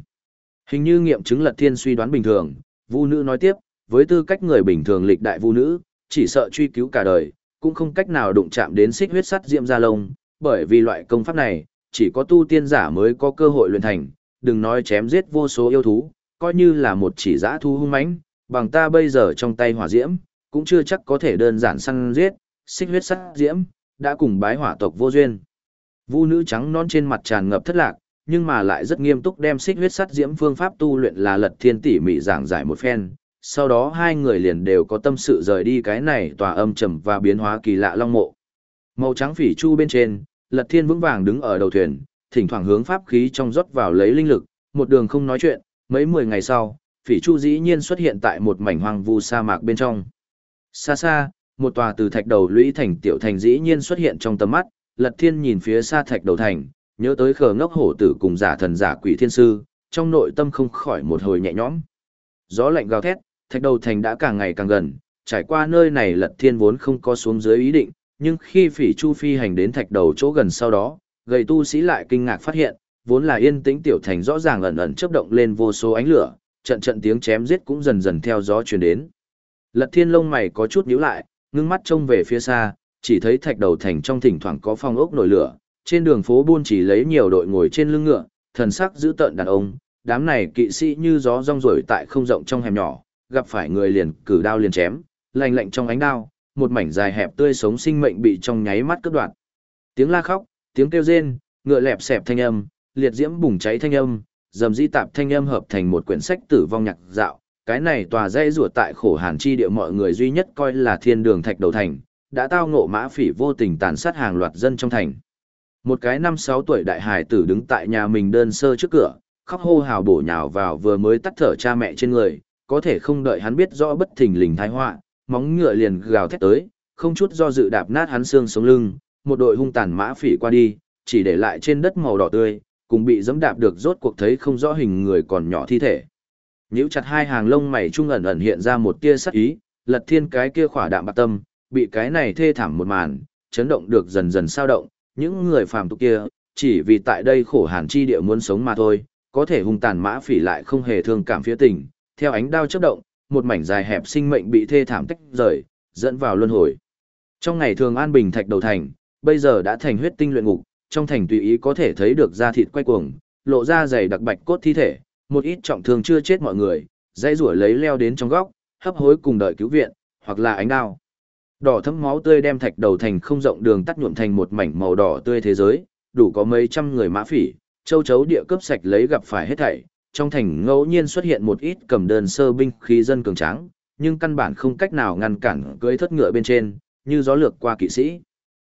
Hình như nghiệm chứng lật thiên suy đoán bình thường, vu nữ nói tiếp, với tư cách người bình thường lịch đại vu nữ, chỉ sợ truy cứu cả đời, cũng không cách nào đụng chạm đến xích huyết sắt diễm ra lông, bởi vì loại công pháp này, chỉ có tu tiên giả mới có cơ hội luyện thành, đừng nói chém giết vô số yêu thú, coi như là một chỉ giã thu hung mãnh, bằng ta bây giờ trong tay hỏa diễm, cũng chưa chắc có thể đơn giản săn giết, xích huyết sắt diễm, đã cùng bái hỏa tộc vô duyên. Vu nữ trắng non trên mặt tràn ngập thất lạc, nhưng mà lại rất nghiêm túc đem xích huyết sắt diễm phương pháp tu luyện là lật thiên tỉ mỉ giảng giải một phen. Sau đó hai người liền đều có tâm sự rời đi cái này tòa âm trầm và biến hóa kỳ lạ long mộ. Màu trắng phỉ chu bên trên, Lật Thiên vững vàng đứng ở đầu thuyền, thỉnh thoảng hướng pháp khí trong rót vào lấy linh lực, một đường không nói chuyện, mấy mười ngày sau, Phỉ Chu dĩ nhiên xuất hiện tại một mảnh hoang vu sa mạc bên trong. Xa xa, một tòa từ thạch đầu lũy thành tiểu thành dĩ nhiên xuất hiện trong tầm mắt, Lật Thiên nhìn phía xa thạch đầu thành, nhớ tới khờ ngốc hổ tử cùng giả thần giả quỷ thiên sư, trong nội tâm không khỏi một hồi nhẹ nhõm. Gió lạnh gào thét, thạch đầu thành đã càng ngày càng gần, trải qua nơi này Lật Thiên vốn không có xuống dưới ý định, nhưng khi phỉ chu phi hành đến thạch đầu chỗ gần sau đó, gầy tu sĩ lại kinh ngạc phát hiện, vốn là yên tĩnh tiểu thành rõ ràng ẩn ẩn chớp động lên vô số ánh lửa, trận trận tiếng chém giết cũng dần dần theo gió truyền đến. Lật Thiên lông mày có chút nhíu lại, ngưng mắt trông về phía xa, chỉ thấy thạch đầu thành trong thỉnh thoảng có phong ốc nổi lửa, trên đường phố buôn chỉ lấy nhiều đội ngồi trên lưng ngựa, thần sắc giữ tợn đàn ông, đám này kỵ sĩ như gió rong rổi tại không rộng trong hẻm nhỏ, gặp phải người liền cử đao liền chém, lạnh lạnh trong ánh đao, một mảnh dài hẹp tươi sống sinh mệnh bị trong nháy mắt cướp đoạt. Tiếng la khóc, tiếng kêu rên, ngựa lẹp xẹp thanh âm, liệt diễm bùng cháy thanh âm, dầm di tạp thanh âm hợp thành một quyển sách tử vong nhạc dạo. Cái này tòa dây rùa tại khổ hàn chi địa mọi người duy nhất coi là thiên đường thạch đầu thành, đã tao ngộ mã phỉ vô tình tàn sát hàng loạt dân trong thành. Một cái năm sáu tuổi đại hài tử đứng tại nhà mình đơn sơ trước cửa, khóc hô hào bổ nhào vào vừa mới tắt thở cha mẹ trên người, có thể không đợi hắn biết rõ bất thình lình thái họa, móng ngựa liền gào thét tới, không chút do dự đạp nát hắn xương sống lưng, một đội hung tàn mã phỉ qua đi, chỉ để lại trên đất màu đỏ tươi, cùng bị dẫm đạp được rốt cuộc thấy không rõ hình người còn nhỏ thi thể. Nhíu chặt hai hàng lông mày trung ẩn ẩn hiện ra một tia sắc ý, Lật Thiên cái kia khỏa đạm bạc tâm, bị cái này thê thảm một màn, chấn động được dần dần sao động, những người phàm tục kia, chỉ vì tại đây khổ hàn chi địa muốn sống mà thôi, có thể hung tàn mã phỉ lại không hề thương cảm phía tình, theo ánh đao chớp động, một mảnh dài hẹp sinh mệnh bị thê thảm tách rời, dẫn vào luân hồi. Trong ngày thường an bình thạch đầu thành, bây giờ đã thành huyết tinh luyện ngục, trong thành tùy ý có thể thấy được da thịt quay cuồng, lộ ra dày đặc bạch cốt thi thể, một ít trọng thương chưa chết mọi người, dây rủa lấy leo đến trong góc, hấp hối cùng đợi cứu viện, hoặc là ánh đao. Đỏ thấm máu tươi đem thạch đầu thành không rộng đường tắt nhuộm thành một mảnh màu đỏ tươi thế giới, đủ có mấy trăm người mã phỉ, châu chấu địa cướp sạch lấy gặp phải hết thảy. Trong thành ngẫu nhiên xuất hiện một ít cầm đơn sơ binh khí dân cường tráng, nhưng căn bản không cách nào ngăn cản cưỡi thất ngựa bên trên, như gió lược qua kỵ sĩ.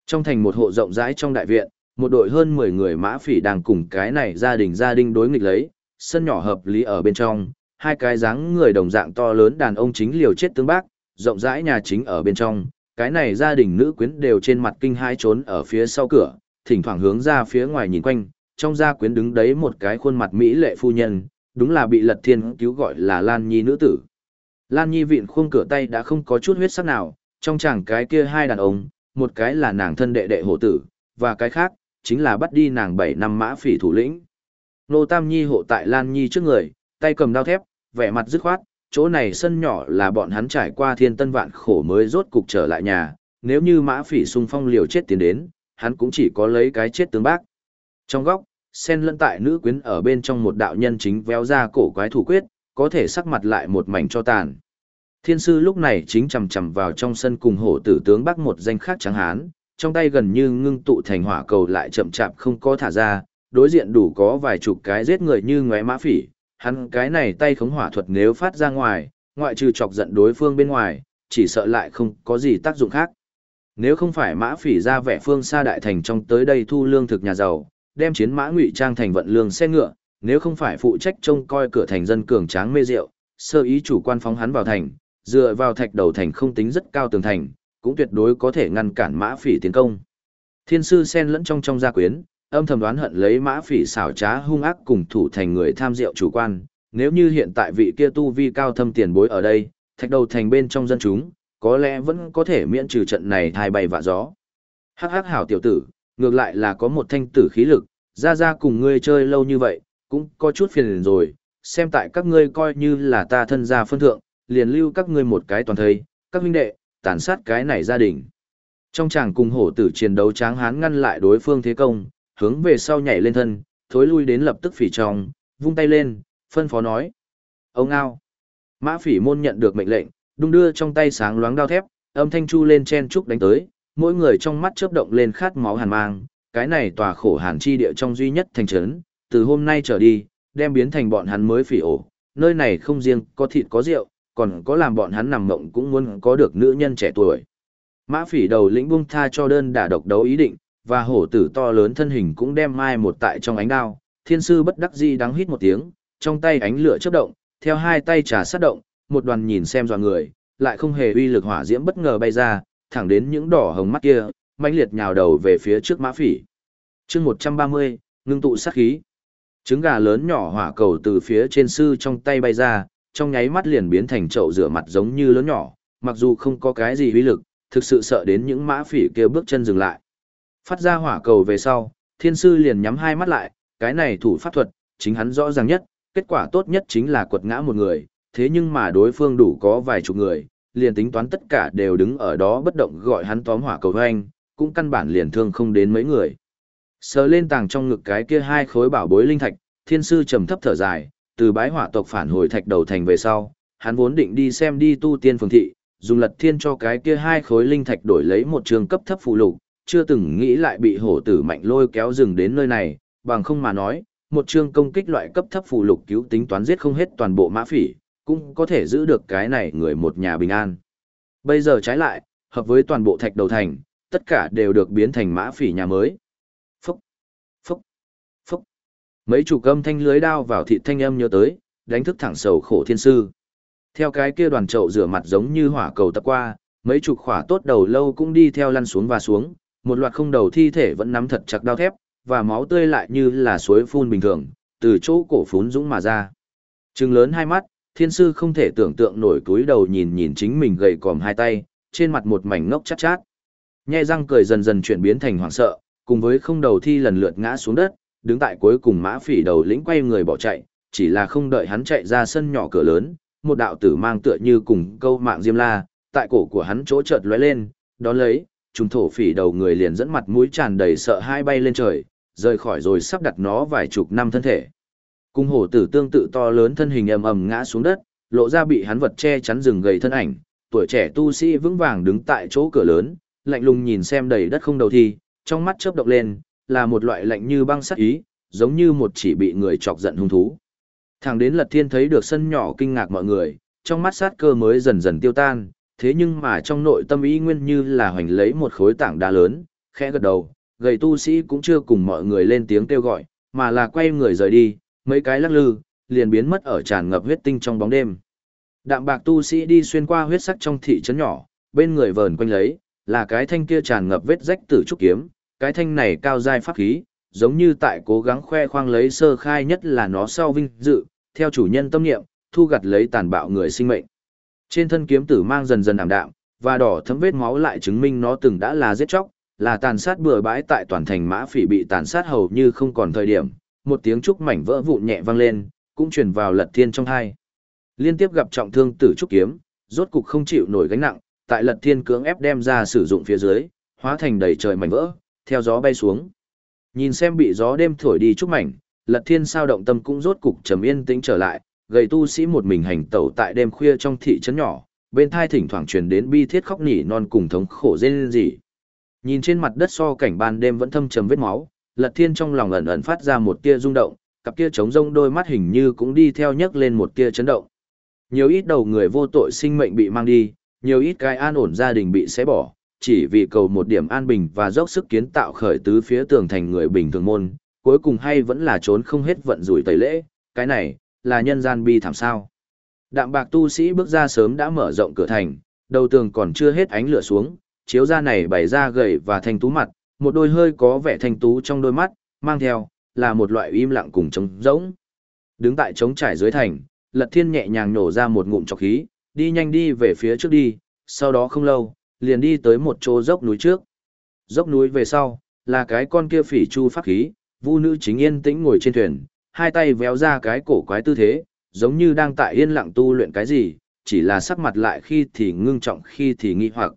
Trong thành một hộ rộng rãi trong đại viện, một đội hơn 10 người mã phỉ đang cùng cái này gia đình gia đình đối nghịch lấy, sân nhỏ hợp lý ở bên trong, hai cái dáng người đồng dạng to lớn đàn ông chính liều chết tương bác, rộng rãi nhà chính ở bên trong, cái này gia đình nữ quyến đều trên mặt kinh hai trốn ở phía sau cửa, thỉnh thoảng hướng ra phía ngoài nhìn quanh, trong gia quyến đứng đấy một cái khuôn mặt mỹ lệ phu nhân, đúng là bị Lật Thiên cứu gọi là Lan Nhi nữ tử. Lan Nhi vịn khung cửa tay đã không có chút huyết sắc nào, trong chẳng cái kia hai đàn ông, một cái là nàng thân đệ đệ hộ tử, và cái khác, chính là bắt đi nàng 7 năm mã phỉ thủ lĩnh. Nô Tam Nhi hộ tại Lan Nhi trước người, tay cầm đao thép, vẻ mặt dứt khoát, chỗ này sân nhỏ là bọn hắn trải qua thiên tân vạn khổ mới rốt cục trở lại nhà, nếu như mã phỉ xung phong liều chết tiến đến, hắn cũng chỉ có lấy cái chết tướng bác. Trong góc, sen lẫn tại nữ quyến ở bên trong một đạo nhân chính véo ra cổ quái thủ quyết, có thể sắc mặt lại một mảnh cho tàn. Thiên sư lúc này chính chầm chầm vào trong sân cùng hổ tử tướng bắc một danh khác trắng hán, trong tay gần như ngưng tụ thành hỏa cầu lại chậm chạp không có thả ra, đối diện đủ có vài chục cái giết người như ngoé mã phỉ, hắn cái này tay khống hỏa thuật nếu phát ra ngoài, ngoại trừ chọc giận đối phương bên ngoài, chỉ sợ lại không có gì tác dụng khác. Nếu không phải mã phỉ ra vẻ phương xa đại thành trong tới đây thu lương thực nhà giàu, đem chiến mã ngụy trang thành vận lương xe ngựa, nếu không phải phụ trách trông coi cửa thành dân cường tráng mê rượu, sơ ý chủ quan phóng hắn vào thành, dựa vào thạch đầu thành không tính rất cao tường thành, cũng tuyệt đối có thể ngăn cản mã phỉ tiến công. Thiên sư sen lẫn trong trong gia quyến, âm thầm đoán hận lấy mã phỉ xảo trá hung ác cùng thủ thành người tham diệu chủ quan, nếu như hiện tại vị kia tu vi cao thâm tiền bối ở đây, thạch đầu thành bên trong dân chúng, có lẽ vẫn có thể miễn trừ trận này thai bay vạ gió. Hắc hắc hảo tiểu tử, ngược lại là có một thanh tử khí lực, ra ra cùng ngươi chơi lâu như vậy, cũng có chút phiền rồi, xem tại các ngươi coi như là ta thân gia phân thượng, liền lưu các ngươi một cái toàn thây, các huynh đệ, tàn sát cái này gia đình. Trong chàng cùng hổ tử chiến đấu tráng hán ngăn lại đối phương thế công, hướng về sau nhảy lên thân, thối lui đến lập tức phỉ trong, vung tay lên, phân phó nói. Ông ao. Mã phỉ môn nhận được mệnh lệnh, đung đưa trong tay sáng loáng đao thép, âm thanh chu lên chen trúc đánh tới, mỗi người trong mắt chớp động lên khát máu hàn mang, cái này tòa khổ hàn chi địa trong duy nhất thành trấn, từ hôm nay trở đi, đem biến thành bọn hắn mới phỉ ổ, nơi này không riêng có thịt có rượu, còn có làm bọn hắn nằm mộng cũng muốn có được nữ nhân trẻ tuổi. Mã phỉ đầu lĩnh bung tha cho đơn đả độc đấu ý định, và hổ tử to lớn thân hình cũng đem mai một tại trong ánh đao, thiên sư bất đắc di đắng hít một tiếng, trong tay ánh lửa chớp động, theo hai tay trà sát động, một đoàn nhìn xem dọa người, lại không hề uy lực hỏa diễm bất ngờ bay ra, thẳng đến những đỏ hồng mắt kia, mãnh liệt nhào đầu về phía trước mã phỉ. chương 130, ngưng tụ sát khí. Trứng gà lớn nhỏ hỏa cầu từ phía trên sư trong tay bay ra, trong nháy mắt liền biến thành chậu rửa mặt giống như lớn nhỏ, mặc dù không có cái gì uy lực, thực sự sợ đến những mã phỉ kia bước chân dừng lại. Phát ra hỏa cầu về sau, thiên sư liền nhắm hai mắt lại, cái này thủ pháp thuật, chính hắn rõ ràng nhất, kết quả tốt nhất chính là quật ngã một người, thế nhưng mà đối phương đủ có vài chục người, liền tính toán tất cả đều đứng ở đó bất động gọi hắn tóm hỏa cầu hoanh, cũng căn bản liền thương không đến mấy người. Sờ lên tàng trong ngực cái kia hai khối bảo bối linh thạch, thiên sư trầm thấp thở dài, từ bái hỏa tộc phản hồi thạch đầu thành về sau, hắn vốn định đi xem đi tu tiên phường thị, dùng lật thiên cho cái kia hai khối linh thạch đổi lấy một trường cấp thấp phụ lục, chưa từng nghĩ lại bị hổ tử mạnh lôi kéo rừng đến nơi này, bằng không mà nói, một chương công kích loại cấp thấp phụ lục cứu tính toán giết không hết toàn bộ mã phỉ, cũng có thể giữ được cái này người một nhà bình an. Bây giờ trái lại, hợp với toàn bộ thạch đầu thành, tất cả đều được biến thành mã phỉ nhà mới. Phúc, phúc, phúc. Mấy chủ cơm thanh lưới đao vào thịt thanh âm nhớ tới, đánh thức thẳng sầu khổ thiên sư. Theo cái kia đoàn trậu rửa mặt giống như hỏa cầu tập qua, mấy chục khỏa tốt đầu lâu cũng đi theo lăn xuống và xuống, một loạt không đầu thi thể vẫn nắm thật chặt đao thép, và máu tươi lại như là suối phun bình thường, từ chỗ cổ phún dũng mà ra. Trừng lớn hai mắt, thiên sư không thể tưởng tượng nổi túi đầu nhìn nhìn chính mình gầy còm hai tay, trên mặt một mảnh ngốc chát chát. Nhe răng cười dần dần chuyển biến thành hoảng sợ, cùng với không đầu thi lần lượt ngã xuống đất, đứng tại cuối cùng mã phỉ đầu lĩnh quay người bỏ chạy, chỉ là không đợi hắn chạy ra sân nhỏ cửa lớn, một đạo tử mang tựa như cùng câu mạng diêm la, tại cổ của hắn chỗ chợt lóe lên, đón lấy, trùng thổ phỉ đầu người liền dẫn mặt mũi tràn đầy sợ hai bay lên trời, rời khỏi rồi sắp đặt nó vài chục năm thân thể. Cung hổ tử tương tự to lớn thân hình ầm ầm ngã xuống đất, lộ ra bị hắn vật che chắn rừng gầy thân ảnh, tuổi trẻ tu sĩ vững vàng đứng tại chỗ cửa lớn, lạnh lùng nhìn xem đầy đất không đầu thi, trong mắt chớp động lên, là một loại lạnh như băng sắc ý, giống như một chỉ bị người chọc giận hung thú. Thằng đến Lật Thiên thấy được sân nhỏ kinh ngạc mọi người, trong mắt sát cơ mới dần dần tiêu tan, thế nhưng mà trong nội tâm ý nguyên như là hoành lấy một khối tảng đá lớn, khẽ gật đầu, gầy tu sĩ cũng chưa cùng mọi người lên tiếng kêu gọi, mà là quay người rời đi, mấy cái lắc lư, liền biến mất ở tràn ngập huyết tinh trong bóng đêm. Đạm bạc tu sĩ đi xuyên qua huyết sắc trong thị trấn nhỏ, bên người vờn quanh lấy, là cái thanh kia tràn ngập vết rách tử trúc kiếm, cái thanh này cao giai pháp khí, giống như tại cố gắng khoe khoang lấy sơ khai nhất là nó sau vinh dự, theo chủ nhân tâm niệm, thu gặt lấy tàn bạo người sinh mệnh. Trên thân kiếm tử mang dần dần ảm đạm, và đỏ thấm vết máu lại chứng minh nó từng đã là giết chóc, là tàn sát bừa bãi tại toàn thành mã phỉ bị tàn sát hầu như không còn thời điểm. Một tiếng trúc mảnh vỡ vụn nhẹ vang lên, cũng truyền vào lật thiên trong hai. Liên tiếp gặp trọng thương tử trúc kiếm, rốt cục không chịu nổi gánh nặng, tại lật thiên cưỡng ép đem ra sử dụng phía dưới, hóa thành đầy trời mảnh vỡ, theo gió bay xuống. Nhìn xem bị gió đêm thổi đi trúc mảnh, lật thiên sao động tâm cũng rốt cục trầm yên tĩnh trở lại, gầy tu sĩ một mình hành tẩu tại đêm khuya trong thị trấn nhỏ, bên thai thỉnh thoảng truyền đến bi thiết khóc nỉ non cùng thống khổ rên rỉ. Nhìn trên mặt đất so cảnh ban đêm vẫn thâm trầm vết máu, Lật Thiên trong lòng ẩn ẩn phát ra một tia rung động, cặp kia trống rông đôi mắt hình như cũng đi theo nhấc lên một tia chấn động. Nhiều ít đầu người vô tội sinh mệnh bị mang đi, nhiều ít cái an ổn gia đình bị xé bỏ, chỉ vì cầu một điểm an bình và dốc sức kiến tạo khởi tứ phía tường thành người bình thường môn, cuối cùng hay vẫn là trốn không hết vận rủi tẩy lễ, cái này, là nhân gian bi thảm sao. Đạm bạc tu sĩ bước ra sớm đã mở rộng cửa thành, đầu tường còn chưa hết ánh lửa xuống, chiếu ra này bày ra gầy và thanh tú mặt, một đôi hơi có vẻ thanh tú trong đôi mắt, mang theo, là một loại im lặng cùng trống rỗng. Đứng tại trống trải dưới thành, Lật Thiên nhẹ nhàng nổ ra một ngụm chọc khí, đi nhanh đi về phía trước đi, sau đó không lâu, liền đi tới một chỗ dốc núi trước. Dốc núi về sau, là cái con kia phỉ chu pháp khí, vu nữ chính yên tĩnh ngồi trên thuyền, hai tay véo ra cái cổ quái tư thế, giống như đang tại yên lặng tu luyện cái gì, chỉ là sắc mặt lại khi thì ngưng trọng khi thì nghi hoặc.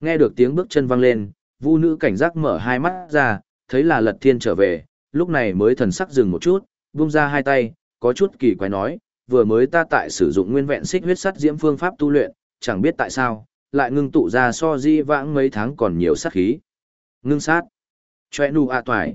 Nghe được tiếng bước chân vang lên, vu nữ cảnh giác mở hai mắt ra, thấy là lật thiên trở về, lúc này mới thần sắc dừng một chút, buông ra hai tay, có chút kỳ quái nói, vừa mới ta tại sử dụng nguyên vẹn xích huyết sắt diễm phương pháp tu luyện, chẳng biết tại sao, lại ngưng tụ ra so di vãng mấy tháng còn nhiều sát khí. Ngưng sát. Chòe nụ a toài.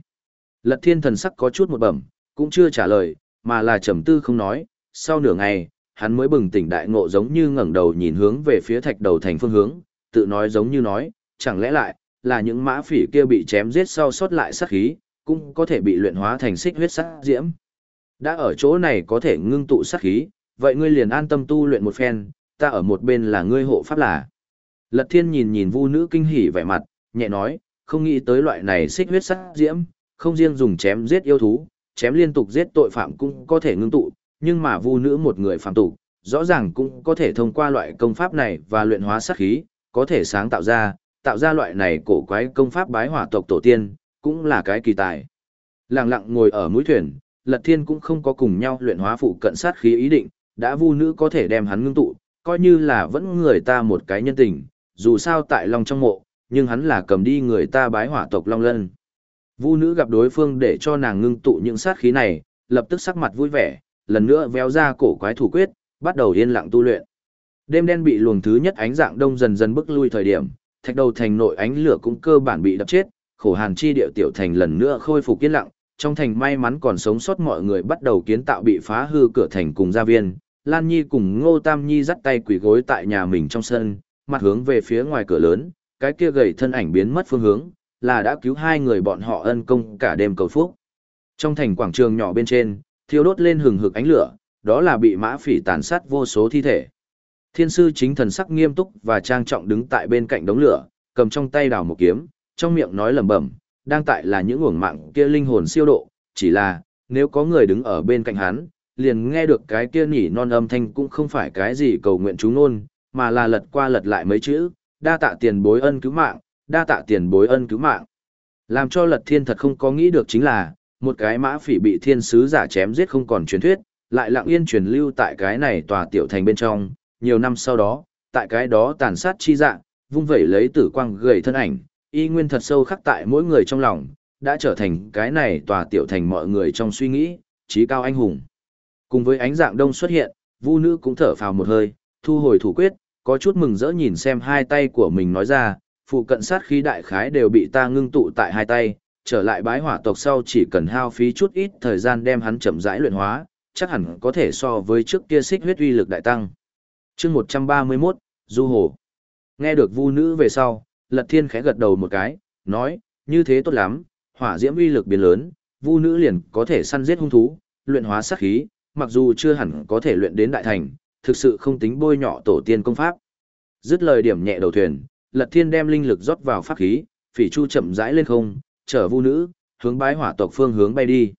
Lật thiên thần sắc có chút một bẩm, cũng chưa trả lời, mà là trầm tư không nói, sau nửa ngày, hắn mới bừng tỉnh đại ngộ giống như ngẩng đầu nhìn hướng về phía thạch đầu thành phương hướng, tự nói giống như nói, chẳng lẽ lại, là những mã phỉ kia bị chém giết sau sót lại sát khí, cũng có thể bị luyện hóa thành xích huyết sát diễm. Đã ở chỗ này có thể ngưng tụ sát khí, vậy ngươi liền an tâm tu luyện một phen, ta ở một bên là ngươi hộ pháp là. Lật thiên nhìn nhìn vu nữ kinh hỉ vẻ mặt, nhẹ nói, không nghĩ tới loại này xích huyết sát diễm, không riêng dùng chém giết yêu thú, chém liên tục giết tội phạm cũng có thể ngưng tụ, nhưng mà vu nữ một người phạm tục, rõ ràng cũng có thể thông qua loại công pháp này và luyện hóa sát khí, có thể sáng tạo ra, tạo ra loại này cổ quái công pháp bái hỏa tộc tổ tiên, cũng là cái kỳ tài. Lặng lặng ngồi ở mũi thuyền, Lật Thiên cũng không có cùng nhau luyện hóa phụ cận sát khí ý định, đã vu nữ có thể đem hắn ngưng tụ, coi như là vẫn người ta một cái nhân tình, dù sao tại Long trong mộ, nhưng hắn là cầm đi người ta bái hỏa tộc Long Lân. Vu nữ gặp đối phương để cho nàng ngưng tụ những sát khí này, lập tức sắc mặt vui vẻ, lần nữa véo ra cổ quái thủ quyết, bắt đầu yên lặng tu luyện. Đêm đen bị luồng thứ nhất ánh dạng đông dần dần bức lui thời điểm, thạch đầu thành nội ánh lửa cũng cơ bản bị đập chết, khổ hàn chi điệu tiểu thành lần nữa khôi phục yên lặng, trong thành may mắn còn sống sót mọi người bắt đầu kiến tạo bị phá hư cửa thành cùng gia viên. Lan Nhi cùng Ngô Tam Nhi dắt tay quỳ gối tại nhà mình trong sân, mặt hướng về phía ngoài cửa lớn, cái kia gầy thân ảnh biến mất phương hướng, là đã cứu hai người bọn họ ân công cả đêm cầu phúc. Trong thành quảng trường nhỏ bên trên, thiêu đốt lên hừng hực ánh lửa, đó là bị mã phỉ tàn sát vô số thi thể. Thiên sư chính thần sắc nghiêm túc và trang trọng đứng tại bên cạnh đống lửa, cầm trong tay đào một kiếm, trong miệng nói lẩm bẩm, đang tại là những uổng mạng kia linh hồn siêu độ, chỉ là, nếu có người đứng ở bên cạnh hắn, liền nghe được cái kia nhỉ non âm thanh cũng không phải cái gì cầu nguyện chú ngôn, mà là lật qua lật lại mấy chữ, đa tạ tiền bối ân cứu mạng, đa tạ tiền bối ân cứu mạng. Làm cho lật thiên thật không có nghĩ được chính là, một cái mã phỉ bị thiên sứ giả chém giết không còn truyền thuyết, lại lặng yên truyền lưu tại cái này tòa tiểu thành bên trong, nhiều năm sau đó, tại cái đó tàn sát chi dạng, vung vẩy lấy tử quang gầy thân ảnh, y nguyên thật sâu khắc tại mỗi người trong lòng, đã trở thành cái này tòa tiểu thành mọi người trong suy nghĩ, trí cao anh hùng. Cùng với ánh dạng đông xuất hiện, vu nữ cũng thở phào một hơi, thu hồi thủ quyết, có chút mừng rỡ nhìn xem hai tay của mình nói ra, phụ cận sát khí đại khái đều bị ta ngưng tụ tại hai tay, trở lại bái hỏa tộc sau chỉ cần hao phí chút ít thời gian đem hắn chậm rãi luyện hóa, chắc hẳn có thể so với trước kia xích huyết uy lực đại tăng. chương 131, Du Hồ. Nghe được vu nữ về sau, Lật Thiên khẽ gật đầu một cái, nói, như thế tốt lắm, hỏa diễm uy lực biến lớn, vu nữ liền có thể săn giết hung thú, luyện hóa sát khí, mặc dù chưa hẳn có thể luyện đến đại thành, thực sự không tính bôi nhọ tổ tiên công pháp. Dứt lời điểm nhẹ đầu thuyền, Lật Thiên đem linh lực rót vào pháp khí, phỉ chu chậm rãi lên không, chở vu nữ, hướng bái hỏa tộc phương hướng bay đi.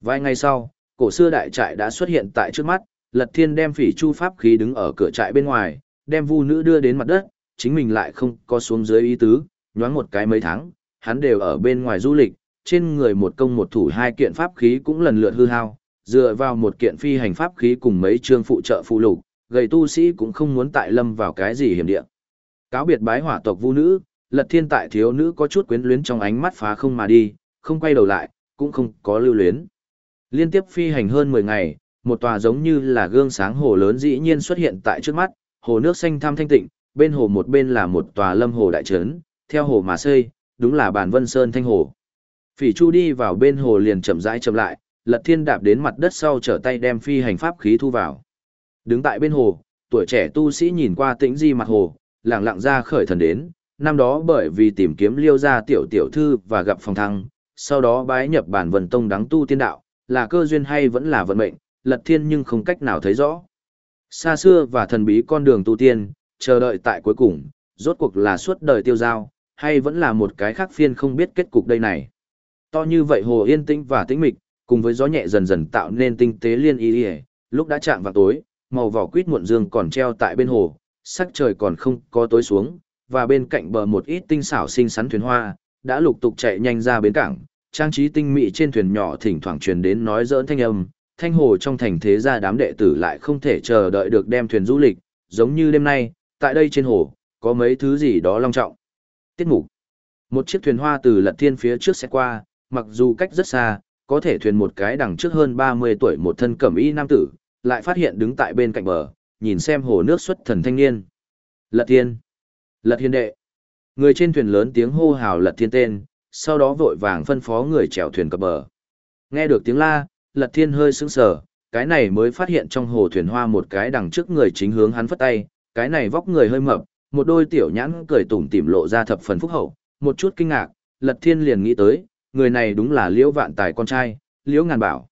Vài ngày sau, cổ xưa đại trại đã xuất hiện tại trước mắt, Lật Thiên đem phỉ chu pháp khí đứng ở cửa trại bên ngoài, đem vu nữ đưa đến mặt đất, chính mình lại không có xuống dưới ý tứ, nhoáng một cái mấy tháng, hắn đều ở bên ngoài du lịch, trên người một công một thủ hai kiện pháp khí cũng lần lượt hư hao, dựa vào một kiện phi hành pháp khí cùng mấy chương phụ trợ phụ lục, gầy tu sĩ cũng không muốn tại lâm vào cái gì hiểm địa. Cáo biệt bái hỏa tộc vu nữ, lật thiên tại thiếu nữ có chút quyến luyến trong ánh mắt phá không mà đi, không quay đầu lại, cũng không có lưu luyến. Liên tiếp phi hành hơn 10 ngày, một tòa giống như là gương sáng hồ lớn dĩ nhiên xuất hiện tại trước mắt, hồ nước xanh thăm thanh tịnh, bên hồ một bên là một tòa lâm hồ đại trấn, theo hồ mà xây, đúng là bản vân sơn thanh hồ. Phỉ Chu đi vào bên hồ liền chậm rãi chậm lại, Lật Thiên đạp đến mặt đất sau trở tay đem phi hành pháp khí thu vào. Đứng tại bên hồ, tuổi trẻ tu sĩ nhìn qua tĩnh di mặt hồ, lặng lặng ra khởi thần đến, năm đó bởi vì tìm kiếm liêu gia tiểu tiểu thư và gặp phòng thăng, sau đó bái nhập bản vân tông đắng tu tiên đạo, là cơ duyên hay vẫn là vận mệnh, Lật Thiên nhưng không cách nào thấy rõ. Xa xưa và thần bí con đường tu tiên, chờ đợi tại cuối cùng, rốt cuộc là suốt đời tiêu giao, hay vẫn là một cái khác phiên không biết kết cục đây này. To như vậy hồ yên tĩnh và tĩnh mịch, cùng với gió nhẹ dần dần tạo nên tinh tế liên y lúc đã chạm vào tối màu vỏ quýt muộn dương còn treo tại bên hồ sắc trời còn không có tối xuống và bên cạnh bờ một ít tinh xảo xinh xắn thuyền hoa đã lục tục chạy nhanh ra bến cảng. Trang trí tinh mỹ trên thuyền nhỏ thỉnh thoảng truyền đến nói giỡn thanh âm thanh hồ trong thành thế gia đám đệ tử lại không thể chờ đợi được đem thuyền du lịch giống như đêm nay tại đây trên hồ có mấy thứ gì đó long trọng. Tiết mục. Một chiếc thuyền hoa từ lật thiên phía trước xe qua mặc dù cách rất xa có thể thuyền một cái đằng trước hơn 30 tuổi một thân cẩm y nam tử, lại phát hiện đứng tại bên cạnh bờ, nhìn xem hồ nước xuất thần thanh niên. Lật thiên. Lật thiên đệ. Người trên thuyền lớn tiếng hô hào lật thiên tên, sau đó vội vàng phân phó người chèo thuyền cập bờ. Nghe được tiếng la, lật thiên hơi sững sờ, cái này mới phát hiện trong hồ thuyền hoa một cái đằng trước người chính hướng hắn phất tay, cái này vóc người hơi mập, một đôi tiểu nhãn cười tủm tỉm lộ ra thập phần phúc hậu, một chút kinh ngạc, lật thiên liền nghĩ tới, người này đúng là liễu vạn tài con trai, liễu ngàn bảo.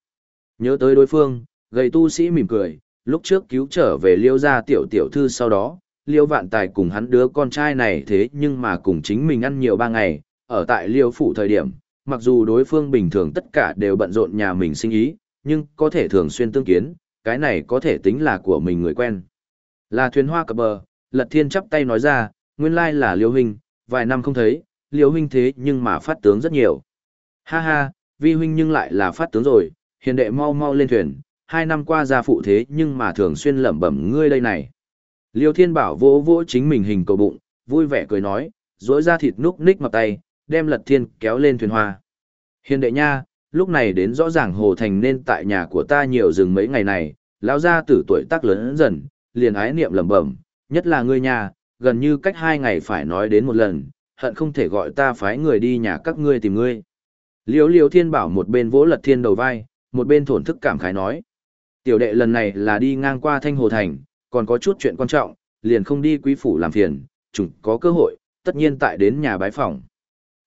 Nhớ tới đối phương, gầy tu sĩ mỉm cười, lúc trước cứu trở về liêu gia tiểu tiểu thư sau đó, liêu vạn tài cùng hắn đứa con trai này thế nhưng mà cùng chính mình ăn nhiều ba ngày, ở tại liêu phủ thời điểm, mặc dù đối phương bình thường tất cả đều bận rộn nhà mình sinh ý, nhưng có thể thường xuyên tương kiến, cái này có thể tính là của mình người quen. Là thuyền hoa cập bờ, lật thiên chắp tay nói ra, nguyên lai là liêu huynh, vài năm không thấy, liêu huynh thế nhưng mà phát tướng rất nhiều. Ha ha, vi huynh nhưng lại là phát tướng rồi, hiền đệ mau mau lên thuyền, hai năm qua gia phụ thế nhưng mà thường xuyên lẩm bẩm ngươi đây này. Liêu thiên bảo vỗ vỗ chính mình hình cầu bụng, vui vẻ cười nói, rỗi ra thịt núc ních mập tay, đem lật thiên kéo lên thuyền hoa. Hiền đệ nha, lúc này đến rõ ràng hồ thành nên tại nhà của ta nhiều rừng mấy ngày này, lão gia tử tuổi tác lớn dần, liền ái niệm lẩm bẩm, nhất là ngươi nhà, gần như cách hai ngày phải nói đến một lần, hận không thể gọi ta phái người đi nhà các ngươi tìm ngươi. Liêu liêu thiên bảo một bên vỗ lật thiên đầu vai, một bên thổn thức cảm khái nói. Tiểu đệ lần này là đi ngang qua thanh hồ thành, còn có chút chuyện quan trọng, liền không đi quý phủ làm phiền, chúng có cơ hội, tất nhiên tại đến nhà bái phòng.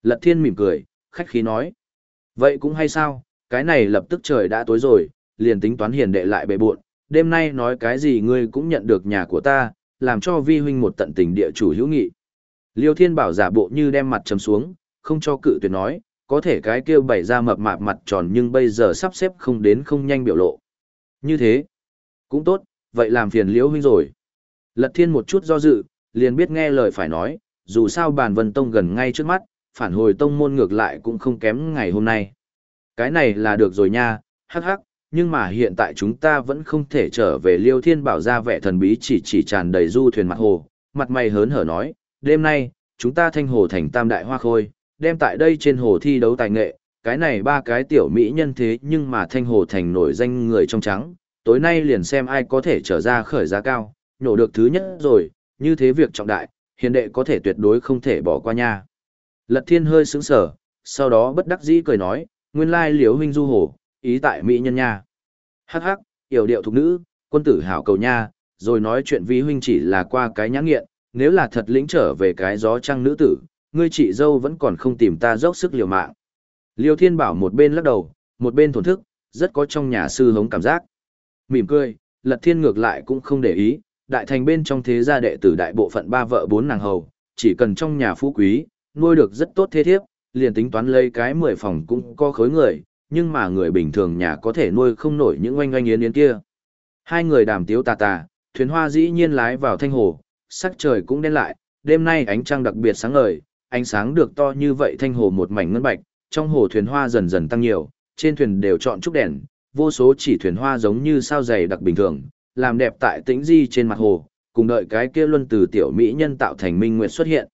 Lật thiên mỉm cười, khách khí nói. Vậy cũng hay sao, cái này lập tức trời đã tối rồi, liền tính toán hiền đệ lại bề buộn, đêm nay nói cái gì ngươi cũng nhận được nhà của ta, làm cho vi huynh một tận tình địa chủ hữu nghị. Liêu thiên bảo giả bộ như đem mặt chấm xuống, không cho cự tuyệt nói, có thể cái kia bày ra mập mạp mặt tròn nhưng bây giờ sắp xếp không đến không nhanh biểu lộ. Như thế, cũng tốt, vậy làm phiền liễu huynh rồi. Lật thiên một chút do dự, liền biết nghe lời phải nói, dù sao bàn vân tông gần ngay trước mắt, phản hồi tông môn ngược lại cũng không kém ngày hôm nay. Cái này là được rồi nha, hắc hắc, nhưng mà hiện tại chúng ta vẫn không thể trở về liêu thiên bảo ra vẻ thần bí chỉ chỉ tràn đầy du thuyền mặt hồ, mặt mày hớn hở nói, đêm nay, chúng ta thanh hồ thành tam đại hoa khôi, đem tại đây trên hồ thi đấu tài nghệ, cái này ba cái tiểu mỹ nhân thế nhưng mà thanh hồ thành nổi danh người trong trắng, tối nay liền xem ai có thể trở ra khởi giá cao, nhổ được thứ nhất rồi, như thế việc trọng đại, hiền đệ có thể tuyệt đối không thể bỏ qua nha. Lật thiên hơi sững sở, sau đó bất đắc dĩ cười nói, nguyên lai liếu huynh du hồ, ý tại mỹ nhân nha. Hắc hắc, yểu điệu thục nữ, quân tử hảo cầu nha, rồi nói chuyện vi huynh chỉ là qua cái nhãn nghiện, nếu là thật lĩnh trở về cái gió trăng nữ tử, ngươi chị dâu vẫn còn không tìm ta dốc sức liều mạng. Liêu Thiên Bảo một bên lắc đầu, một bên thổn thức, rất có trong nhà sư hống cảm giác. Mỉm cười, Lật Thiên ngược lại cũng không để ý, đại thành bên trong thế gia đệ tử đại bộ phận ba vợ bốn nàng hầu, chỉ cần trong nhà phú quý, nuôi được rất tốt thế thiếp, liền tính toán lấy cái mười phòng cũng có khối người, nhưng mà người bình thường nhà có thể nuôi không nổi những oanh oanh yến yến kia. Hai người đàm tiếu tà tà, thuyền hoa dĩ nhiên lái vào thanh hồ, sắc trời cũng đen lại, đêm nay ánh trăng đặc biệt sáng ngời, ánh sáng được to như vậy thanh hồ một mảnh ngân bạch, trong hồ thuyền hoa dần dần tăng nhiều, trên thuyền đều chọn trúc đèn, vô số chỉ thuyền hoa giống như sao dày đặc bình thường, làm đẹp tại tĩnh di trên mặt hồ, cùng đợi cái kia luân từ tiểu mỹ nhân tạo thành minh nguyệt xuất hiện.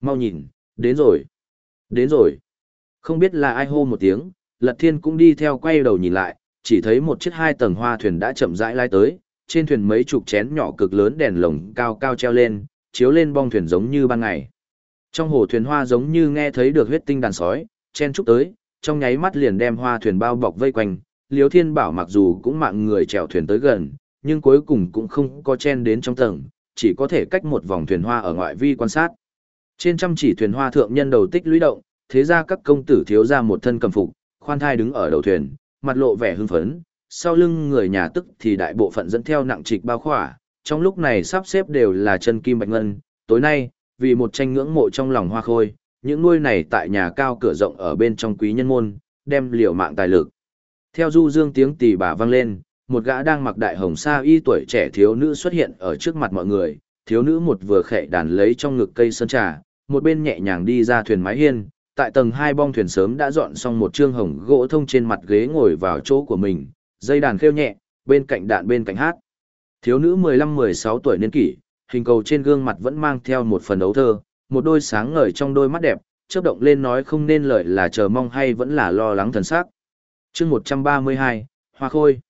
Mau nhìn, đến rồi, đến rồi. Không biết là ai hô một tiếng, Lật Thiên cũng đi theo quay đầu nhìn lại, chỉ thấy một chiếc hai tầng hoa thuyền đã chậm rãi lái tới, trên thuyền mấy chục chén nhỏ cực lớn đèn lồng cao cao treo lên, chiếu lên bong thuyền giống như ban ngày. Trong hồ thuyền hoa giống như nghe thấy được huyết tinh đàn sói, chen chúc tới, trong nháy mắt liền đem hoa thuyền bao bọc vây quanh, Liêu Thiên Bảo mặc dù cũng mạng người chèo thuyền tới gần, nhưng cuối cùng cũng không có chen đến trong tầng, chỉ có thể cách một vòng thuyền hoa ở ngoại vi quan sát. Trên trăm chỉ thuyền hoa thượng nhân đầu tích lũy động, thế ra các công tử thiếu ra một thân cầm phục, khoan thai đứng ở đầu thuyền, mặt lộ vẻ hưng phấn, sau lưng người nhà tức thì đại bộ phận dẫn theo nặng trịch bao khỏa, trong lúc này sắp xếp đều là chân kim bạch ngân, tối nay, vì một tranh ngưỡng mộ trong lòng hoa khôi, những nuôi này tại nhà cao cửa rộng ở bên trong quý nhân môn, đem liều mạng tài lực. Theo du dương tiếng tỳ bà vang lên, một gã đang mặc đại hồng sa y tuổi trẻ thiếu nữ xuất hiện ở trước mặt mọi người, thiếu nữ một vừa khệ đàn lấy trong ngực cây sơn trà, một bên nhẹ nhàng đi ra thuyền mái hiên, tại tầng hai bong thuyền sớm đã dọn xong một trương hồng gỗ thông trên mặt ghế ngồi vào chỗ của mình, dây đàn khêu nhẹ, bên cạnh đạn bên cạnh hát. Thiếu nữ 15-16 tuổi niên kỷ, hình cầu trên gương mặt vẫn mang theo một phần ấu thơ, một đôi sáng ngời trong đôi mắt đẹp, chớp động lên nói không nên lời là chờ mong hay vẫn là lo lắng thần sắc. Chương 132, Hoa Khôi.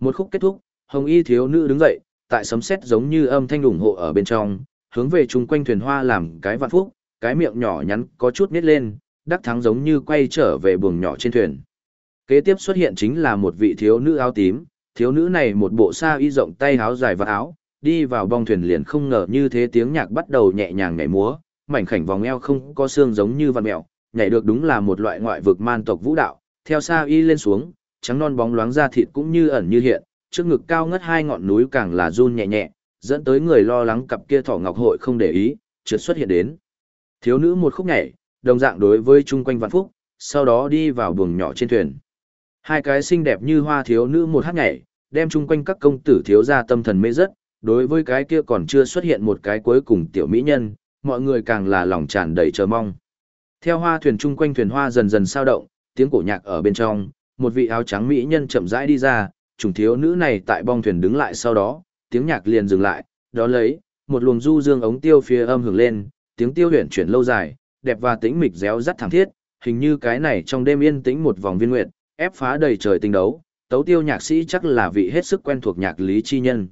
Một khúc kết thúc, Hồng Y thiếu nữ đứng dậy, tại sấm sét giống như âm thanh ủng hộ ở bên trong, hướng về chung quanh thuyền hoa làm cái vạn phúc, cái miệng nhỏ nhắn có chút nít lên, đắc thắng giống như quay trở về buồng nhỏ trên thuyền. Kế tiếp xuất hiện chính là một vị thiếu nữ áo tím, thiếu nữ này một bộ sa y rộng tay áo dài và áo, đi vào bong thuyền liền không ngờ như thế tiếng nhạc bắt đầu nhẹ nhàng nhảy múa, mảnh khảnh vòng eo không có xương giống như văn mèo, nhảy được đúng là một loại ngoại vực man tộc vũ đạo, theo sa y lên xuống, trắng non bóng loáng da thịt cũng như ẩn như hiện, trước ngực cao ngất hai ngọn núi càng là run nhẹ nhẹ, dẫn tới người lo lắng cặp kia thỏ ngọc hội không để ý, trượt xuất hiện đến. Thiếu nữ một khúc nhảy, đồng dạng đối với chung quanh vạn phúc, sau đó đi vào buồng nhỏ trên thuyền. Hai cái xinh đẹp như hoa thiếu nữ một hát nhảy, đem chung quanh các công tử thiếu gia tâm thần mê rất, đối với cái kia còn chưa xuất hiện một cái cuối cùng tiểu mỹ nhân, mọi người càng là lòng tràn đầy chờ mong. Theo hoa thuyền chung quanh thuyền hoa dần dần sao động, tiếng cổ nhạc ở bên trong, một vị áo trắng mỹ nhân chậm rãi đi ra, trùng thiếu nữ này tại bong thuyền đứng lại sau đó, tiếng nhạc liền dừng lại, đó lấy, một luồng du dương ống tiêu phía âm hưởng lên, tiếng tiêu huyền chuyển lâu dài, đẹp và tĩnh mịch réo rắt thẳng thiết, hình như cái này trong đêm yên tĩnh một vòng viên nguyệt, ép phá đầy trời tình đấu, tấu tiêu nhạc sĩ chắc là vị hết sức quen thuộc nhạc lý chi nhân.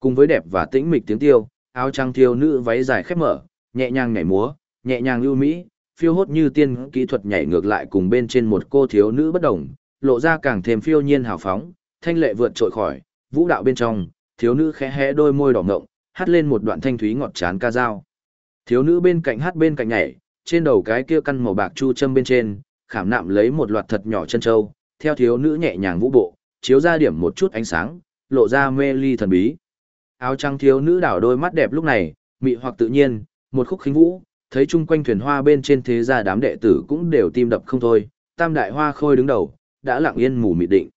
Cùng với đẹp và tĩnh mịch tiếng tiêu, áo trang thiếu nữ váy dài khép mở, nhẹ nhàng nhảy múa, nhẹ nhàng lưu mỹ, phiêu hốt như tiên kỹ thuật nhảy ngược lại cùng bên trên một cô thiếu nữ bất đồng, lộ ra càng thêm phiêu nhiên hào phóng, thanh lệ vượt trội khỏi, vũ đạo bên trong, thiếu nữ khẽ hé đôi môi đỏ ngộng, hát lên một đoạn thanh thúy ngọt chán ca dao. Thiếu nữ bên cạnh hát bên cạnh nhảy, trên đầu cái kia căn màu bạc chu châm bên trên, khảm nạm lấy một loạt thật nhỏ chân châu, theo thiếu nữ nhẹ nhàng vũ bộ, chiếu ra điểm một chút ánh sáng, lộ ra mê ly thần bí. Áo trắng thiếu nữ đảo đôi mắt đẹp lúc này, mị hoặc tự nhiên, một khúc khinh vũ, thấy chung quanh thuyền hoa bên trên thế gia đám đệ tử cũng đều tim đập không thôi, tam đại hoa khôi đứng đầu, đã lặng yên mù mịt định.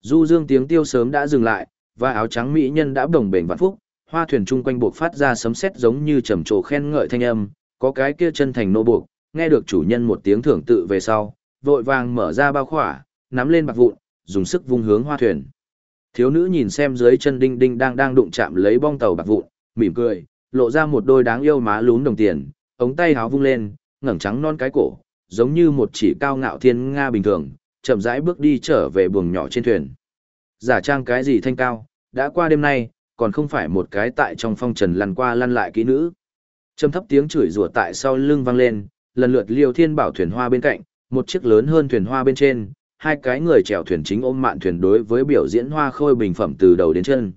Du dương tiếng tiêu sớm đã dừng lại, và áo trắng mỹ nhân đã đồng bền vạn phúc, hoa thuyền chung quanh buộc phát ra sấm sét giống như trầm trồ khen ngợi thanh âm, có cái kia chân thành nô buộc, nghe được chủ nhân một tiếng thưởng tự về sau, vội vàng mở ra bao khỏa, nắm lên bạc vụn, dùng sức vung hướng hoa thuyền. Thiếu nữ nhìn xem dưới chân đinh đinh đang đang đụng chạm lấy bong tàu bạc vụn, mỉm cười, lộ ra một đôi đáng yêu má lún đồng tiền, ống tay háo vung lên, ngẩng trắng non cái cổ, giống như một chỉ cao ngạo thiên nga bình thường, chậm rãi bước đi trở về buồng nhỏ trên thuyền. Giả trang cái gì thanh cao, đã qua đêm nay, còn không phải một cái tại trong phong trần lăn qua lăn lại kỹ nữ. Trầm thấp tiếng chửi rủa tại sau lưng vang lên, lần lượt Liêu Thiên Bảo thuyền hoa bên cạnh, một chiếc lớn hơn thuyền hoa bên trên, hai cái người chèo thuyền chính ôm mạn thuyền đối với biểu diễn hoa khôi bình phẩm từ đầu đến chân.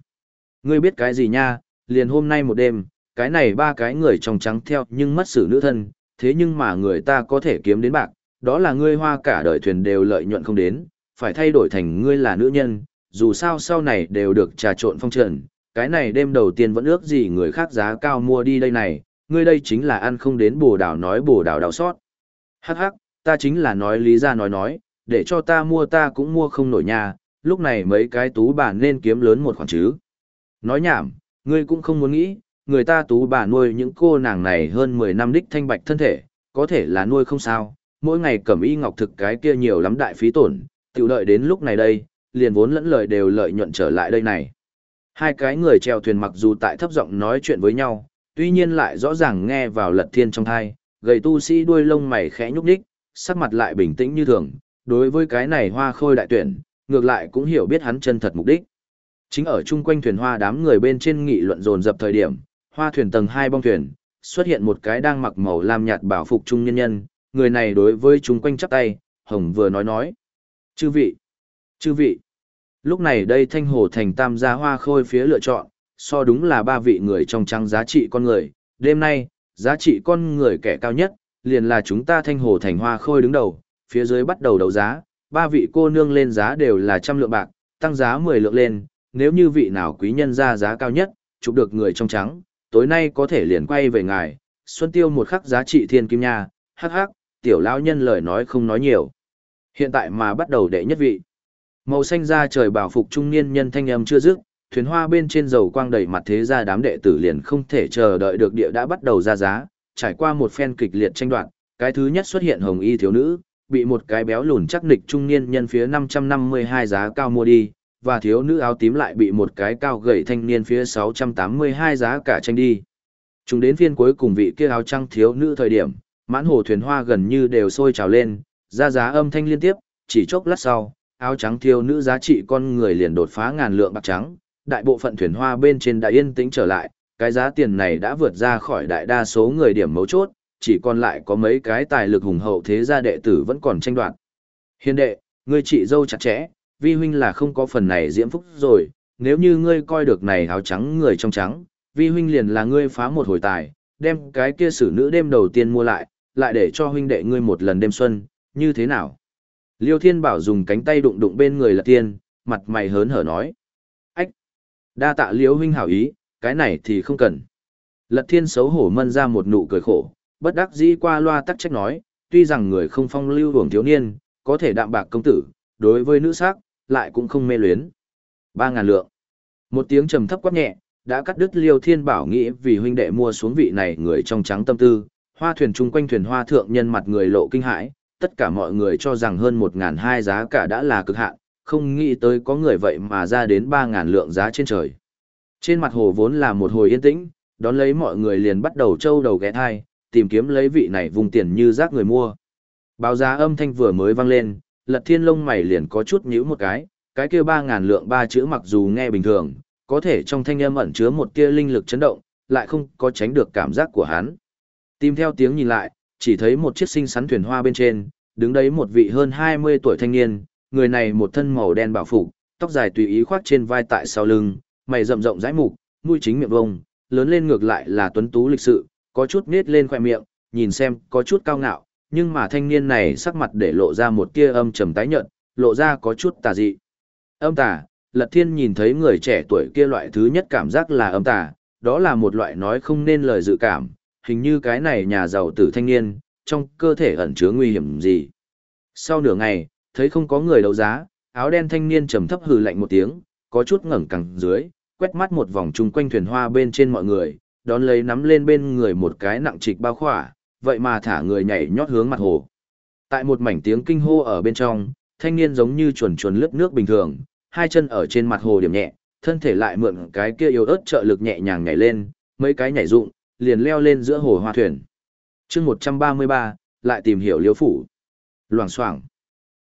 Ngươi biết cái gì nha, liền hôm nay một đêm, cái này ba cái người trong trắng theo nhưng mất xử nữ thân, thế nhưng mà người ta có thể kiếm đến bạc, đó là ngươi hoa cả đời thuyền đều lợi nhuận không đến, phải thay đổi thành ngươi là nữ nhân, dù sao sau này đều được trà trộn phong trần, cái này đêm đầu tiên vẫn ước gì người khác giá cao mua đi đây này, ngươi đây chính là ăn không đến bồ đào nói bồ đào đào sót. Hắc hắc, ta chính là nói lý ra nói nói, để cho ta mua ta cũng mua không nổi nhà, lúc này mấy cái tú bà nên kiếm lớn một khoản chứ. Nói nhảm, ngươi cũng không muốn nghĩ, người ta tú bà nuôi những cô nàng này hơn 10 năm đích thanh bạch thân thể, có thể là nuôi không sao, mỗi ngày cầm y ngọc thực cái kia nhiều lắm đại phí tổn, tiểu đợi đến lúc này đây, liền vốn lẫn lời đều lợi nhuận trở lại đây này. Hai cái người treo thuyền mặc dù tại thấp giọng nói chuyện với nhau, tuy nhiên lại rõ ràng nghe vào lật thiên trong thai, gầy tu sĩ đuôi lông mày khẽ nhúc đích, sắc mặt lại bình tĩnh như thường, đối với cái này hoa khôi đại tuyển, ngược lại cũng hiểu biết hắn chân thật mục đích. Chính ở chung quanh thuyền hoa đám người bên trên nghị luận dồn dập thời điểm, hoa thuyền tầng hai bong thuyền, xuất hiện một cái đang mặc màu lam nhạt bảo phục trung nhân nhân, người này đối với chúng quanh chắp tay, hồng vừa nói nói. Chư vị, chư vị, lúc này đây thanh hồ thành tam gia hoa khôi phía lựa chọn, so đúng là ba vị người trong trắng giá trị con người, đêm nay, giá trị con người kẻ cao nhất, liền là chúng ta thanh hồ thành hoa khôi đứng đầu, phía dưới bắt đầu đấu giá, ba vị cô nương lên giá đều là trăm lượng bạc, tăng giá 10 lượng lên, nếu như vị nào quý nhân ra giá cao nhất, chụp được người trong trắng, tối nay có thể liền quay về ngài, xuân tiêu một khắc giá trị thiên kim nha, hắc hắc, tiểu lão nhân lời nói không nói nhiều. Hiện tại mà bắt đầu đệ nhất vị. Màu xanh da trời bảo phục trung niên nhân thanh âm chưa dứt, thuyền hoa bên trên dầu quang đầy mặt thế gia đám đệ tử liền không thể chờ đợi được địa đã bắt đầu ra giá, trải qua một phen kịch liệt tranh đoạt, cái thứ nhất xuất hiện hồng y thiếu nữ, bị một cái béo lùn chắc nịch trung niên nhân phía 552 giá cao mua đi, và thiếu nữ áo tím lại bị một cái cao gầy thanh niên phía 682 giá cả tranh đi. Chúng đến phiên cuối cùng vị kia áo trăng thiếu nữ thời điểm, mãn hồ thuyền hoa gần như đều sôi trào lên, ra giá âm thanh liên tiếp, chỉ chốc lát sau, áo trắng thiếu nữ giá trị con người liền đột phá ngàn lượng bạc trắng, đại bộ phận thuyền hoa bên trên đã yên tĩnh trở lại, cái giá tiền này đã vượt ra khỏi đại đa số người điểm mấu chốt, chỉ còn lại có mấy cái tài lực hùng hậu thế gia đệ tử vẫn còn tranh đoạt. Hiền đệ, ngươi chị dâu chặt chẽ, vi huynh là không có phần này diễm phúc rồi, nếu như ngươi coi được này áo trắng người trong trắng, vi huynh liền là ngươi phá một hồi tài, đem cái kia xử nữ đêm đầu tiên mua lại, lại để cho huynh đệ ngươi một lần đêm xuân, như thế nào? Liêu Thiên Bảo dùng cánh tay đụng đụng bên người là tiên, mặt mày hớn hở nói. Ách! Đa tạ Liêu huynh hảo ý, cái này thì không cần. Lật thiên xấu hổ mân ra một nụ cười khổ, bất đắc dĩ qua loa tắc trách nói, tuy rằng người không phong lưu hưởng thiếu niên, có thể đạm bạc công tử, đối với nữ sắc, lại cũng không mê luyến. Ba ngàn lượng. Một tiếng trầm thấp quát nhẹ, đã cắt đứt liêu thiên bảo nghĩ vì huynh đệ mua xuống vị này người trong trắng tâm tư, hoa thuyền chung quanh thuyền hoa thượng nhân mặt người lộ kinh hãi, tất cả mọi người cho rằng hơn một ngàn hai giá cả đã là cực hạn, không nghĩ tới có người vậy mà ra đến ba ngàn lượng giá trên trời. Trên mặt hồ vốn là một hồi yên tĩnh, đón lấy mọi người liền bắt đầu trâu đầu ghé thai, tìm kiếm lấy vị này vùng tiền như rác người mua. Báo giá âm thanh vừa mới vang lên, lật thiên lông mày liền có chút nhíu một cái, cái kia ba ngàn lượng ba chữ mặc dù nghe bình thường, có thể trong thanh âm ẩn chứa một tia linh lực chấn động, lại không có tránh được cảm giác của hắn. Tìm theo tiếng nhìn lại, chỉ thấy một chiếc xinh xắn thuyền hoa bên trên, đứng đấy một vị hơn 20 tuổi thanh niên, người này một thân màu đen bảo phục, tóc dài tùy ý khoác trên vai tại sau lưng, mày rậm rộng rãi mục, mũi chính miệng vông, lớn lên ngược lại là tuấn tú lịch sự, có chút nết lên khóe miệng, nhìn xem có chút cao ngạo, nhưng mà thanh niên này sắc mặt để lộ ra một tia âm trầm tái nhợt, lộ ra có chút tà dị. Âm tà, Lật Thiên nhìn thấy người trẻ tuổi kia loại thứ nhất cảm giác là âm tà, đó là một loại nói không nên lời dự cảm, hình như cái này nhà giàu tử thanh niên, trong cơ thể ẩn chứa nguy hiểm gì. Sau nửa ngày, thấy không có người đấu giá, áo đen thanh niên trầm thấp hừ lạnh một tiếng, có chút ngẩng cẳng dưới, quét mắt một vòng chung quanh thuyền hoa bên trên mọi người, đón lấy nắm lên bên người một cái nặng trịch bao khỏa, vậy mà thả người nhảy nhót hướng mặt hồ. Tại một mảnh tiếng kinh hô ở bên trong, thanh niên giống như chuồn chuồn lướt nước bình thường, hai chân ở trên mặt hồ điểm nhẹ, thân thể lại mượn cái kia yếu ớt trợ lực nhẹ nhàng nhảy lên, mấy cái nhảy dụng, liền leo lên giữa hồ hoa thuyền. chương 133, lại tìm hiểu liêu phủ. Loảng xoảng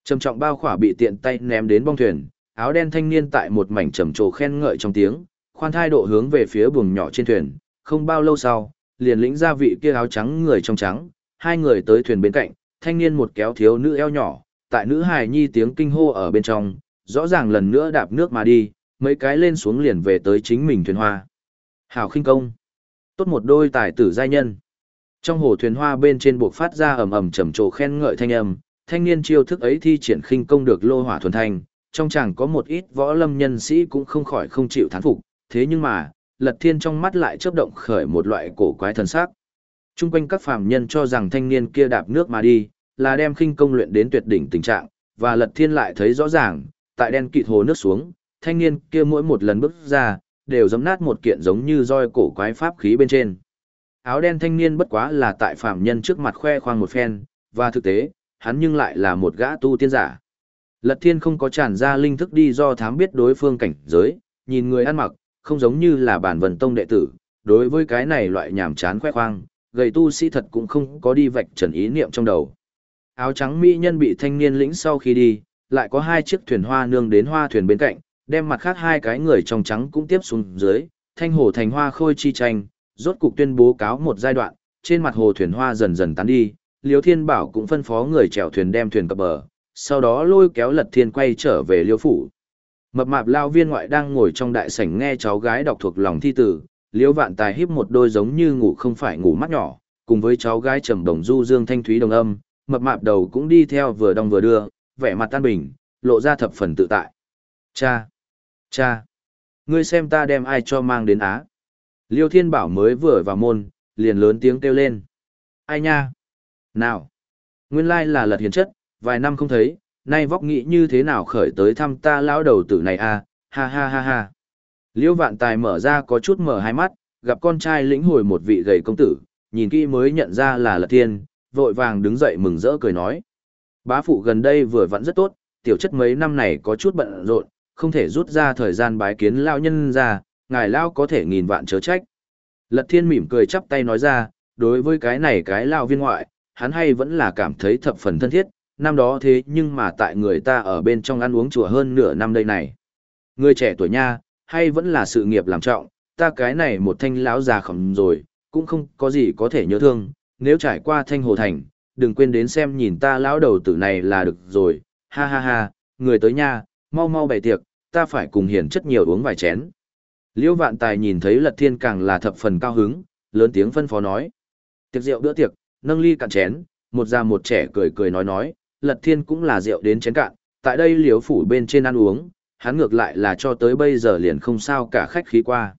Trầm trọng bao khỏa bị tiện tay ném đến bong thuyền, áo đen thanh niên tại một mảnh trầm trồ khen ngợi trong tiếng, khoan thai độ hướng về phía buồng nhỏ trên thuyền, không bao lâu sau, liền lĩnh ra vị kia áo trắng người trong trắng, hai người tới thuyền bên cạnh, thanh niên một kéo thiếu nữ eo nhỏ, tại nữ hài nhi tiếng kinh hô ở bên trong, rõ ràng lần nữa đạp nước mà đi, mấy cái lên xuống liền về tới chính mình thuyền hoa. Hảo khinh công. Tốt một đôi tài tử giai nhân. Trong hồ thuyền hoa bên trên buộc phát ra ầm ầm trầm trồ khen ngợi thanh âm, thanh niên chiêu thức ấy thi triển khinh công được lô hỏa thuần thành trong chàng có một ít võ lâm nhân sĩ cũng không khỏi không chịu thán phục, thế nhưng mà, Lật Thiên trong mắt lại chớp động khởi một loại cổ quái thần sắc. Trung quanh các phàm nhân cho rằng thanh niên kia đạp nước mà đi, là đem khinh công luyện đến tuyệt đỉnh tình trạng, và Lật Thiên lại thấy rõ ràng, tại đen kịt hồ nước xuống, thanh niên kia mỗi một lần bước ra, đều giẫm nát một kiện giống như roi cổ quái pháp khí bên trên. Áo đen thanh niên bất quá là tại phàm nhân trước mặt khoe khoang một phen, và thực tế, hắn nhưng lại là một gã tu tiên giả. Lật Thiên không có tràn ra linh thức đi do thám biết đối phương cảnh giới, nhìn người ăn mặc, không giống như là bản vần tông đệ tử, đối với cái này loại nhảm chán khoe khoang, gầy tu sĩ thật cũng không có đi vạch trần ý niệm trong đầu. Áo trắng mỹ nhân bị thanh niên lĩnh sau khi đi, lại có hai chiếc thuyền hoa nương đến hoa thuyền bên cạnh, đem mặt khác hai cái người trong trắng cũng tiếp xuống dưới, thanh hồ thành hoa khôi chi tranh, rốt cục tuyên bố cáo một giai đoạn, trên mặt hồ thuyền hoa dần dần tán đi, Liêu Thiên Bảo cũng phân phó người chèo thuyền đem thuyền cập bờ, sau đó lôi kéo Lật Thiên quay trở về Liêu phủ. Mập mạp lao viên ngoại đang ngồi trong đại sảnh nghe cháu gái đọc thuộc lòng thi tử, Liêu Vạn Tài híp một đôi giống như ngủ không phải ngủ mắt nhỏ, cùng với cháu gái trầm đồng du dương thanh thúy đồng âm, mập mạp đầu cũng đi theo vừa đong vừa đưa, vẻ mặt tan bình, lộ ra thập phần tự tại. Cha! Cha! Ngươi xem ta đem ai cho mang đến Á. Liêu Thiên Bảo mới vừa vào môn, liền lớn tiếng kêu lên. Ai nha? Nào! Nguyên lai là lật hiền chất, vài năm không thấy, nay vóc nghĩ như thế nào khởi tới thăm ta lão đầu tử này à, ha ha ha ha. liễu vạn tài mở ra có chút mở hai mắt, gặp con trai lĩnh hồi một vị gầy công tử, nhìn kỹ mới nhận ra là lật thiên, vội vàng đứng dậy mừng rỡ cười nói. Bá phụ gần đây vừa vặn rất tốt, tiểu chất mấy năm này có chút bận rộn, không thể rút ra thời gian bái kiến lao nhân ra, ngài lao có thể nghìn vạn chớ trách. Lật thiên mỉm cười chắp tay nói ra, đối với cái này cái lao viên ngoại, hắn hay vẫn là cảm thấy thập phần thân thiết, năm đó thế nhưng mà tại người ta ở bên trong ăn uống chùa hơn nửa năm đây này. Người trẻ tuổi nha, hay vẫn là sự nghiệp làm trọng, ta cái này một thanh lão già khẩm rồi, cũng không có gì có thể nhớ thương, nếu trải qua thanh hồ thành, đừng quên đến xem nhìn ta lão đầu tử này là được rồi, ha ha ha, người tới nha, mau mau bày tiệc, ta phải cùng hiển chất nhiều uống vài chén. Liễu vạn tài nhìn thấy lật thiên càng là thập phần cao hứng, lớn tiếng phân phó nói. Tiệc rượu bữa tiệc, nâng ly cạn chén, một già một trẻ cười cười nói nói, lật thiên cũng là rượu đến chén cạn, tại đây liễu phủ bên trên ăn uống, hắn ngược lại là cho tới bây giờ liền không sao cả khách khí qua.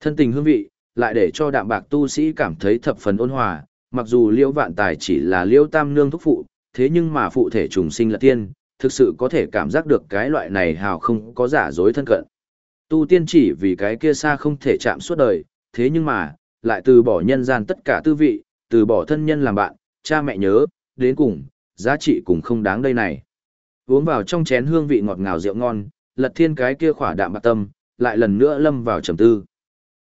Thân tình hương vị, lại để cho đạm bạc tu sĩ cảm thấy thập phần ôn hòa, mặc dù liễu vạn tài chỉ là liễu tam nương thúc phụ, thế nhưng mà phụ thể trùng sinh lật tiên, thực sự có thể cảm giác được cái loại này hào không có giả dối thân cận. Tu tiên chỉ vì cái kia xa không thể chạm suốt đời, thế nhưng mà, lại từ bỏ nhân gian tất cả tư vị, từ bỏ thân nhân làm bạn, cha mẹ nhớ, đến cùng, giá trị cũng không đáng đây này. Uống vào trong chén hương vị ngọt ngào rượu ngon, lật thiên cái kia khỏa đạm bạc tâm, lại lần nữa lâm vào trầm tư.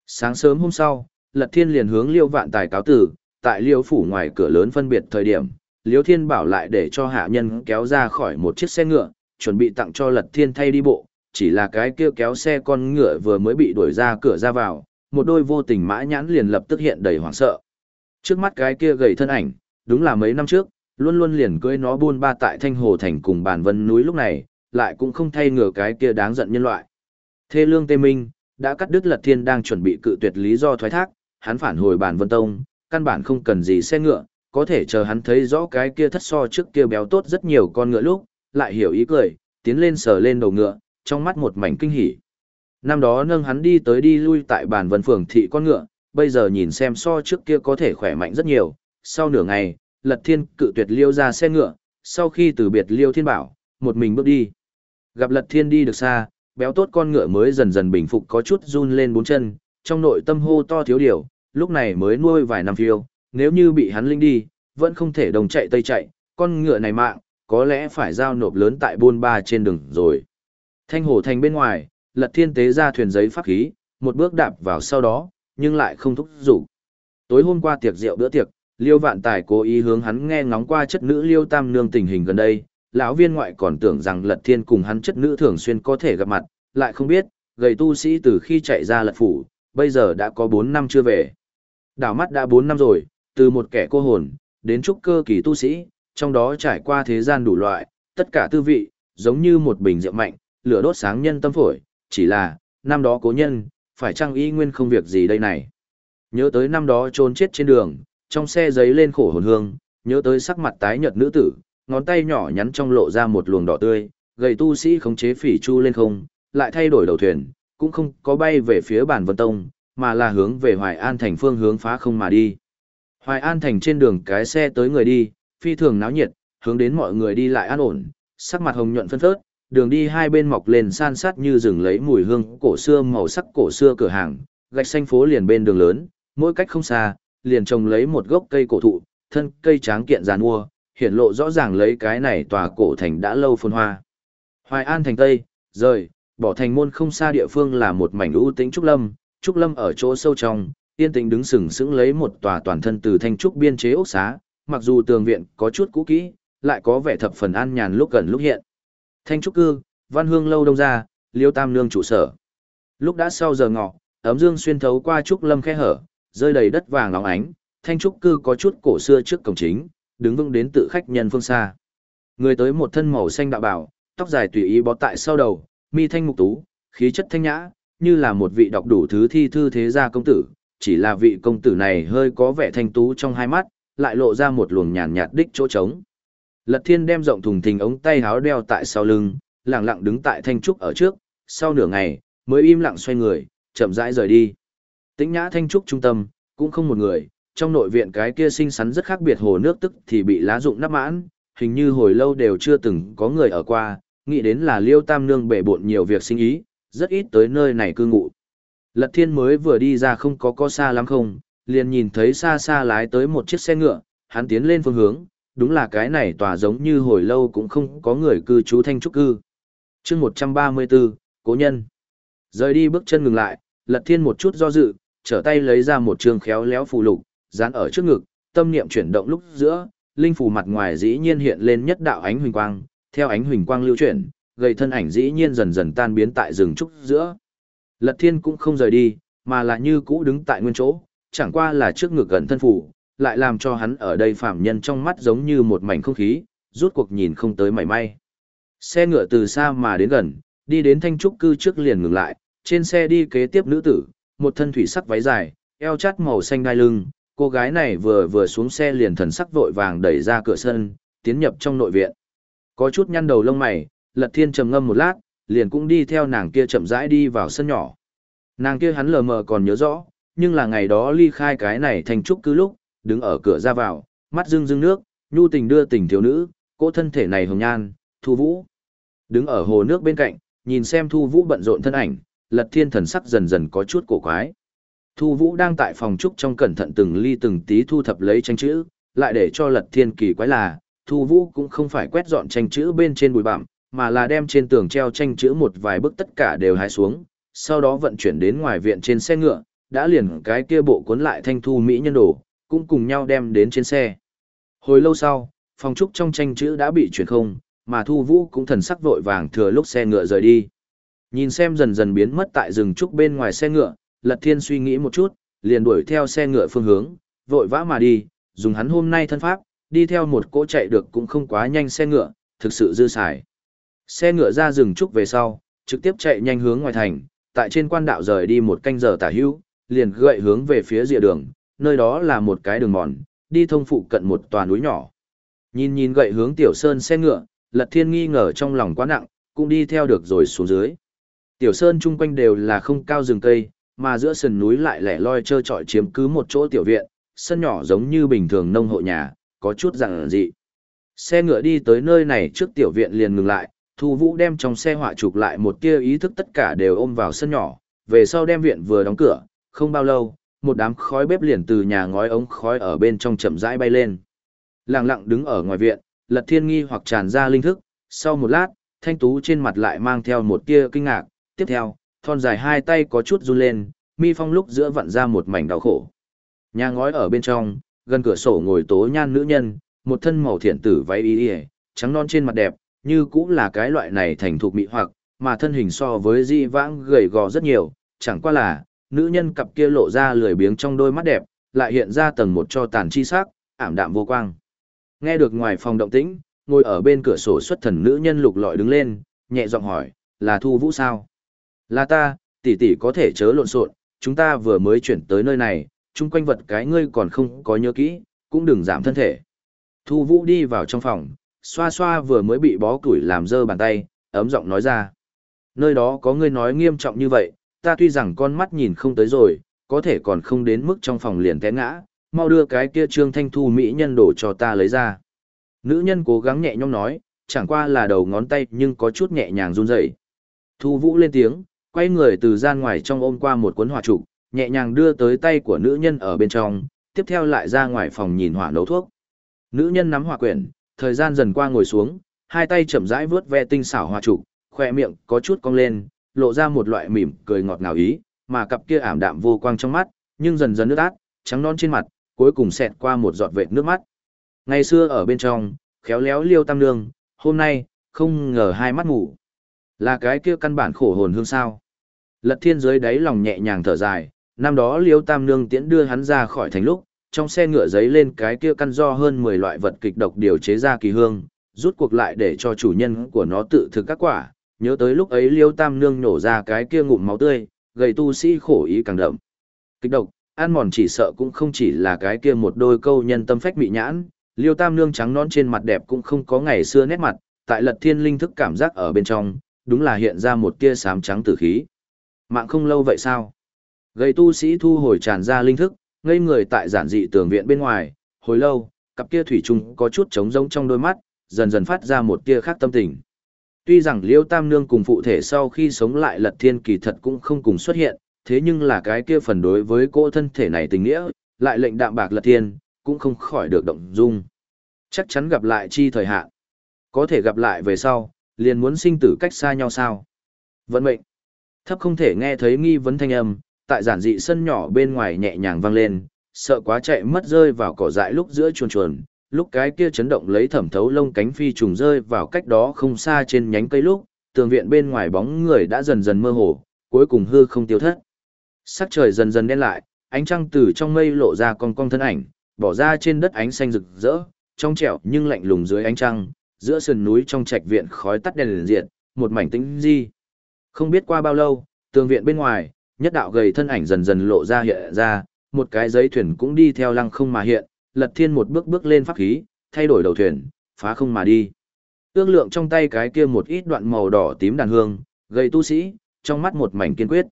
Sáng sớm hôm sau, lật thiên liền hướng liêu vạn tài cáo tử, tại liêu phủ ngoài cửa lớn phân biệt thời điểm, liêu thiên bảo lại để cho hạ nhân kéo ra khỏi một chiếc xe ngựa, chuẩn bị tặng cho lật thiên thay đi bộ, chỉ là cái kia kéo xe con ngựa vừa mới bị đuổi ra cửa ra vào, một đôi vô tình mã nhãn liền lập tức hiện đầy hoảng sợ. Trước mắt cái kia gầy thân ảnh, đúng là mấy năm trước, luôn luôn liền cưỡi nó buôn ba tại Thanh Hồ Thành cùng bàn vân núi lúc này, lại cũng không thay ngừa cái kia đáng giận nhân loại. Thê lương tê minh, đã cắt đứt lật thiên đang chuẩn bị cự tuyệt lý do thoái thác, hắn phản hồi bàn vân tông, căn bản không cần gì xe ngựa, có thể chờ hắn thấy rõ cái kia thất so trước kia béo tốt rất nhiều con ngựa lúc, lại hiểu ý cười, tiến lên sờ lên đầu ngựa, trong mắt một mảnh kinh hỉ. Năm đó nâng hắn đi tới đi lui tại bàn vân phường thị con ngựa, bây giờ nhìn xem so trước kia có thể khỏe mạnh rất nhiều, sau nửa ngày, lật thiên cự tuyệt liêu ra xe ngựa, sau khi từ biệt liêu thiên bảo, một mình bước đi. Gặp lật thiên đi được xa, béo tốt con ngựa mới dần dần bình phục có chút run lên bốn chân, trong nội tâm hô to thiếu điều, lúc này mới nuôi vài năm phiêu, nếu như bị hắn linh đi, vẫn không thể đồng chạy tây chạy, con ngựa này mạng, có lẽ phải giao nộp lớn tại buôn ba trên đường rồi. Thanh hồ thành bên ngoài, lật thiên tế ra thuyền giấy pháp khí, một bước đạp vào sau đó, nhưng lại không thúc giục. Tối hôm qua tiệc rượu bữa tiệc, Liêu Vạn Tài cố ý hướng hắn nghe ngóng qua chất nữ Liêu Tam Nương tình hình gần đây, lão viên ngoại còn tưởng rằng Lật Thiên cùng hắn chất nữ thường xuyên có thể gặp mặt, lại không biết, gầy tu sĩ từ khi chạy ra Lật phủ, bây giờ đã có 4 năm chưa về. Đảo mắt đã 4 năm rồi, từ một kẻ cô hồn, đến trúc cơ kỳ tu sĩ, trong đó trải qua thế gian đủ loại, tất cả tư vị, giống như một bình rượu mạnh, lửa đốt sáng nhân tâm phổi, chỉ là, năm đó cố nhân, phải chăng y nguyên không việc gì đây này. Nhớ tới năm đó trốn chết trên đường, trong xe giấy lên khổ hồn hương, nhớ tới sắc mặt tái nhợt nữ tử, ngón tay nhỏ nhắn trong lộ ra một luồng đỏ tươi, gầy tu sĩ khống chế phỉ chu lên không, lại thay đổi đầu thuyền, cũng không có bay về phía bản vân tông, mà là hướng về Hoài An thành phương hướng phá không mà đi. Hoài An thành trên đường cái xe tới người đi, phi thường náo nhiệt, hướng đến mọi người đi lại an ổn, sắc mặt hồng nhuận phân phớt, đường đi hai bên mọc lên san sát như rừng lấy mùi hương cổ xưa màu sắc cổ xưa cửa hàng, gạch xanh phố liền bên đường lớn, mỗi cách không xa, liền trồng lấy một gốc cây cổ thụ, thân cây tráng kiện giàn mua, hiện lộ rõ ràng lấy cái này tòa cổ thành đã lâu phồn hoa. Hoài An thành Tây, rời, bỏ thành môn không xa địa phương là một mảnh ưu tĩnh trúc lâm, trúc lâm ở chỗ sâu trong, yên tĩnh đứng sừng sững lấy một tòa toàn thân từ thanh trúc biên chế ốc xá, mặc dù tường viện có chút cũ kỹ, lại có vẻ thập phần an nhàn lúc gần lúc hiện. Thanh trúc cư, văn hương lâu đông ra, liêu tam nương trụ sở. Lúc đã sau giờ ngọ, ấm dương xuyên thấu qua trúc lâm khe hở, rơi đầy đất vàng óng ánh, thanh trúc cư có chút cổ xưa trước cổng chính, đứng vững đến tự khách nhân phương xa. Người tới một thân màu xanh đạo bảo, tóc dài tùy ý bó tại sau đầu, mi thanh mục tú, khí chất thanh nhã, như là một vị đọc đủ thứ thi thư thế gia công tử, chỉ là vị công tử này hơi có vẻ thanh tú trong hai mắt, lại lộ ra một luồng nhàn nhạt đích chỗ trống. Lật Thiên đem rộng thùng thình ống tay háo đeo tại sau lưng, lặng lặng đứng tại thanh trúc ở trước, sau nửa ngày, mới im lặng xoay người, chậm rãi rời đi. Tĩnh nhã thanh trúc trung tâm, cũng không một người, trong nội viện cái kia xinh xắn rất khác biệt hồ nước tức thì bị lá rụng nắp mãn, hình như hồi lâu đều chưa từng có người ở qua, nghĩ đến là Liêu Tam Nương bể bộn nhiều việc sinh ý, rất ít tới nơi này cư ngụ. Lật Thiên mới vừa đi ra không có có xa lắm không, liền nhìn thấy xa xa lái tới một chiếc xe ngựa, hắn tiến lên phương hướng, đúng là cái này tòa giống như hồi lâu cũng không có người cư trú thanh trúc cư. chương 134, Cố Nhân. Rời đi bước chân ngừng lại, Lật Thiên một chút do dự, trở tay lấy ra một trường khéo léo phù lục, dán ở trước ngực, tâm niệm chuyển động lúc giữa, linh phù mặt ngoài dĩ nhiên hiện lên nhất đạo ánh huỳnh quang, theo ánh huỳnh quang lưu chuyển, gây thân ảnh dĩ nhiên dần dần tan biến tại rừng trúc giữa. Lật Thiên cũng không rời đi, mà là như cũ đứng tại nguyên chỗ, chẳng qua là trước ngực gần thân phủ, lại làm cho hắn ở đây phạm nhân trong mắt giống như một mảnh không khí, rút cuộc nhìn không tới mảy may. Xe ngựa từ xa mà đến gần, đi đến thanh trúc cư trước liền ngừng lại, trên xe đi kế tiếp nữ tử, một thân thủy sắc váy dài, eo chát màu xanh đai lưng, cô gái này vừa vừa xuống xe liền thần sắc vội vàng đẩy ra cửa sân, tiến nhập trong nội viện. Có chút nhăn đầu lông mày, Lật Thiên trầm ngâm một lát, liền cũng đi theo nàng kia chậm rãi đi vào sân nhỏ. Nàng kia hắn lờ mờ còn nhớ rõ, nhưng là ngày đó ly khai cái này thành trúc cứ lúc, đứng ở cửa ra vào, mắt rưng rưng nước, nhu tình đưa tình thiếu nữ, cô thân thể này hồng nhan, Thu Vũ. Đứng ở hồ nước bên cạnh, nhìn xem Thu Vũ bận rộn thân ảnh, Lật Thiên thần sắc dần dần có chút cổ quái. Thu Vũ đang tại phòng trúc trong cẩn thận từng ly từng tí thu thập lấy tranh chữ, lại để cho Lật Thiên kỳ quái là, Thu Vũ cũng không phải quét dọn tranh chữ bên trên bụi bặm, mà là đem trên tường treo tranh chữ một vài bức tất cả đều hái xuống, sau đó vận chuyển đến ngoài viện trên xe ngựa, đã liền cái kia bộ cuốn lại thanh thu mỹ nhân đồ, cũng cùng nhau đem đến trên xe. Hồi lâu sau, phòng trúc trong tranh chữ đã bị chuyển không, mà Thu Vũ cũng thần sắc vội vàng thừa lúc xe ngựa rời đi. Nhìn xem dần dần biến mất tại rừng trúc bên ngoài xe ngựa, Lật Thiên suy nghĩ một chút, liền đuổi theo xe ngựa phương hướng, vội vã mà đi, dùng hắn hôm nay thân pháp, đi theo một cỗ chạy được cũng không quá nhanh xe ngựa, thực sự dư xài. Xe ngựa ra rừng trúc về sau, trực tiếp chạy nhanh hướng ngoài thành, tại trên quan đạo rời đi một canh giờ tả hữu, liền gậy hướng về phía rìa đường, nơi đó là một cái đường mòn, đi thông phụ cận một tòa núi nhỏ. Nhìn nhìn gậy hướng tiểu sơn xe ngựa, Lật Thiên nghi ngờ trong lòng quá nặng, cũng đi theo được rồi xuống dưới. Tiểu sơn chung quanh đều là không cao rừng cây, mà giữa sườn núi lại lẻ loi trơ trọi chiếm cứ một chỗ tiểu viện, sân nhỏ giống như bình thường nông hộ nhà, có chút dạng dị. Xe ngựa đi tới nơi này trước tiểu viện liền ngừng lại, Thu Vũ đem trong xe họa chụp lại một tia ý thức tất cả đều ôm vào sân nhỏ, về sau đem viện vừa đóng cửa, không bao lâu, một đám khói bếp liền từ nhà ngói ống khói ở bên trong chậm rãi bay lên. Lặng lặng đứng ở ngoài viện, Lật Thiên nghi hoặc tràn ra linh thức, sau một lát, thanh tú trên mặt lại mang theo một tia kinh ngạc, tiếp theo, thon dài hai tay có chút run lên, mi phong lúc giữa vặn ra một mảnh đau khổ. Nhà ngói ở bên trong, gần cửa sổ ngồi tố nhan nữ nhân, một thân màu thiện tử váy y y, trắng non trên mặt đẹp, như cũng là cái loại này thành thục mỹ hoặc, mà thân hình so với di vãng gầy gò rất nhiều, chẳng qua là, nữ nhân cặp kia lộ ra lười biếng trong đôi mắt đẹp, lại hiện ra tầng một cho tàn chi sắc, ảm đạm vô quang. Nghe được ngoài phòng động tĩnh, ngồi ở bên cửa sổ xuất thần nữ nhân lục lọi đứng lên, nhẹ giọng hỏi, là Thu Vũ sao? Là ta, tỷ tỷ có thể chớ lộn xộn, chúng ta vừa mới chuyển tới nơi này, chung quanh vật cái ngươi còn không có nhớ kỹ, cũng đừng giảm thân thể. Thu Vũ đi vào trong phòng, xoa xoa vừa mới bị bó củi làm dơ bàn tay, ấm giọng nói ra. Nơi đó có ngươi nói nghiêm trọng như vậy, ta tuy rằng con mắt nhìn không tới rồi, có thể còn không đến mức trong phòng liền té ngã, mau đưa cái kia trương thanh thu mỹ nhân đổ cho ta lấy ra. Nữ nhân cố gắng nhẹ nhõm nói, chẳng qua là đầu ngón tay nhưng có chút nhẹ nhàng run rẩy. Thu Vũ lên tiếng, quay người từ gian ngoài trong ôm qua một cuốn hỏa trụ, nhẹ nhàng đưa tới tay của nữ nhân ở bên trong, tiếp theo lại ra ngoài phòng nhìn hỏa nấu thuốc. Nữ nhân nắm hỏa quyển, thời gian dần qua ngồi xuống, hai tay chậm rãi vướt ve tinh xảo hỏa trụ, khỏe miệng có chút cong lên, lộ ra một loại mỉm cười ngọt ngào ý, mà cặp kia ảm đạm vô quang trong mắt, nhưng dần dần nước át, trắng non trên mặt, cuối cùng xẹt qua một giọt vệt nước mắt. Ngày xưa ở bên trong, khéo léo liêu tam nương, hôm nay, không ngờ hai mắt ngủ. Là cái kia căn bản khổ hồn hương sao. Lật thiên dưới đáy lòng nhẹ nhàng thở dài, năm đó liêu tam nương tiễn đưa hắn ra khỏi thành lúc, trong xe ngựa giấy lên cái kia căn do hơn 10 loại vật kịch độc điều chế ra kỳ hương, rút cuộc lại để cho chủ nhân của nó tự thực các quả, nhớ tới lúc ấy liêu tam nương nổ ra cái kia ngụm máu tươi, gầy tu sĩ khổ ý càng đậm. Kịch độc, ăn mòn chỉ sợ cũng không chỉ là cái kia một đôi câu nhân tâm phách mị nhãn, liêu tam nương trắng nón trên mặt đẹp cũng không có ngày xưa nét mặt, tại lật thiên linh thức cảm giác ở bên trong, đúng là hiện ra một tia sám trắng tử khí. Mạng không lâu vậy sao? Gầy tu sĩ thu hồi tràn ra linh thức, ngây người tại giản dị tường viện bên ngoài, hồi lâu, cặp kia thủy chung có chút trống rỗng trong đôi mắt, dần dần phát ra một tia khác tâm tình. Tuy rằng Liêu Tam Nương cùng phụ thể sau khi sống lại lật thiên kỳ thật cũng không cùng xuất hiện, thế nhưng là cái kia phần đối với cô thân thể này tình nghĩa, lại lệnh đạm bạc lật thiên, cũng không khỏi được động dung. Chắc chắn gặp lại chi thời hạn. Có thể gặp lại về sau, liền muốn sinh tử cách xa nhau sao. Vận mệnh. Thấp không thể nghe thấy nghi vấn thanh âm, tại giản dị sân nhỏ bên ngoài nhẹ nhàng vang lên, sợ quá chạy mất rơi vào cỏ dại lúc giữa chuồn chuồn, lúc cái kia chấn động lấy thẩm thấu lông cánh phi trùng rơi vào cách đó không xa trên nhánh cây lúc, tường viện bên ngoài bóng người đã dần dần mơ hồ, cuối cùng hư không tiêu thất. Sắc trời dần dần đen lại, ánh trăng từ trong mây lộ ra con con thân ảnh, bỏ ra trên đất ánh xanh rực rỡ, trong trẻo nhưng lạnh lùng dưới ánh trăng, giữa sườn núi trong trạch viện khói tắt đèn liền diện, một mảnh tĩnh di. Không biết qua bao lâu, tường viện bên ngoài, nhất đạo gầy thân ảnh dần dần lộ ra hiện ra, một cái giấy thuyền cũng đi theo lăng không mà hiện, lật thiên một bước bước lên pháp khí, thay đổi đầu thuyền, phá không mà đi. Ước lượng trong tay cái kia một ít đoạn màu đỏ tím đàn hương, gầy tu sĩ, trong mắt một mảnh kiên quyết.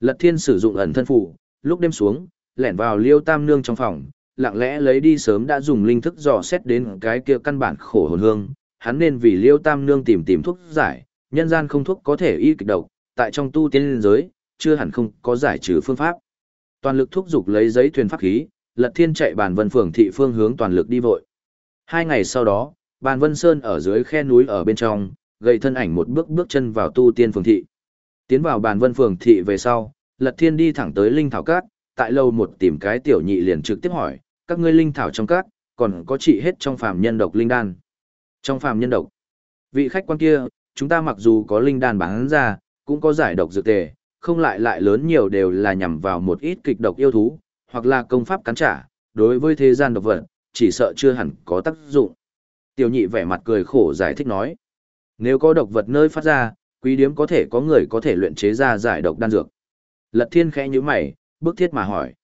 Lật thiên sử dụng ẩn thân phủ, lúc đêm xuống, lẻn vào liêu tam nương trong phòng, lặng lẽ lấy đi sớm đã dùng linh thức dò xét đến cái kia căn bản khổ hồn hương, hắn nên vì liêu tam nương tìm tìm thuốc giải, nhân gian không thuốc có thể y kịch độc, tại trong tu tiên giới, chưa hẳn không có giải trừ phương pháp. Toàn lực thúc dục lấy giấy thuyền pháp khí, Lật Thiên chạy bàn vân phường thị phương hướng toàn lực đi vội. Hai ngày sau đó, bàn vân sơn ở dưới khe núi ở bên trong, gầy thân ảnh một bước bước chân vào tu tiên phường thị. Tiến vào bàn vân phường thị về sau, Lật Thiên đi thẳng tới Linh Thảo Cát, tại lâu một tìm cái tiểu nhị liền trực tiếp hỏi, các ngươi linh thảo trong cát, còn có trị hết trong phàm nhân độc linh đan. Trong phàm nhân độc, vị khách quan kia, chúng ta mặc dù có linh đan bán ra, cũng có giải độc dược tề, không lại lại lớn nhiều đều là nhằm vào một ít kịch độc yêu thú, hoặc là công pháp cắn trả, đối với thế gian độc vật, chỉ sợ chưa hẳn có tác dụng. Tiểu nhị vẻ mặt cười khổ giải thích nói, nếu có độc vật nơi phát ra, quý điếm có thể có người có thể luyện chế ra giải độc đan dược. Lật thiên khẽ như mày, bức thiết mà hỏi.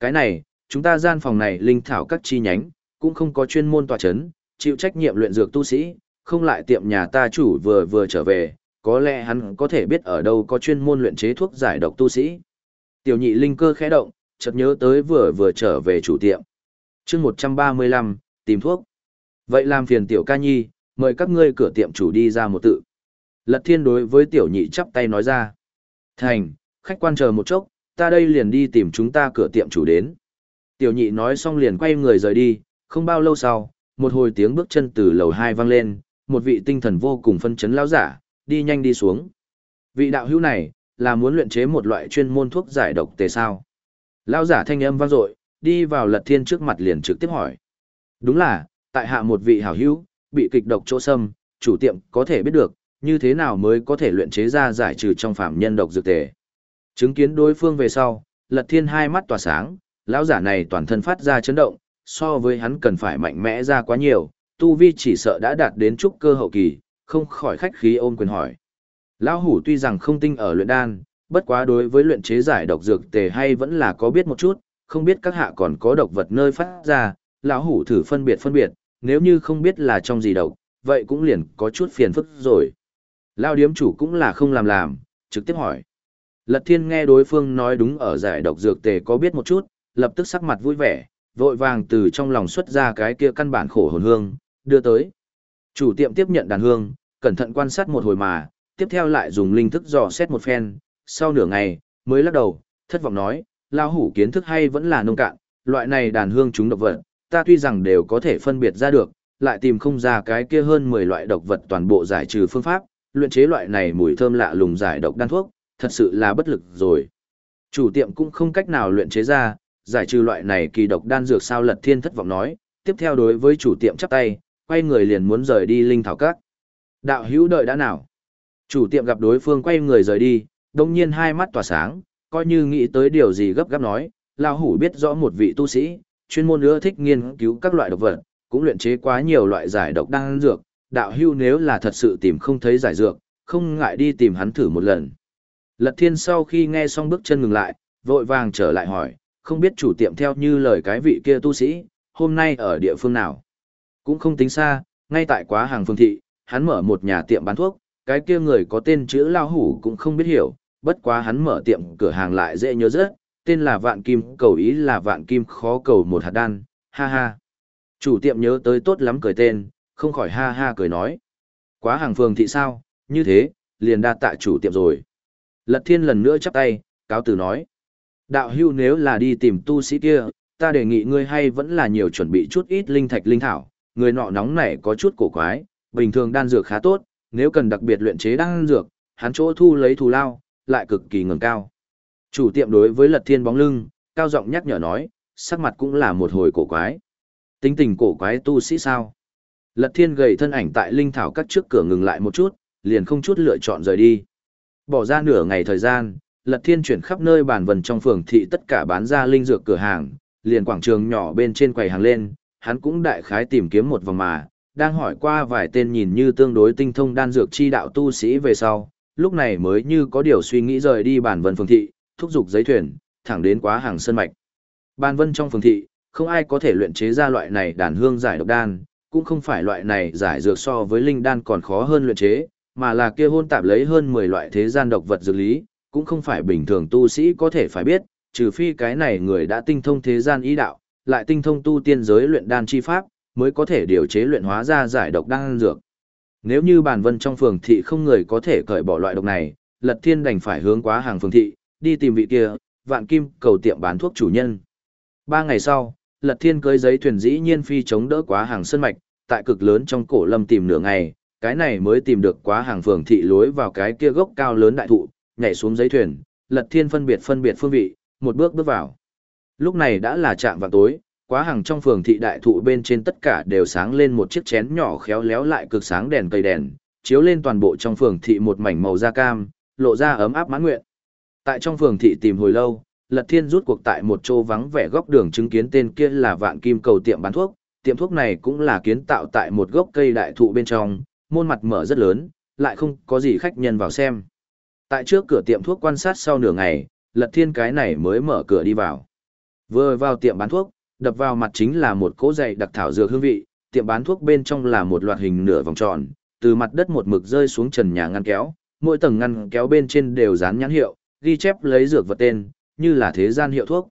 Cái này, chúng ta gian phòng này linh thảo các chi nhánh, cũng không có chuyên môn tòa chấn, chịu trách nhiệm luyện dược tu sĩ, không lại tiệm nhà ta chủ vừa vừa trở về, có lẽ hắn có thể biết ở đâu có chuyên môn luyện chế thuốc giải độc tu sĩ. Tiểu nhị linh cơ khẽ động, chợt nhớ tới vừa vừa trở về chủ tiệm. chương 135, tìm thuốc. Vậy làm phiền tiểu ca nhi, mời các ngươi cửa tiệm chủ đi ra một tự. Lật thiên đối với tiểu nhị chắp tay nói ra. Thành, khách quan chờ một chốc, ta đây liền đi tìm chúng ta cửa tiệm chủ đến. Tiểu nhị nói xong liền quay người rời đi, không bao lâu sau, một hồi tiếng bước chân từ lầu hai vang lên, một vị tinh thần vô cùng phân chấn lão giả, đi nhanh đi xuống. Vị đạo hữu này, là muốn luyện chế một loại chuyên môn thuốc giải độc tề sao? Lão giả thanh âm vang dội, đi vào Lật Thiên trước mặt liền trực tiếp hỏi. Đúng là, tại hạ một vị hảo hữu, bị kịch độc chỗ xâm, chủ tiệm có thể biết được, như thế nào mới có thể luyện chế ra giải trừ trong phạm nhân độc dược tề. Chứng kiến đối phương về sau, Lật Thiên hai mắt tỏa sáng, lão giả này toàn thân phát ra chấn động, so với hắn cần phải mạnh mẽ ra quá nhiều, tu vi chỉ sợ đã đạt đến trúc cơ hậu kỳ, không khỏi khách khí ôm quyền hỏi. Lão hủ tuy rằng không tinh ở luyện đan, bất quá đối với luyện chế giải độc dược tề hay vẫn là có biết một chút, không biết các hạ còn có độc vật nơi phát ra, lão hủ thử phân biệt phân biệt, nếu như không biết là trong gì độc, vậy cũng liền có chút phiền phức rồi. Lão điếm chủ cũng là không làm làm, trực tiếp hỏi. Lật thiên nghe đối phương nói đúng ở giải độc dược tề có biết một chút, lập tức sắc mặt vui vẻ, vội vàng từ trong lòng xuất ra cái kia căn bản khổ hồn hương, đưa tới. Chủ tiệm tiếp nhận đàn hương, cẩn thận quan sát một hồi mà, tiếp theo lại dùng linh thức dò xét một phen, sau nửa ngày, mới lắc đầu, thất vọng nói, lao hủ kiến thức hay vẫn là nông cạn, loại này đàn hương chúng độc vật, ta tuy rằng đều có thể phân biệt ra được, lại tìm không ra cái kia hơn 10 loại độc vật toàn bộ giải trừ phương pháp, luyện chế loại này mùi thơm lạ lùng giải độc đan thuốc, thật sự là bất lực rồi. Chủ tiệm cũng không cách nào luyện chế ra, giải trừ loại này kỳ độc đan dược sao lật thiên thất vọng nói, tiếp theo đối với chủ tiệm chắp tay, quay người liền muốn rời đi linh thảo các. Đạo hữu đợi đã nào? Chủ tiệm gặp đối phương quay người rời đi, đồng nhiên hai mắt tỏa sáng, coi như nghĩ tới điều gì gấp gáp nói, lao hủ biết rõ một vị tu sĩ, chuyên môn ưa thích nghiên cứu các loại độc vật, cũng luyện chế quá nhiều loại giải độc đan dược, đạo hữu nếu là thật sự tìm không thấy giải dược, không ngại đi tìm hắn thử một lần. Lật thiên sau khi nghe xong bước chân ngừng lại, vội vàng trở lại hỏi, không biết chủ tiệm theo như lời cái vị kia tu sĩ, hôm nay ở địa phương nào. Cũng không tính xa, ngay tại quá hàng phương thị, hắn mở một nhà tiệm bán thuốc, cái kia người có tên chữ lao hủ cũng không biết hiểu, bất quá hắn mở tiệm cửa hàng lại dễ nhớ rất, tên là vạn kim, cầu ý là vạn kim khó cầu một hạt đan, ha ha. Chủ tiệm nhớ tới tốt lắm cười tên, không khỏi ha ha cười nói. Quá hàng phường thị sao, như thế, liền đa tạ chủ tiệm rồi. Lật thiên lần nữa chắp tay, cáo từ nói. Đạo hưu nếu là đi tìm tu sĩ kia, ta đề nghị ngươi hay vẫn là nhiều chuẩn bị chút ít linh thạch linh thảo, người nọ nóng này có chút cổ quái, bình thường đan dược khá tốt, nếu cần đặc biệt luyện chế đan dược, hắn chỗ thu lấy thù lao, lại cực kỳ ngẩng cao. Chủ tiệm đối với Lật Thiên bóng lưng, cao giọng nhắc nhở nói, sắc mặt cũng là một hồi cổ quái. Tính tình cổ quái tu sĩ sao? Lật Thiên gầy thân ảnh tại linh thảo các trước cửa ngừng lại một chút, liền không chút lựa chọn rời đi. Bỏ ra nửa ngày thời gian, Lật Thiên chuyển khắp nơi bản vần trong phường thị tất cả bán ra linh dược cửa hàng, liền quảng trường nhỏ bên trên quầy hàng lên, hắn cũng đại khái tìm kiếm một vòng mà, đang hỏi qua vài tên nhìn như tương đối tinh thông đan dược chi đạo tu sĩ về sau, lúc này mới như có điều suy nghĩ rời đi bản vân phường thị, thúc giục giấy thuyền, thẳng đến quá hàng sơn mạch. Bản vân trong phường thị, không ai có thể luyện chế ra loại này đàn hương giải độc đan, cũng không phải loại này giải dược so với linh đan còn khó hơn luyện chế, mà là kia hôn tạp lấy hơn 10 loại thế gian độc vật dược lý, cũng không phải bình thường tu sĩ có thể phải biết, trừ phi cái này người đã tinh thông thế gian ý đạo, lại tinh thông tu tiên giới luyện đan chi pháp, mới có thể điều chế luyện hóa ra giải độc đan dược. Nếu như bản vân trong phường thị không người có thể cởi bỏ loại độc này, Lật Thiên đành phải hướng quá hàng phường thị, đi tìm vị kia, vạn kim cầu tiệm bán thuốc chủ nhân. Ba ngày sau, Lật Thiên cưới giấy thuyền dĩ nhiên phi chống đỡ quá hàng sân mạch, tại cực lớn trong cổ lâm tìm nửa ngày, cái này mới tìm được quá hàng phường thị lối vào cái kia gốc cao lớn đại thụ, nhảy xuống giấy thuyền, Lật Thiên phân biệt phân biệt phương vị, một bước bước vào. Lúc này đã là trạm vào tối, quá hàng trong phường thị đại thụ bên trên tất cả đều sáng lên một chiếc chén nhỏ khéo léo lại cực sáng đèn cây đèn, chiếu lên toàn bộ trong phường thị một mảnh màu da cam, lộ ra ấm áp mãn nguyện. Tại trong phường thị tìm hồi lâu, Lật Thiên rút cuộc tại một chỗ vắng vẻ góc đường chứng kiến tên kia là Vạn Kim Cầu tiệm bán thuốc, tiệm thuốc này cũng là kiến tạo tại một gốc cây đại thụ bên trong, môn mặt mở rất lớn, lại không có gì khách nhân vào xem. Tại trước cửa tiệm thuốc quan sát sau nửa ngày, Lật Thiên cái này mới mở cửa đi vào. Vừa vào tiệm bán thuốc, đập vào mặt chính là một cỗ dày đặc thảo dược hương vị, tiệm bán thuốc bên trong là một loạt hình nửa vòng tròn, từ mặt đất một mực rơi xuống trần nhà ngăn kéo, mỗi tầng ngăn kéo bên trên đều dán nhãn hiệu, ghi chép lấy dược vật tên, như là thế gian hiệu thuốc.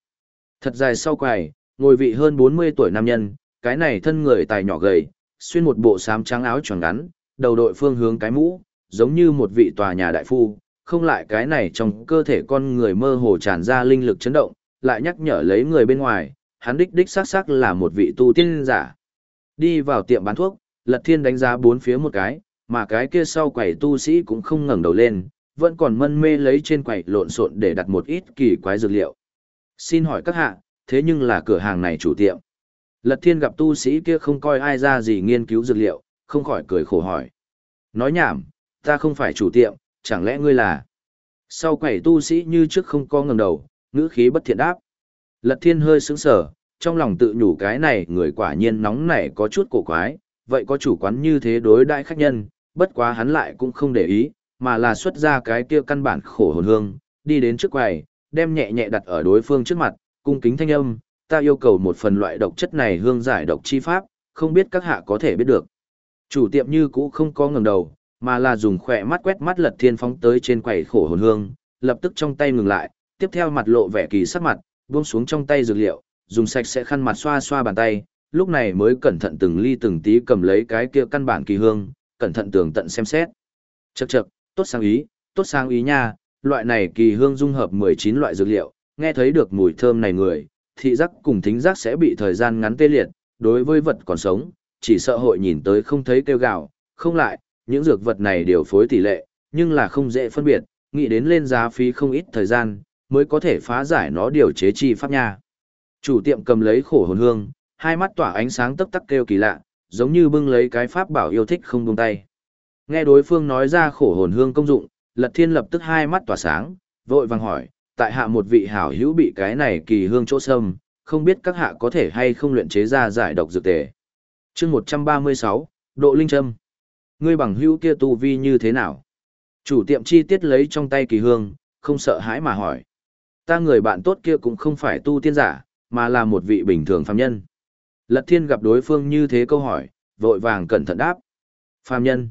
Thật dài sau quầy, ngồi vị hơn 40 tuổi nam nhân, cái này thân người tài nhỏ gầy, xuyên một bộ xám trắng áo tròn ngắn, đầu đội phương hướng cái mũ, giống như một vị tòa nhà đại phu, không lại cái này trong cơ thể con người mơ hồ tràn ra linh lực chấn động, lại nhắc nhở lấy người bên ngoài, hắn đích đích xác xác là một vị tu tiên giả. Đi vào tiệm bán thuốc, Lật Thiên đánh giá bốn phía một cái, mà cái kia sau quầy tu sĩ cũng không ngẩng đầu lên, vẫn còn mân mê lấy trên quầy lộn xộn để đặt một ít kỳ quái dược liệu. Xin hỏi các hạ, thế nhưng là cửa hàng này chủ tiệm. Lật Thiên gặp tu sĩ kia không coi ai ra gì nghiên cứu dược liệu, không khỏi cười khổ hỏi. Nói nhảm, ta không phải chủ tiệm, chẳng lẽ ngươi là... Sau quầy tu sĩ như trước không có ngẩng đầu, ngữ khí bất thiện đáp. Lật thiên hơi sững sờ, trong lòng tự nhủ cái này người quả nhiên nóng nảy có chút cổ quái, vậy có chủ quán như thế đối đãi khách nhân, bất quá hắn lại cũng không để ý, mà là xuất ra cái kia căn bản khổ hồn hương, đi đến trước quầy, đem nhẹ nhẹ đặt ở đối phương trước mặt, cung kính thanh âm, ta yêu cầu một phần loại độc chất này hương giải độc chi pháp, không biết các hạ có thể biết được. Chủ tiệm như cũ không có ngẩng đầu, mà là dùng khỏe mắt quét mắt lật thiên phóng tới trên quầy khổ hồn hương, lập tức trong tay ngừng lại, tiếp theo mặt lộ vẻ kỳ sắc mặt, buông xuống trong tay dược liệu, dùng sạch sẽ khăn mặt xoa xoa bàn tay, lúc này mới cẩn thận từng ly từng tí cầm lấy cái kia căn bản kỳ hương, cẩn thận tường tận xem xét. Chậc chậc, tốt sáng ý, tốt sáng ý nha, loại này kỳ hương dung hợp 19 loại dược liệu, nghe thấy được mùi thơm này người, thị giác cùng thính giác sẽ bị thời gian ngắn tê liệt, đối với vật còn sống, chỉ sợ hội nhìn tới không thấy kêu gạo, không lại, những dược vật này đều phối tỷ lệ, nhưng là không dễ phân biệt, nghĩ đến lên giá phí không ít thời gian, mới có thể phá giải nó điều chế chi pháp nha. Chủ tiệm cầm lấy khổ hồn hương, hai mắt tỏa ánh sáng tấp tắc kêu kỳ lạ, giống như bưng lấy cái pháp bảo yêu thích không buông tay. Nghe đối phương nói ra khổ hồn hương công dụng, Lật Thiên lập tức hai mắt tỏa sáng, vội vàng hỏi, tại hạ một vị hảo hữu bị cái này kỳ hương chỗ sâm, không biết các hạ có thể hay không luyện chế ra giải độc dược tề. Chương 136, Độ Linh Trâm. Ngươi bằng hữu kia tu vi như thế nào? Chủ tiệm chi tiết lấy trong tay kỳ hương, không sợ hãi mà hỏi. Ta người bạn tốt kia cũng không phải tu tiên giả, mà là một vị bình thường phàm nhân. Lật thiên gặp đối phương như thế câu hỏi, vội vàng cẩn thận đáp. Phàm nhân.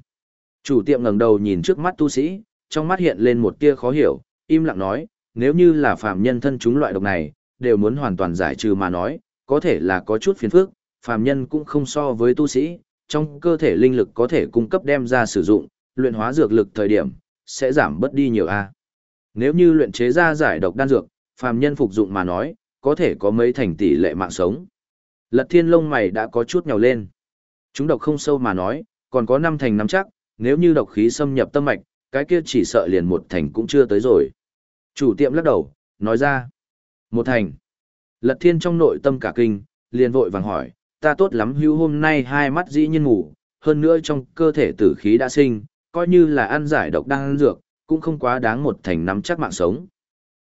Chủ tiệm ngẩng đầu nhìn trước mắt tu sĩ, trong mắt hiện lên một tia khó hiểu, im lặng nói, nếu như là phàm nhân thân chúng loại độc này, đều muốn hoàn toàn giải trừ mà nói, có thể là có chút phiền phức, phàm nhân cũng không so với tu sĩ, trong cơ thể linh lực có thể cung cấp đem ra sử dụng, luyện hóa dược lực thời điểm, sẽ giảm bớt đi nhiều a. Nếu như luyện chế ra giải độc đan dược, phàm nhân phục dụng mà nói, có thể có mấy thành tỷ lệ mạng sống. Lật thiên lông mày đã có chút nhào lên. Chúng độc không sâu mà nói, còn có năm thành nắm chắc, nếu như độc khí xâm nhập tâm mạch, cái kia chỉ sợ liền một thành cũng chưa tới rồi. Chủ tiệm lắc đầu, nói ra. Một thành. Lật thiên trong nội tâm cả kinh, liền vội vàng hỏi, ta tốt lắm hưu hôm nay hai mắt dĩ nhiên ngủ, hơn nữa trong cơ thể tử khí đã sinh, coi như là ăn giải độc đang ăn dược, cũng không quá đáng một thành nắm chắc mạng sống.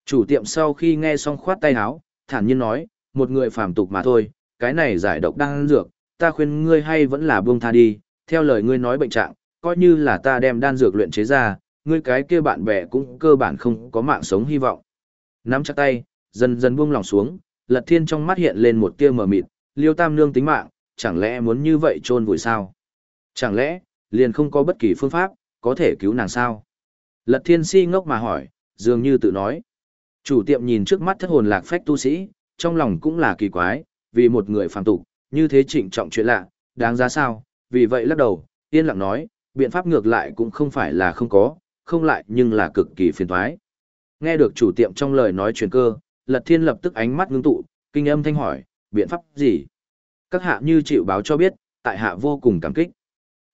Chủ tiệm sau khi nghe xong khoát tay áo, thản nhiên nói, một người phàm tục mà thôi, cái này giải độc đang ăn dược, ta khuyên ngươi hay vẫn là buông tha đi, theo lời ngươi nói bệnh trạng, coi như là ta đem đan dược luyện chế ra, ngươi cái kia bạn bè cũng cơ bản không có mạng sống hy vọng. Nắm chặt tay, dần dần buông lòng xuống, Lật Thiên trong mắt hiện lên một tia mờ mịt, Liêu Tam Nương tính mạng, chẳng lẽ muốn như vậy chôn vùi sao? Chẳng lẽ, liền không có bất kỳ phương pháp, có thể cứu nàng sao? Lật Thiên si ngốc mà hỏi, dường như tự nói. Chủ tiệm nhìn trước mắt thất hồn lạc phách tu sĩ, trong lòng cũng là kỳ quái, vì một người phàm tục, như thế trịnh trọng chuyện lạ, đáng giá sao? Vì vậy lắc đầu, yên lặng nói, biện pháp ngược lại cũng không phải là không có, không lại nhưng là cực kỳ phiền toái. Nghe được chủ tiệm trong lời nói truyền cơ, Lật Thiên lập tức ánh mắt ngưng tụ, kinh âm thanh hỏi, biện pháp gì? Các hạ như chịu báo cho biết, tại hạ vô cùng cảm kích.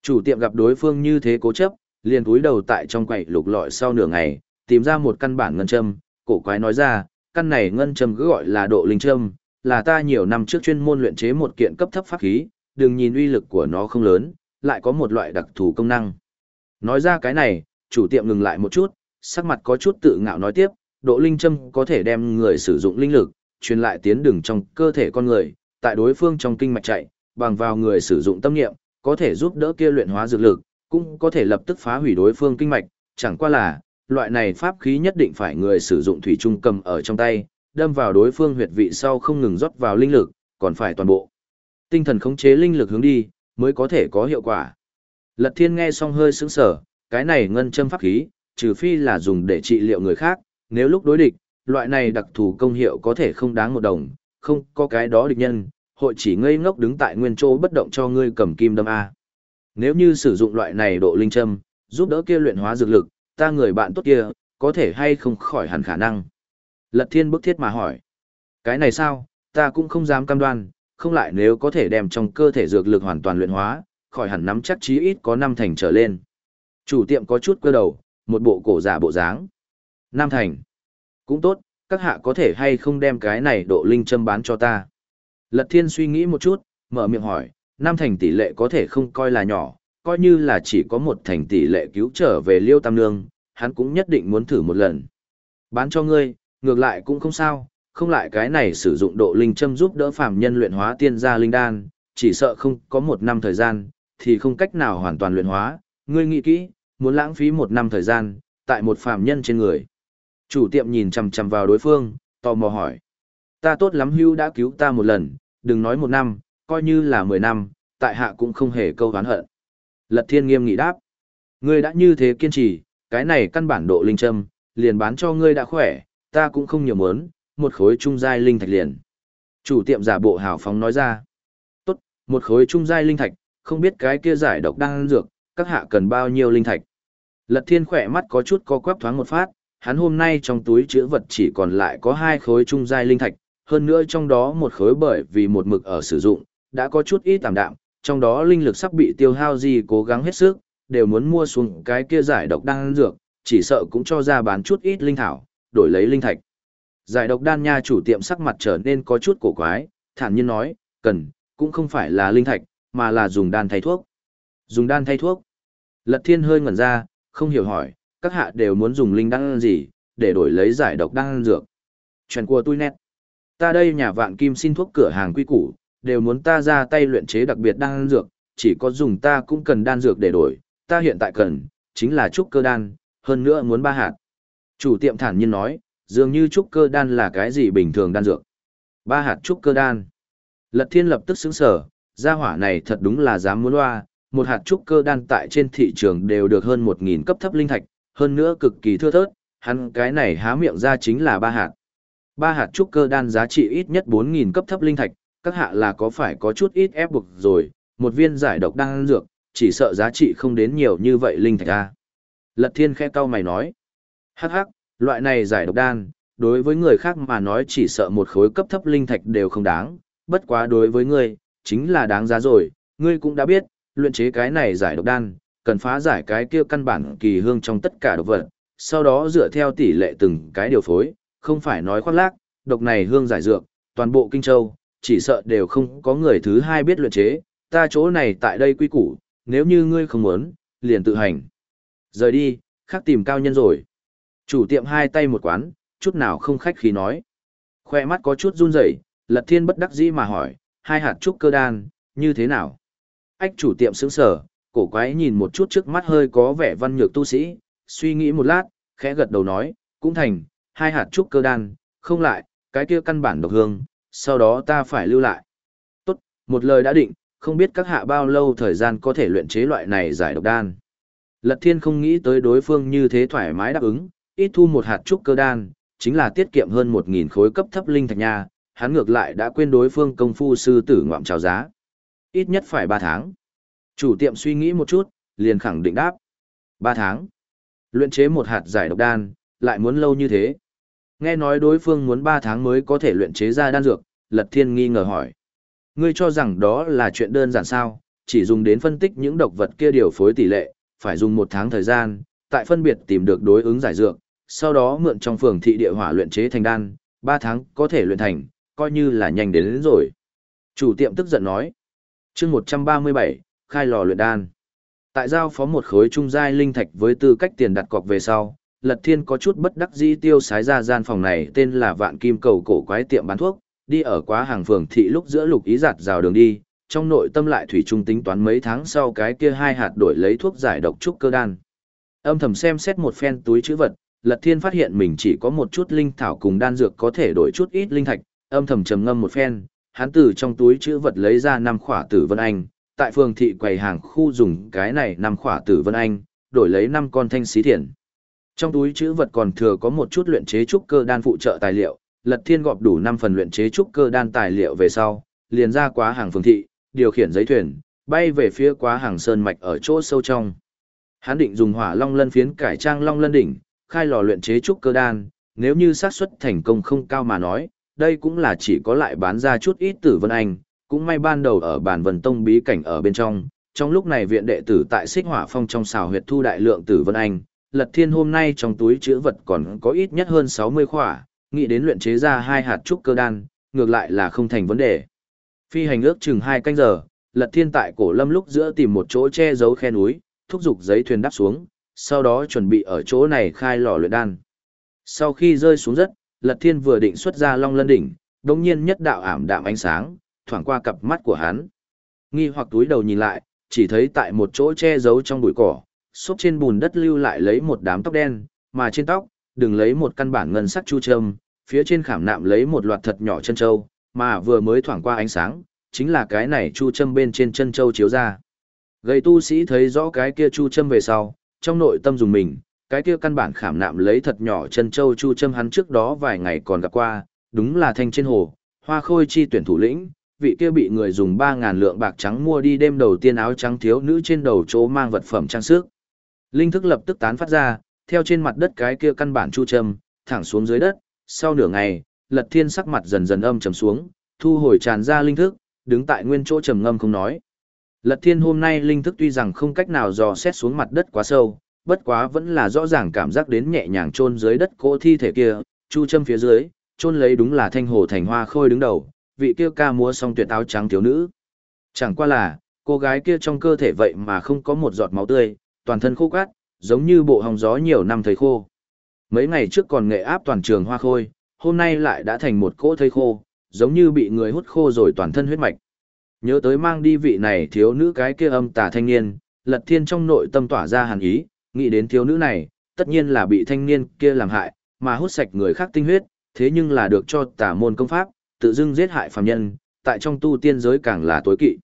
Chủ tiệm gặp đối phương như thế cố chấp, liền cúi đầu tại trong quầy lục lọi sau nửa ngày, tìm ra một căn bản ngân châm, cổ quái nói ra, căn này ngân châm cứ gọi là độ linh châm, là ta nhiều năm trước chuyên môn luyện chế một kiện cấp thấp pháp khí, đừng nhìn uy lực của nó không lớn, lại có một loại đặc thù công năng. Nói ra cái này, chủ tiệm ngừng lại một chút, sắc mặt có chút tự ngạo nói tiếp, độ linh châm có thể đem người sử dụng linh lực, truyền lại tiến đường trong cơ thể con người, tại đối phương trong kinh mạch chạy, bằng vào người sử dụng tâm niệm, có thể giúp đỡ kia luyện hóa dược lực, cũng có thể lập tức phá hủy đối phương kinh mạch, chẳng qua là, loại này pháp khí nhất định phải người sử dụng thủy trung cầm ở trong tay, đâm vào đối phương huyệt vị sau không ngừng rót vào linh lực, còn phải toàn bộ. Tinh thần khống chế linh lực hướng đi, mới có thể có hiệu quả. Lật Thiên nghe xong hơi sững sờ, cái này ngân châm pháp khí, trừ phi là dùng để trị liệu người khác, nếu lúc đối địch, loại này đặc thù công hiệu có thể không đáng một đồng, không có cái đó địch nhân, hội chỉ ngây ngốc đứng tại nguyên chỗ bất động cho ngươi cầm kim đâm A. Nếu như sử dụng loại này độ linh châm, giúp đỡ kia luyện hóa dược lực, ta người bạn tốt kia, có thể hay không khỏi hẳn khả năng. Lật thiên bức thiết mà hỏi. Cái này sao, ta cũng không dám cam đoan, không lại nếu có thể đem trong cơ thể dược lực hoàn toàn luyện hóa, khỏi hẳn nắm chắc chí ít có năm thành trở lên. Chủ tiệm có chút cơ đầu, một bộ cổ giả bộ dáng. Nam thành. Cũng tốt, các hạ có thể hay không đem cái này độ linh châm bán cho ta. Lật thiên suy nghĩ một chút, mở miệng hỏi, Nam thành tỷ lệ có thể không coi là nhỏ, coi như là chỉ có một thành tỷ lệ cứu trở về liêu tam nương, hắn cũng nhất định muốn thử một lần. Bán cho ngươi, ngược lại cũng không sao, không lại cái này sử dụng độ linh châm giúp đỡ phàm nhân luyện hóa tiên gia linh đan, chỉ sợ không có một năm thời gian, thì không cách nào hoàn toàn luyện hóa, ngươi nghĩ kỹ, muốn lãng phí một năm thời gian, tại một phàm nhân trên người. Chủ tiệm nhìn chằm chằm vào đối phương, tò mò hỏi. Ta tốt lắm hưu đã cứu ta một lần, đừng nói một năm, coi như là mười năm, tại hạ cũng không hề câu hán hận. Lật thiên nghiêm nghị đáp. Ngươi đã như thế kiên trì, cái này căn bản độ linh châm, liền bán cho ngươi đã khỏe, ta cũng không nhiều mớn, một khối trung giai linh thạch liền. Chủ tiệm giả bộ hào phóng nói ra. Tốt, một khối trung giai linh thạch, không biết cái kia giải độc đang dược, các hạ cần bao nhiêu linh thạch. Lật thiên khỏe mắt có chút co quắp thoáng một phát, hắn hôm nay trong túi chữ vật chỉ còn lại có hai khối trung giai linh thạch, hơn nữa trong đó một khối bởi vì một mực ở sử dụng, đã có chút ít tạm đạm, trong đó linh lực sắp bị tiêu hao gì cố gắng hết sức, đều muốn mua xuống cái kia giải độc đan dược, chỉ sợ cũng cho ra bán chút ít linh thảo, đổi lấy linh thạch. Giải độc đan nha chủ tiệm sắc mặt trở nên có chút cổ quái, thản nhiên nói, cần, cũng không phải là linh thạch, mà là dùng đan thay thuốc. Dùng đan thay thuốc. Lật thiên hơi ngẩn ra, không hiểu hỏi, các hạ đều muốn dùng linh đan gì, để đổi lấy giải độc đan dược. Chuyện của tôi nét. Ta đây nhà vạn kim xin thuốc cửa hàng quy củ, đều muốn ta ra tay luyện chế đặc biệt đan dược, chỉ có dùng ta cũng cần đan dược để đổi, ta hiện tại cần, chính là trúc cơ đan, hơn nữa muốn ba hạt. Chủ tiệm thản nhiên nói, dường như trúc cơ đan là cái gì bình thường đan dược. Ba hạt trúc cơ đan. Lật thiên lập tức xứng sở, gia hỏa này thật đúng là dám muốn loa, một hạt trúc cơ đan tại trên thị trường đều được hơn 1.000 cấp thấp linh thạch, hơn nữa cực kỳ thưa thớt, hắn cái này há miệng ra chính là ba hạt. Ba hạt trúc cơ đan giá trị ít nhất 4.000 cấp thấp linh thạch, các hạ là có phải có chút ít ép buộc rồi, một viên giải độc đan dược, chỉ sợ giá trị không đến nhiều như vậy linh thạch a. Lật thiên khẽ cau mày nói, hắc hắc, loại này giải độc đan, đối với người khác mà nói chỉ sợ một khối cấp thấp linh thạch đều không đáng, bất quá đối với ngươi, chính là đáng giá rồi, ngươi cũng đã biết, luyện chế cái này giải độc đan, cần phá giải cái kia căn bản kỳ hương trong tất cả độc vật, sau đó dựa theo tỷ lệ từng cái điều phối, không phải nói khoác lác, độc này hương giải dược, toàn bộ kinh châu, chỉ sợ đều không có người thứ hai biết luyện chế, ta chỗ này tại đây quy củ, nếu như ngươi không muốn, liền tự hành. Rời đi, khác tìm cao nhân rồi. Chủ tiệm hai tay một quán, chút nào không khách khí nói. Khoe mắt có chút run rẩy, lật thiên bất đắc dĩ mà hỏi, hai hạt trúc cơ đan, như thế nào? Ách chủ tiệm sững sở, cổ quái nhìn một chút trước mắt hơi có vẻ văn nhược tu sĩ, suy nghĩ một lát, khẽ gật đầu nói, cũng thành, hai hạt trúc cơ đan, không lại, cái kia căn bản độc hương, sau đó ta phải lưu lại. Tốt, một lời đã định, không biết các hạ bao lâu thời gian có thể luyện chế loại này giải độc đan. Lật thiên không nghĩ tới đối phương như thế thoải mái đáp ứng, ít thu một hạt trúc cơ đan, chính là tiết kiệm hơn 1.000 khối cấp thấp linh thạch nha, hắn ngược lại đã quên đối phương công phu sư tử ngoạm trào giá. Ít nhất phải 3 tháng. Chủ tiệm suy nghĩ một chút, liền khẳng định đáp. 3 tháng. Luyện chế một hạt giải độc đan, lại muốn lâu như thế. Nghe nói đối phương muốn 3 tháng mới có thể luyện chế ra đan dược, Lật Thiên nghi ngờ hỏi. Ngươi cho rằng đó là chuyện đơn giản sao, chỉ dùng đến phân tích những độc vật kia điều phối tỷ lệ, phải dùng một tháng thời gian, tại phân biệt tìm được đối ứng giải dược, sau đó mượn trong phường thị địa hỏa luyện chế thành đan, 3 tháng có thể luyện thành, coi như là nhanh đến, đến rồi. Chủ tiệm tức giận nói. chương 137, khai lò luyện đan. Tại giao phó một khối trung giai linh thạch với tư cách tiền đặt cọc về sau, Lật Thiên có chút bất đắc dĩ tiêu sái ra gian phòng này tên là Vạn Kim Cầu cổ quái tiệm bán thuốc, đi ở quá hàng phường thị lúc giữa lục ý giặt rào đường đi, trong nội tâm lại thủy trung tính toán mấy tháng sau cái kia hai hạt đổi lấy thuốc giải độc trúc cơ đan. Âm thầm xem xét một phen túi chữ vật, Lật Thiên phát hiện mình chỉ có một chút linh thảo cùng đan dược có thể đổi chút ít linh thạch, âm thầm trầm ngâm một phen, hắn từ trong túi chữ vật lấy ra năm khỏa tử vân anh, tại phường thị quầy hàng khu dùng cái này năm khỏa tử vân anh, đổi lấy năm con thanh xí thiện. Trong túi chữ vật còn thừa có một chút luyện chế trúc cơ đan phụ trợ tài liệu, Lật Thiên gọp đủ 5 phần luyện chế trúc cơ đan tài liệu về sau, liền ra quá hàng phường thị, điều khiển giấy thuyền, bay về phía quá hàng sơn mạch ở chỗ sâu trong. Hắn định dùng hỏa long lân phiến cải trang long lân đỉnh, khai lò luyện chế trúc cơ đan, nếu như xác suất thành công không cao mà nói, đây cũng là chỉ có lại bán ra chút ít tử vân anh, cũng may ban đầu ở bản vần tông bí cảnh ở bên trong, trong lúc này viện đệ tử tại xích hỏa phong trong xào huyệt thu đại lượng tử vân anh, lật thiên hôm nay trong túi chữ vật còn có ít nhất hơn 60 khỏa, nghĩ đến luyện chế ra hai hạt trúc cơ đan, ngược lại là không thành vấn đề. Phi hành ước chừng hai canh giờ, lật thiên tại cổ lâm lúc giữa tìm một chỗ che giấu khe núi, thúc giục giấy thuyền đáp xuống, sau đó chuẩn bị ở chỗ này khai lò luyện đan. Sau khi rơi xuống đất, lật thiên vừa định xuất ra long lân đỉnh, đồng nhiên nhất đạo ảm đạm ánh sáng, thoảng qua cặp mắt của hắn. Nghi hoặc túi đầu nhìn lại, chỉ thấy tại một chỗ che giấu trong bụi cỏ, xốp trên bùn đất lưu lại lấy một đám tóc đen, mà trên tóc, đừng lấy một căn bản ngân sắc chu trâm, phía trên khảm nạm lấy một loạt thật nhỏ chân châu, mà vừa mới thoảng qua ánh sáng, chính là cái này chu châm bên trên chân châu chiếu ra. Gầy tu sĩ thấy rõ cái kia chu châm về sau, trong nội tâm dùng mình, cái kia căn bản khảm nạm lấy thật nhỏ chân châu chu châm hắn trước đó vài ngày còn gặp qua, đúng là thanh trên hồ, hoa khôi chi tuyển thủ lĩnh, vị kia bị người dùng 3.000 lượng bạc trắng mua đi đêm đầu tiên áo trắng thiếu nữ trên đầu chỗ mang vật phẩm trang sức. Linh thức lập tức tán phát ra, theo trên mặt đất cái kia căn bản chu châm, thẳng xuống dưới đất, sau nửa ngày, lật thiên sắc mặt dần dần âm trầm xuống, thu hồi tràn ra linh thức, đứng tại nguyên chỗ trầm ngâm không nói. Lật thiên hôm nay linh thức tuy rằng không cách nào dò xét xuống mặt đất quá sâu, bất quá vẫn là rõ ràng cảm giác đến nhẹ nhàng chôn dưới đất cỗ thi thể kia, chu châm phía dưới, chôn lấy đúng là thanh hồ thành hoa khôi đứng đầu, vị kia ca múa xong tuyệt áo trắng thiếu nữ. Chẳng qua là, cô gái kia trong cơ thể vậy mà không có một giọt máu tươi, toàn thân khô cát, giống như bộ hồng gió nhiều năm thấy khô. Mấy ngày trước còn nghệ áp toàn trường hoa khôi, hôm nay lại đã thành một cỗ thấy khô, giống như bị người hút khô rồi toàn thân huyết mạch. Nhớ tới mang đi vị này thiếu nữ cái kia âm tà thanh niên, lật thiên trong nội tâm tỏa ra hàn ý, nghĩ đến thiếu nữ này, tất nhiên là bị thanh niên kia làm hại, mà hút sạch người khác tinh huyết, thế nhưng là được cho tà môn công pháp, tự dưng giết hại phàm nhân, tại trong tu tiên giới càng là tối kỵ.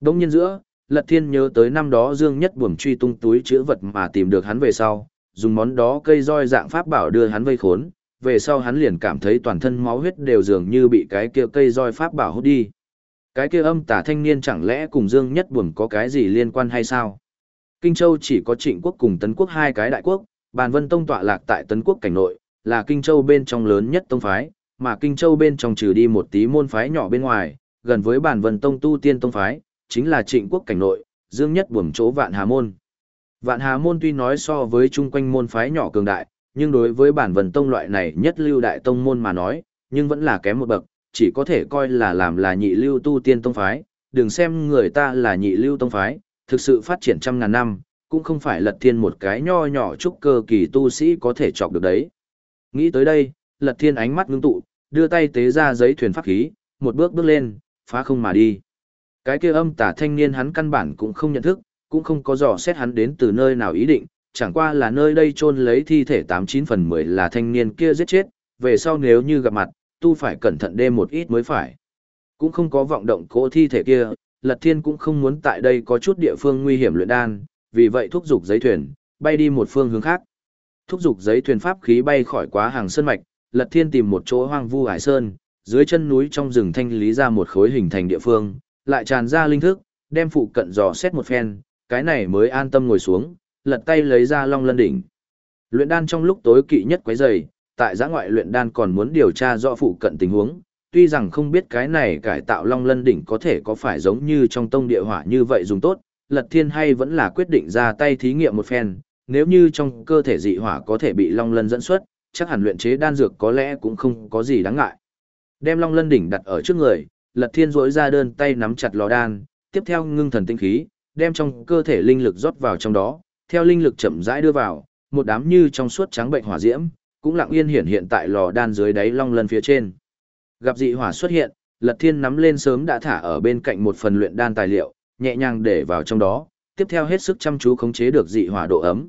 Đông nhân giữa, Lật Thiên nhớ tới năm đó Dương Nhất buồm truy tung túi chứa vật mà tìm được hắn về sau, dùng món đó cây roi dạng pháp bảo đưa hắn vây khốn, về sau hắn liền cảm thấy toàn thân máu huyết đều dường như bị cái kia cây roi pháp bảo hút đi. Cái kia âm tà thanh niên chẳng lẽ cùng Dương Nhất buồm có cái gì liên quan hay sao? Kinh Châu chỉ có Trịnh quốc cùng Tấn quốc hai cái đại quốc, Bàn Vân Tông tọa lạc tại Tấn quốc cảnh nội, là Kinh Châu bên trong lớn nhất tông phái, mà Kinh Châu bên trong trừ đi một tí môn phái nhỏ bên ngoài, gần với Bàn Vân Tông tu tiên tông phái, chính là Trịnh quốc cảnh nội, Dương Nhất buồm chỗ Vạn Hà môn. Vạn Hà môn tuy nói so với chung quanh môn phái nhỏ cường đại, nhưng đối với bản vần tông loại này nhất lưu đại tông môn mà nói, nhưng vẫn là kém một bậc, chỉ có thể coi là làm là nhị lưu tu tiên tông phái, đừng xem người ta là nhị lưu tông phái, thực sự phát triển trăm ngàn năm, cũng không phải lật thiên một cái nho nhỏ chúc cơ kỳ tu sĩ có thể chọc được đấy. Nghĩ tới đây, lật thiên ánh mắt ngưng tụ, đưa tay tế ra giấy thuyền pháp khí, một bước bước lên, phá không mà đi. Cái kia âm tả thanh niên hắn căn bản cũng không nhận thức, cũng không có dò xét hắn đến từ nơi nào ý định, chẳng qua là nơi đây chôn lấy thi thể tám chín phần mười là thanh niên kia giết chết, về sau nếu như gặp mặt, tu phải cẩn thận đêm một ít mới phải. Cũng không có vọng động cỗ thi thể kia, Lật Thiên cũng không muốn tại đây có chút địa phương nguy hiểm luyện đan, vì vậy thúc giục giấy thuyền, bay đi một phương hướng khác. Thúc giục giấy thuyền pháp khí bay khỏi quá hàng sơn mạch, Lật Thiên tìm một chỗ hoang vu hải sơn, dưới chân núi trong rừng thanh lý ra một khối hình thành địa phương, lại tràn ra linh thức, đem phụ cận dò xét một phen, cái này mới an tâm ngồi xuống, lật tay lấy ra long lân đỉnh. Luyện đan trong lúc tối kỵ nhất quấy rầy, tại giã ngoại luyện đan còn muốn điều tra rõ phụ cận tình huống, tuy rằng không biết cái này cải tạo long lân đỉnh có thể có phải giống như trong tông địa hỏa như vậy dùng tốt, lật thiên hay vẫn là quyết định ra tay thí nghiệm một phen, nếu như trong cơ thể dị hỏa có thể bị long lân dẫn xuất, chắc hẳn luyện chế đan dược có lẽ cũng không có gì đáng ngại. Đem long lân đỉnh đặt ở trước người, lật thiên rỗi ra đơn tay nắm chặt lò đan, tiếp theo ngưng thần tinh khí, đem trong cơ thể linh lực rót vào trong đó, theo linh lực chậm rãi đưa vào, một đám như trong suốt trắng bệnh hỏa diễm, cũng lặng yên hiện hiện tại lò đan dưới đáy long lân phía trên. Gặp dị hỏa xuất hiện, Lật Thiên nắm lên sớm đã thả ở bên cạnh một phần luyện đan tài liệu, nhẹ nhàng để vào trong đó, tiếp theo hết sức chăm chú khống chế được dị hỏa độ ấm.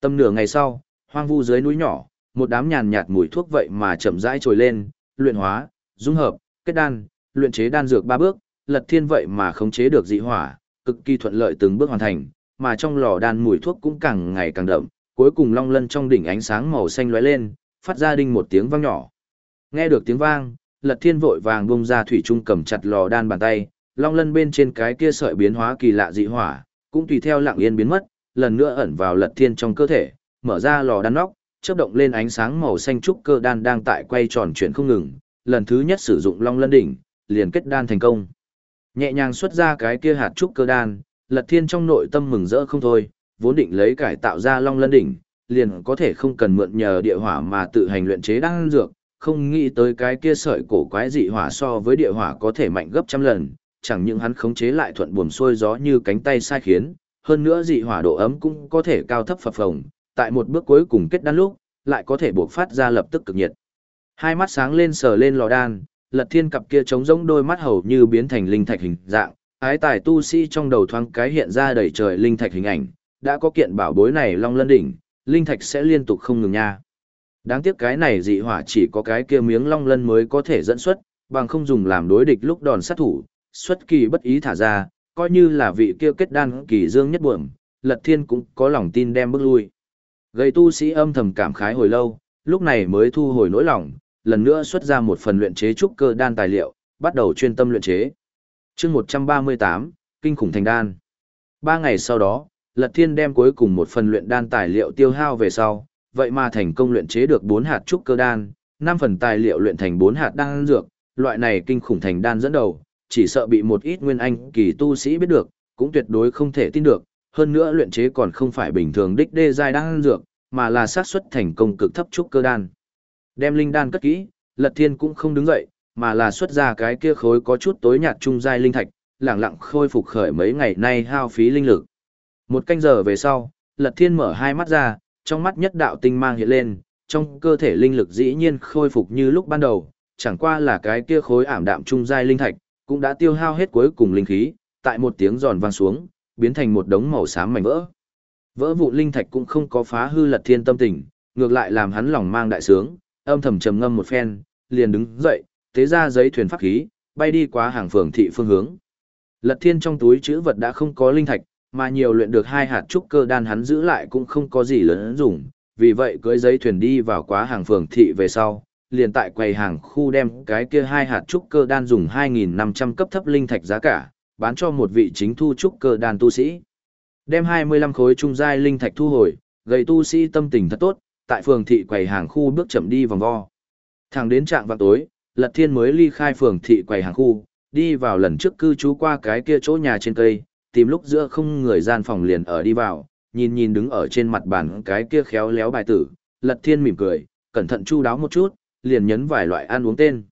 Tâm nửa ngày sau, hoang vu dưới núi nhỏ, một đám nhàn nhạt mùi thuốc vậy mà chậm rãi trồi lên, luyện hóa, dung hợp, kết đan, luyện chế đan dược ba bước, Lật Thiên vậy mà khống chế được dị hỏa, cực kỳ thuận lợi từng bước hoàn thành, mà trong lò đan mùi thuốc cũng càng ngày càng đậm, cuối cùng long lân trong đỉnh ánh sáng màu xanh lóe lên, phát ra đinh một tiếng vang nhỏ. Nghe được tiếng vang, Lật Thiên vội vàng bung ra thủy trung cầm chặt lò đan bàn tay, long lân bên trên cái kia sợi biến hóa kỳ lạ dị hỏa, cũng tùy theo lặng yên biến mất, lần nữa ẩn vào Lật Thiên trong cơ thể, mở ra lò đan nóc, chớp động lên ánh sáng màu xanh trúc cơ đan đang tại quay tròn chuyển không ngừng, lần thứ nhất sử dụng long lân đỉnh, liền kết đan thành công. Nhẹ nhàng xuất ra cái kia hạt trúc cơ đan, Lật Thiên trong nội tâm mừng rỡ không thôi, vốn định lấy cải tạo ra long lân đỉnh, liền có thể không cần mượn nhờ địa hỏa mà tự hành luyện chế đan dược, không nghĩ tới cái kia sợi cổ quái dị hỏa so với địa hỏa có thể mạnh gấp trăm lần, chẳng những hắn khống chế lại thuận buồm xuôi gió như cánh tay sai khiến, hơn nữa dị hỏa độ ấm cũng có thể cao thấp phập phồng, tại một bước cuối cùng kết đan lúc, lại có thể buộc phát ra lập tức cực nhiệt. Hai mắt sáng lên sờ lên lò đan, Lật Thiên cặp kia trống rỗng đôi mắt hầu như biến thành linh thạch hình dạng, ái tài tu sĩ trong đầu thoáng cái hiện ra đầy trời linh thạch hình ảnh, đã có kiện bảo bối này long lân đỉnh, linh thạch sẽ liên tục không ngừng nha. Đáng tiếc cái này dị hỏa chỉ có cái kia miếng long lân mới có thể dẫn xuất, bằng không dùng làm đối địch lúc đòn sát thủ, xuất kỳ bất ý thả ra, coi như là vị kia kết đan kỳ dương nhất buồm, Lật Thiên cũng có lòng tin đem bước lui. Gây tu sĩ âm thầm cảm khái hồi lâu, lúc này mới thu hồi nỗi lòng, lần nữa xuất ra một phần luyện chế trúc cơ đan tài liệu, bắt đầu chuyên tâm luyện chế. chương 138, Kinh khủng thành đan. Ba ngày sau đó, Lật Thiên đem cuối cùng một phần luyện đan tài liệu tiêu hao về sau, vậy mà thành công luyện chế được 4 hạt trúc cơ đan, 5 phần tài liệu luyện thành 4 hạt đan dược, loại này kinh khủng thành đan dẫn đầu, chỉ sợ bị một ít nguyên anh kỳ tu sĩ biết được, cũng tuyệt đối không thể tin được, hơn nữa luyện chế còn không phải bình thường đích đê giai đan dược, mà là xác suất thành công cực thấp trúc cơ đan. Đem linh đan cất kỹ, Lật Thiên cũng không đứng dậy, mà là xuất ra cái kia khối có chút tối nhạt trung giai linh thạch, lẳng lặng khôi phục khởi mấy ngày nay hao phí linh lực. Một canh giờ về sau, Lật Thiên mở hai mắt ra, trong mắt nhất đạo tinh mang hiện lên, trong cơ thể linh lực dĩ nhiên khôi phục như lúc ban đầu, chẳng qua là cái kia khối ảm đạm trung giai linh thạch, cũng đã tiêu hao hết cuối cùng linh khí, tại một tiếng giòn vang xuống, biến thành một đống màu xám mảnh vỡ. Vỡ vụ linh thạch cũng không có phá hư Lật Thiên tâm tình, ngược lại làm hắn lòng mang đại sướng, âm thầm trầm ngâm một phen, liền đứng dậy, tế ra giấy thuyền pháp khí, bay đi qua hàng phường thị phương hướng. Lật Thiên trong túi chữ vật đã không có linh thạch, mà nhiều luyện được hai hạt trúc cơ đan hắn giữ lại cũng không có gì lớn dùng, vì vậy cưới giấy thuyền đi vào quá hàng phường thị về sau, liền tại quầy hàng khu đem cái kia hai hạt trúc cơ đan dùng 2.500 cấp thấp linh thạch giá cả, bán cho một vị chính thu trúc cơ đan tu sĩ. Đem 25 khối trung giai linh thạch thu hồi, gầy tu sĩ tâm tình thật tốt, tại phường thị quầy hàng khu bước chậm đi vòng vo. Thẳng đến trạng vào tối, Lật Thiên mới ly khai phường thị quầy hàng khu, đi vào lần trước cư trú qua cái kia chỗ nhà trên cây, tìm lúc giữa không người gian phòng liền ở đi vào, nhìn nhìn đứng ở trên mặt bàn cái kia khéo léo bài tử, Lật Thiên mỉm cười, cẩn thận chu đáo một chút, liền nhấn vài loại ăn uống tên.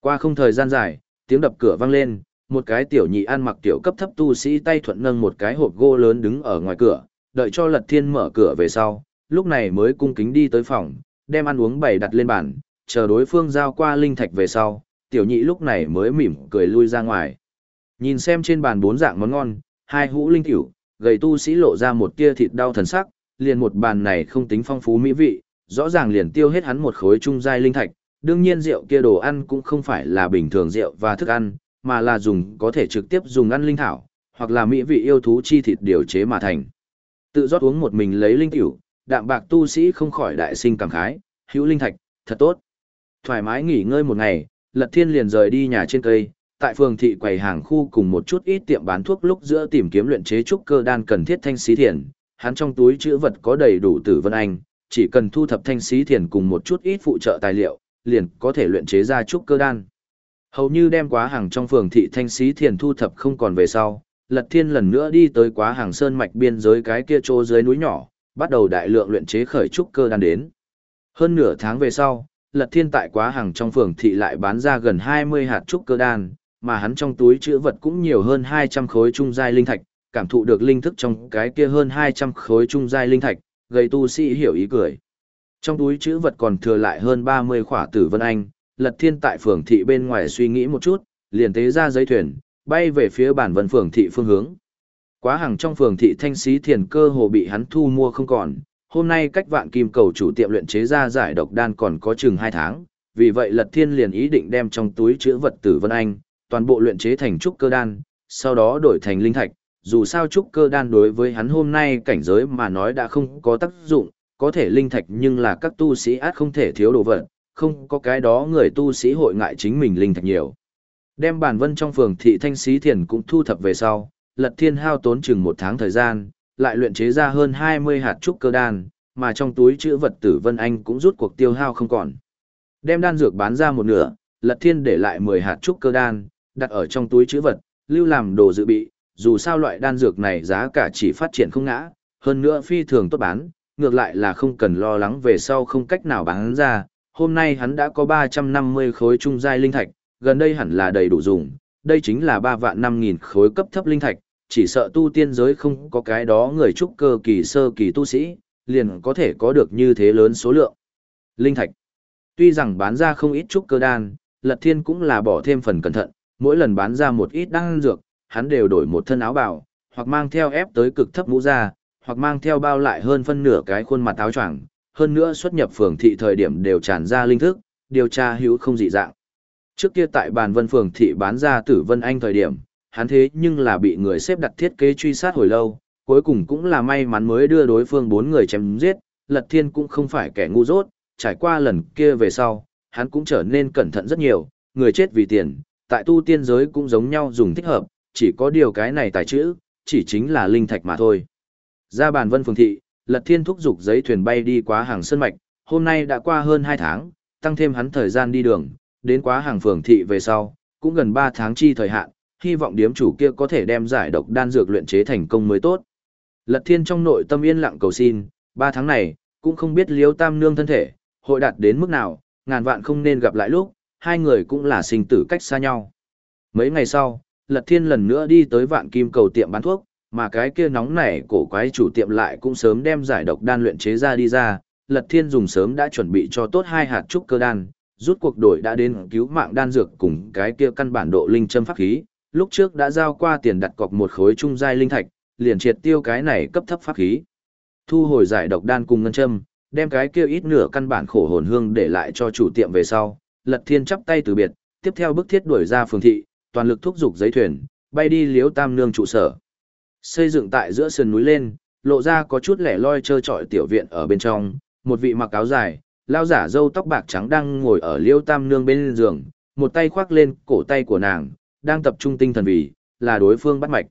Qua không thời gian dài, tiếng đập cửa vang lên, một cái tiểu nhị ăn mặc tiểu cấp thấp tu sĩ tay thuận nâng một cái hộp gỗ lớn đứng ở ngoài cửa, đợi cho Lật Thiên mở cửa về sau, lúc này mới cung kính đi tới phòng, đem ăn uống bày đặt lên bàn, chờ đối phương giao qua linh thạch về sau, tiểu nhị lúc này mới mỉm cười lui ra ngoài. Nhìn xem trên bàn bốn dạng món ngon, hai hũ linh tiểu, gầy tu sĩ lộ ra một tia thịt đau thần sắc, liền một bàn này không tính phong phú mỹ vị, rõ ràng liền tiêu hết hắn một khối trung giai linh thạch, đương nhiên rượu kia đồ ăn cũng không phải là bình thường rượu và thức ăn, mà là dùng có thể trực tiếp dùng ăn linh thảo, hoặc là mỹ vị yêu thú chi thịt điều chế mà thành. Tự rót uống một mình lấy linh tiểu, đạm bạc tu sĩ không khỏi đại sinh cảm khái, hữu linh thạch, thật tốt. Thoải mái nghỉ ngơi một ngày, Lật Thiên liền rời đi nhà trên cây, tại phường thị quầy hàng khu cùng một chút ít tiệm bán thuốc lúc giữa tìm kiếm luyện chế trúc cơ đan cần thiết thanh xí thiền, hắn trong túi chữ vật có đầy đủ tử vân anh, chỉ cần thu thập thanh xí thiền cùng một chút ít phụ trợ tài liệu, liền có thể luyện chế ra trúc cơ đan. Hầu như đem quá hàng trong phường thị thanh xí thiền thu thập không còn về sau, Lật Thiên lần nữa đi tới quá hàng sơn mạch biên giới cái kia chỗ dưới núi nhỏ, bắt đầu đại lượng luyện chế khởi trúc cơ đan đến. Hơn nửa tháng về sau, Lật Thiên tại quá hàng trong phường thị lại bán ra gần 20 hạt trúc cơ đan, mà hắn trong túi chữ vật cũng nhiều hơn 200 khối trung giai linh thạch, cảm thụ được linh thức trong cái kia hơn 200 khối trung giai linh thạch, gây tu sĩ hiểu ý cười. Trong túi chữ vật còn thừa lại hơn 30 khỏa tử vân anh, Lật Thiên tại phường thị bên ngoài suy nghĩ một chút, liền tế ra giấy thuyền, bay về phía bản vân phường thị phương hướng. Quá hàng trong phường thị thanh xí thiền cơ hồ bị hắn thu mua không còn, hôm nay cách vạn kim cầu chủ tiệm luyện chế ra giải độc đan còn có chừng 2 tháng, vì vậy Lật Thiên liền ý định đem trong túi chứa vật tử Vân Anh, toàn bộ luyện chế thành trúc cơ đan, sau đó đổi thành linh thạch, dù sao trúc cơ đan đối với hắn hôm nay cảnh giới mà nói đã không có tác dụng, có thể linh thạch nhưng là các tu sĩ át không thể thiếu đồ vật, không có cái đó người tu sĩ hội ngại chính mình linh thạch nhiều. Đem bản vân trong phường thị thanh xí thiền cũng thu thập về sau, lật thiên hao tốn chừng một tháng thời gian, lại luyện chế ra hơn 20 hạt trúc cơ đan, mà trong túi chữ vật tử Vân Anh cũng rút cuộc tiêu hao không còn. Đem đan dược bán ra một nửa, Lật Thiên để lại 10 hạt trúc cơ đan, đặt ở trong túi chữ vật, lưu làm đồ dự bị, dù sao loại đan dược này giá cả chỉ phát triển không ngã, hơn nữa phi thường tốt bán, ngược lại là không cần lo lắng về sau không cách nào bán ra. Hôm nay hắn đã có 350 khối trung giai linh thạch, gần đây hẳn là đầy đủ dùng, đây chính là 3 vạn 5 nghìn khối cấp thấp linh thạch, chỉ sợ tu tiên giới không có cái đó người trúc cơ kỳ sơ kỳ tu sĩ, liền có thể có được như thế lớn số lượng. Linh thạch. Tuy rằng bán ra không ít trúc cơ đan, Lật Thiên cũng là bỏ thêm phần cẩn thận, mỗi lần bán ra một ít đan dược, hắn đều đổi một thân áo bào, hoặc mang theo ép tới cực thấp mũ ra, hoặc mang theo bao lại hơn phân nửa cái khuôn mặt áo choàng, hơn nữa xuất nhập phường thị thời điểm đều tràn ra linh thức, điều tra hữu không dị dạng. Trước kia tại bàn vân phường thị bán ra tử vân anh thời điểm, hắn thế nhưng là bị người xếp đặt thiết kế truy sát hồi lâu, cuối cùng cũng là may mắn mới đưa đối phương bốn người chém giết, lật thiên cũng không phải kẻ ngu dốt, trải qua lần kia về sau, hắn cũng trở nên cẩn thận rất nhiều, người chết vì tiền, tại tu tiên giới cũng giống nhau dùng thích hợp, chỉ có điều cái này tài chữ, chỉ chính là linh thạch mà thôi. Ra bàn vân phường thị, lật thiên thúc giục giấy thuyền bay đi quá hàng sân mạch, hôm nay đã qua hơn 2 tháng, tăng thêm hắn thời gian đi đường, đến quá hàng phường thị về sau, cũng gần 3 tháng chi thời hạn, hy vọng điếm chủ kia có thể đem giải độc đan dược luyện chế thành công mới tốt. Lật Thiên trong nội tâm yên lặng cầu xin, 3 tháng này, cũng không biết Liêu Tam Nương thân thể, hội đạt đến mức nào, ngàn vạn không nên gặp lại lúc, hai người cũng là sinh tử cách xa nhau. Mấy ngày sau, Lật Thiên lần nữa đi tới vạn kim cầu tiệm bán thuốc, mà cái kia nóng nảy cổ quái chủ tiệm lại cũng sớm đem giải độc đan luyện chế ra đi ra, Lật Thiên dùng sớm đã chuẩn bị cho tốt hai hạt trúc cơ đan, rút cuộc đổi đã đến cứu mạng đan dược cùng cái kia căn bản độ linh châm pháp khí, lúc trước đã giao qua tiền đặt cọc một khối trung giai linh thạch, liền triệt tiêu cái này cấp thấp pháp khí. Thu hồi giải độc đan cùng ngân châm, đem cái kia ít nửa căn bản khổ hồn hương để lại cho chủ tiệm về sau, Lật Thiên chắp tay từ biệt, tiếp theo bức thiết đuổi ra phường thị, toàn lực thúc giục giấy thuyền, bay đi liếu tam nương trụ sở. Xây dựng tại giữa sườn núi lên, lộ ra có chút lẻ loi trơ trọi tiểu viện ở bên trong, một vị mặc áo dài, lao giả râu tóc bạc trắng đang ngồi ở liêu tam nương bên giường, một tay khoác lên cổ tay của nàng, đang tập trung tinh thần vì, là đối phương bắt mạch.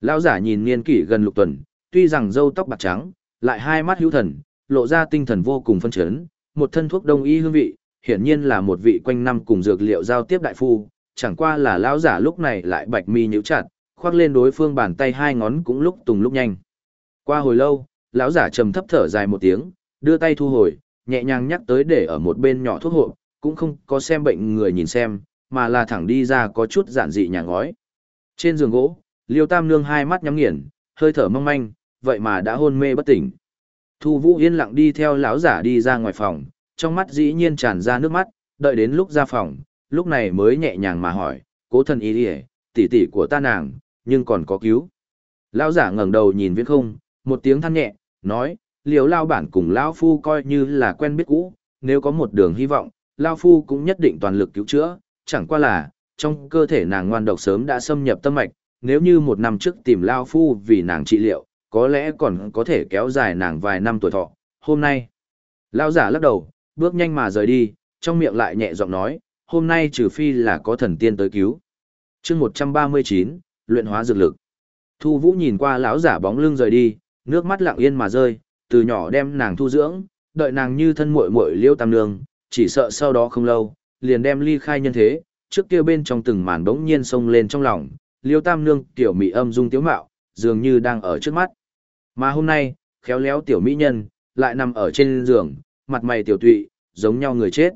Lão giả nhìn niên kỷ gần lục tuần, tuy rằng râu tóc bạc trắng, lại hai mắt hữu thần, lộ ra tinh thần vô cùng phân chấn, một thân thuốc đông y hương vị, hiển nhiên là một vị quanh năm cùng dược liệu giao tiếp đại phu, chẳng qua là lão giả lúc này lại bạch mi nhíu chặt, khoác lên đối phương bàn tay hai ngón cũng lúc tùng lúc nhanh. Qua hồi lâu, lão giả trầm thấp thở dài một tiếng, đưa tay thu hồi, nhẹ nhàng nhắc tới để ở một bên nhỏ thuốc hộ, cũng không có xem bệnh người nhìn xem, mà là thẳng đi ra có chút giản dị nhà ngói. Trên giường gỗ, Liêu Tam Nương hai mắt nhắm nghiền, hơi thở mong manh, vậy mà đã hôn mê bất tỉnh. Thu Vũ yên lặng đi theo lão giả đi ra ngoài phòng, trong mắt dĩ nhiên tràn ra nước mắt, đợi đến lúc ra phòng, lúc này mới nhẹ nhàng mà hỏi, cố thần ý đi tỷ tỷ của ta nàng, nhưng còn có cứu. Lão giả ngẩng đầu nhìn viễn không, một tiếng than nhẹ, nói, liều lao bản cùng lão phu coi như là quen biết cũ, nếu có một đường hy vọng, lao phu cũng nhất định toàn lực cứu chữa, chẳng qua là, trong cơ thể nàng ngoan độc sớm đã xâm nhập tâm mạch, nếu như một năm trước tìm lao phu vì nàng trị liệu, có lẽ còn có thể kéo dài nàng vài năm tuổi thọ. Hôm nay, lao giả lắc đầu, bước nhanh mà rời đi, trong miệng lại nhẹ giọng nói, hôm nay trừ phi là có thần tiên tới cứu. chương 139, luyện hóa dược lực. Thu Vũ nhìn qua lão giả bóng lưng rời đi, nước mắt lặng yên mà rơi, từ nhỏ đem nàng thu dưỡng, đợi nàng như thân muội muội Liêu Tam Nương, chỉ sợ sau đó không lâu, liền đem ly khai nhân thế, trước kia bên trong từng màn bỗng nhiên sông lên trong lòng, Liêu Tam Nương tiểu mỹ âm dung tiếu mạo, dường như đang ở trước mắt. Mà hôm nay, khéo léo tiểu mỹ nhân, lại nằm ở trên giường, mặt mày tiểu tụy, giống nhau người chết.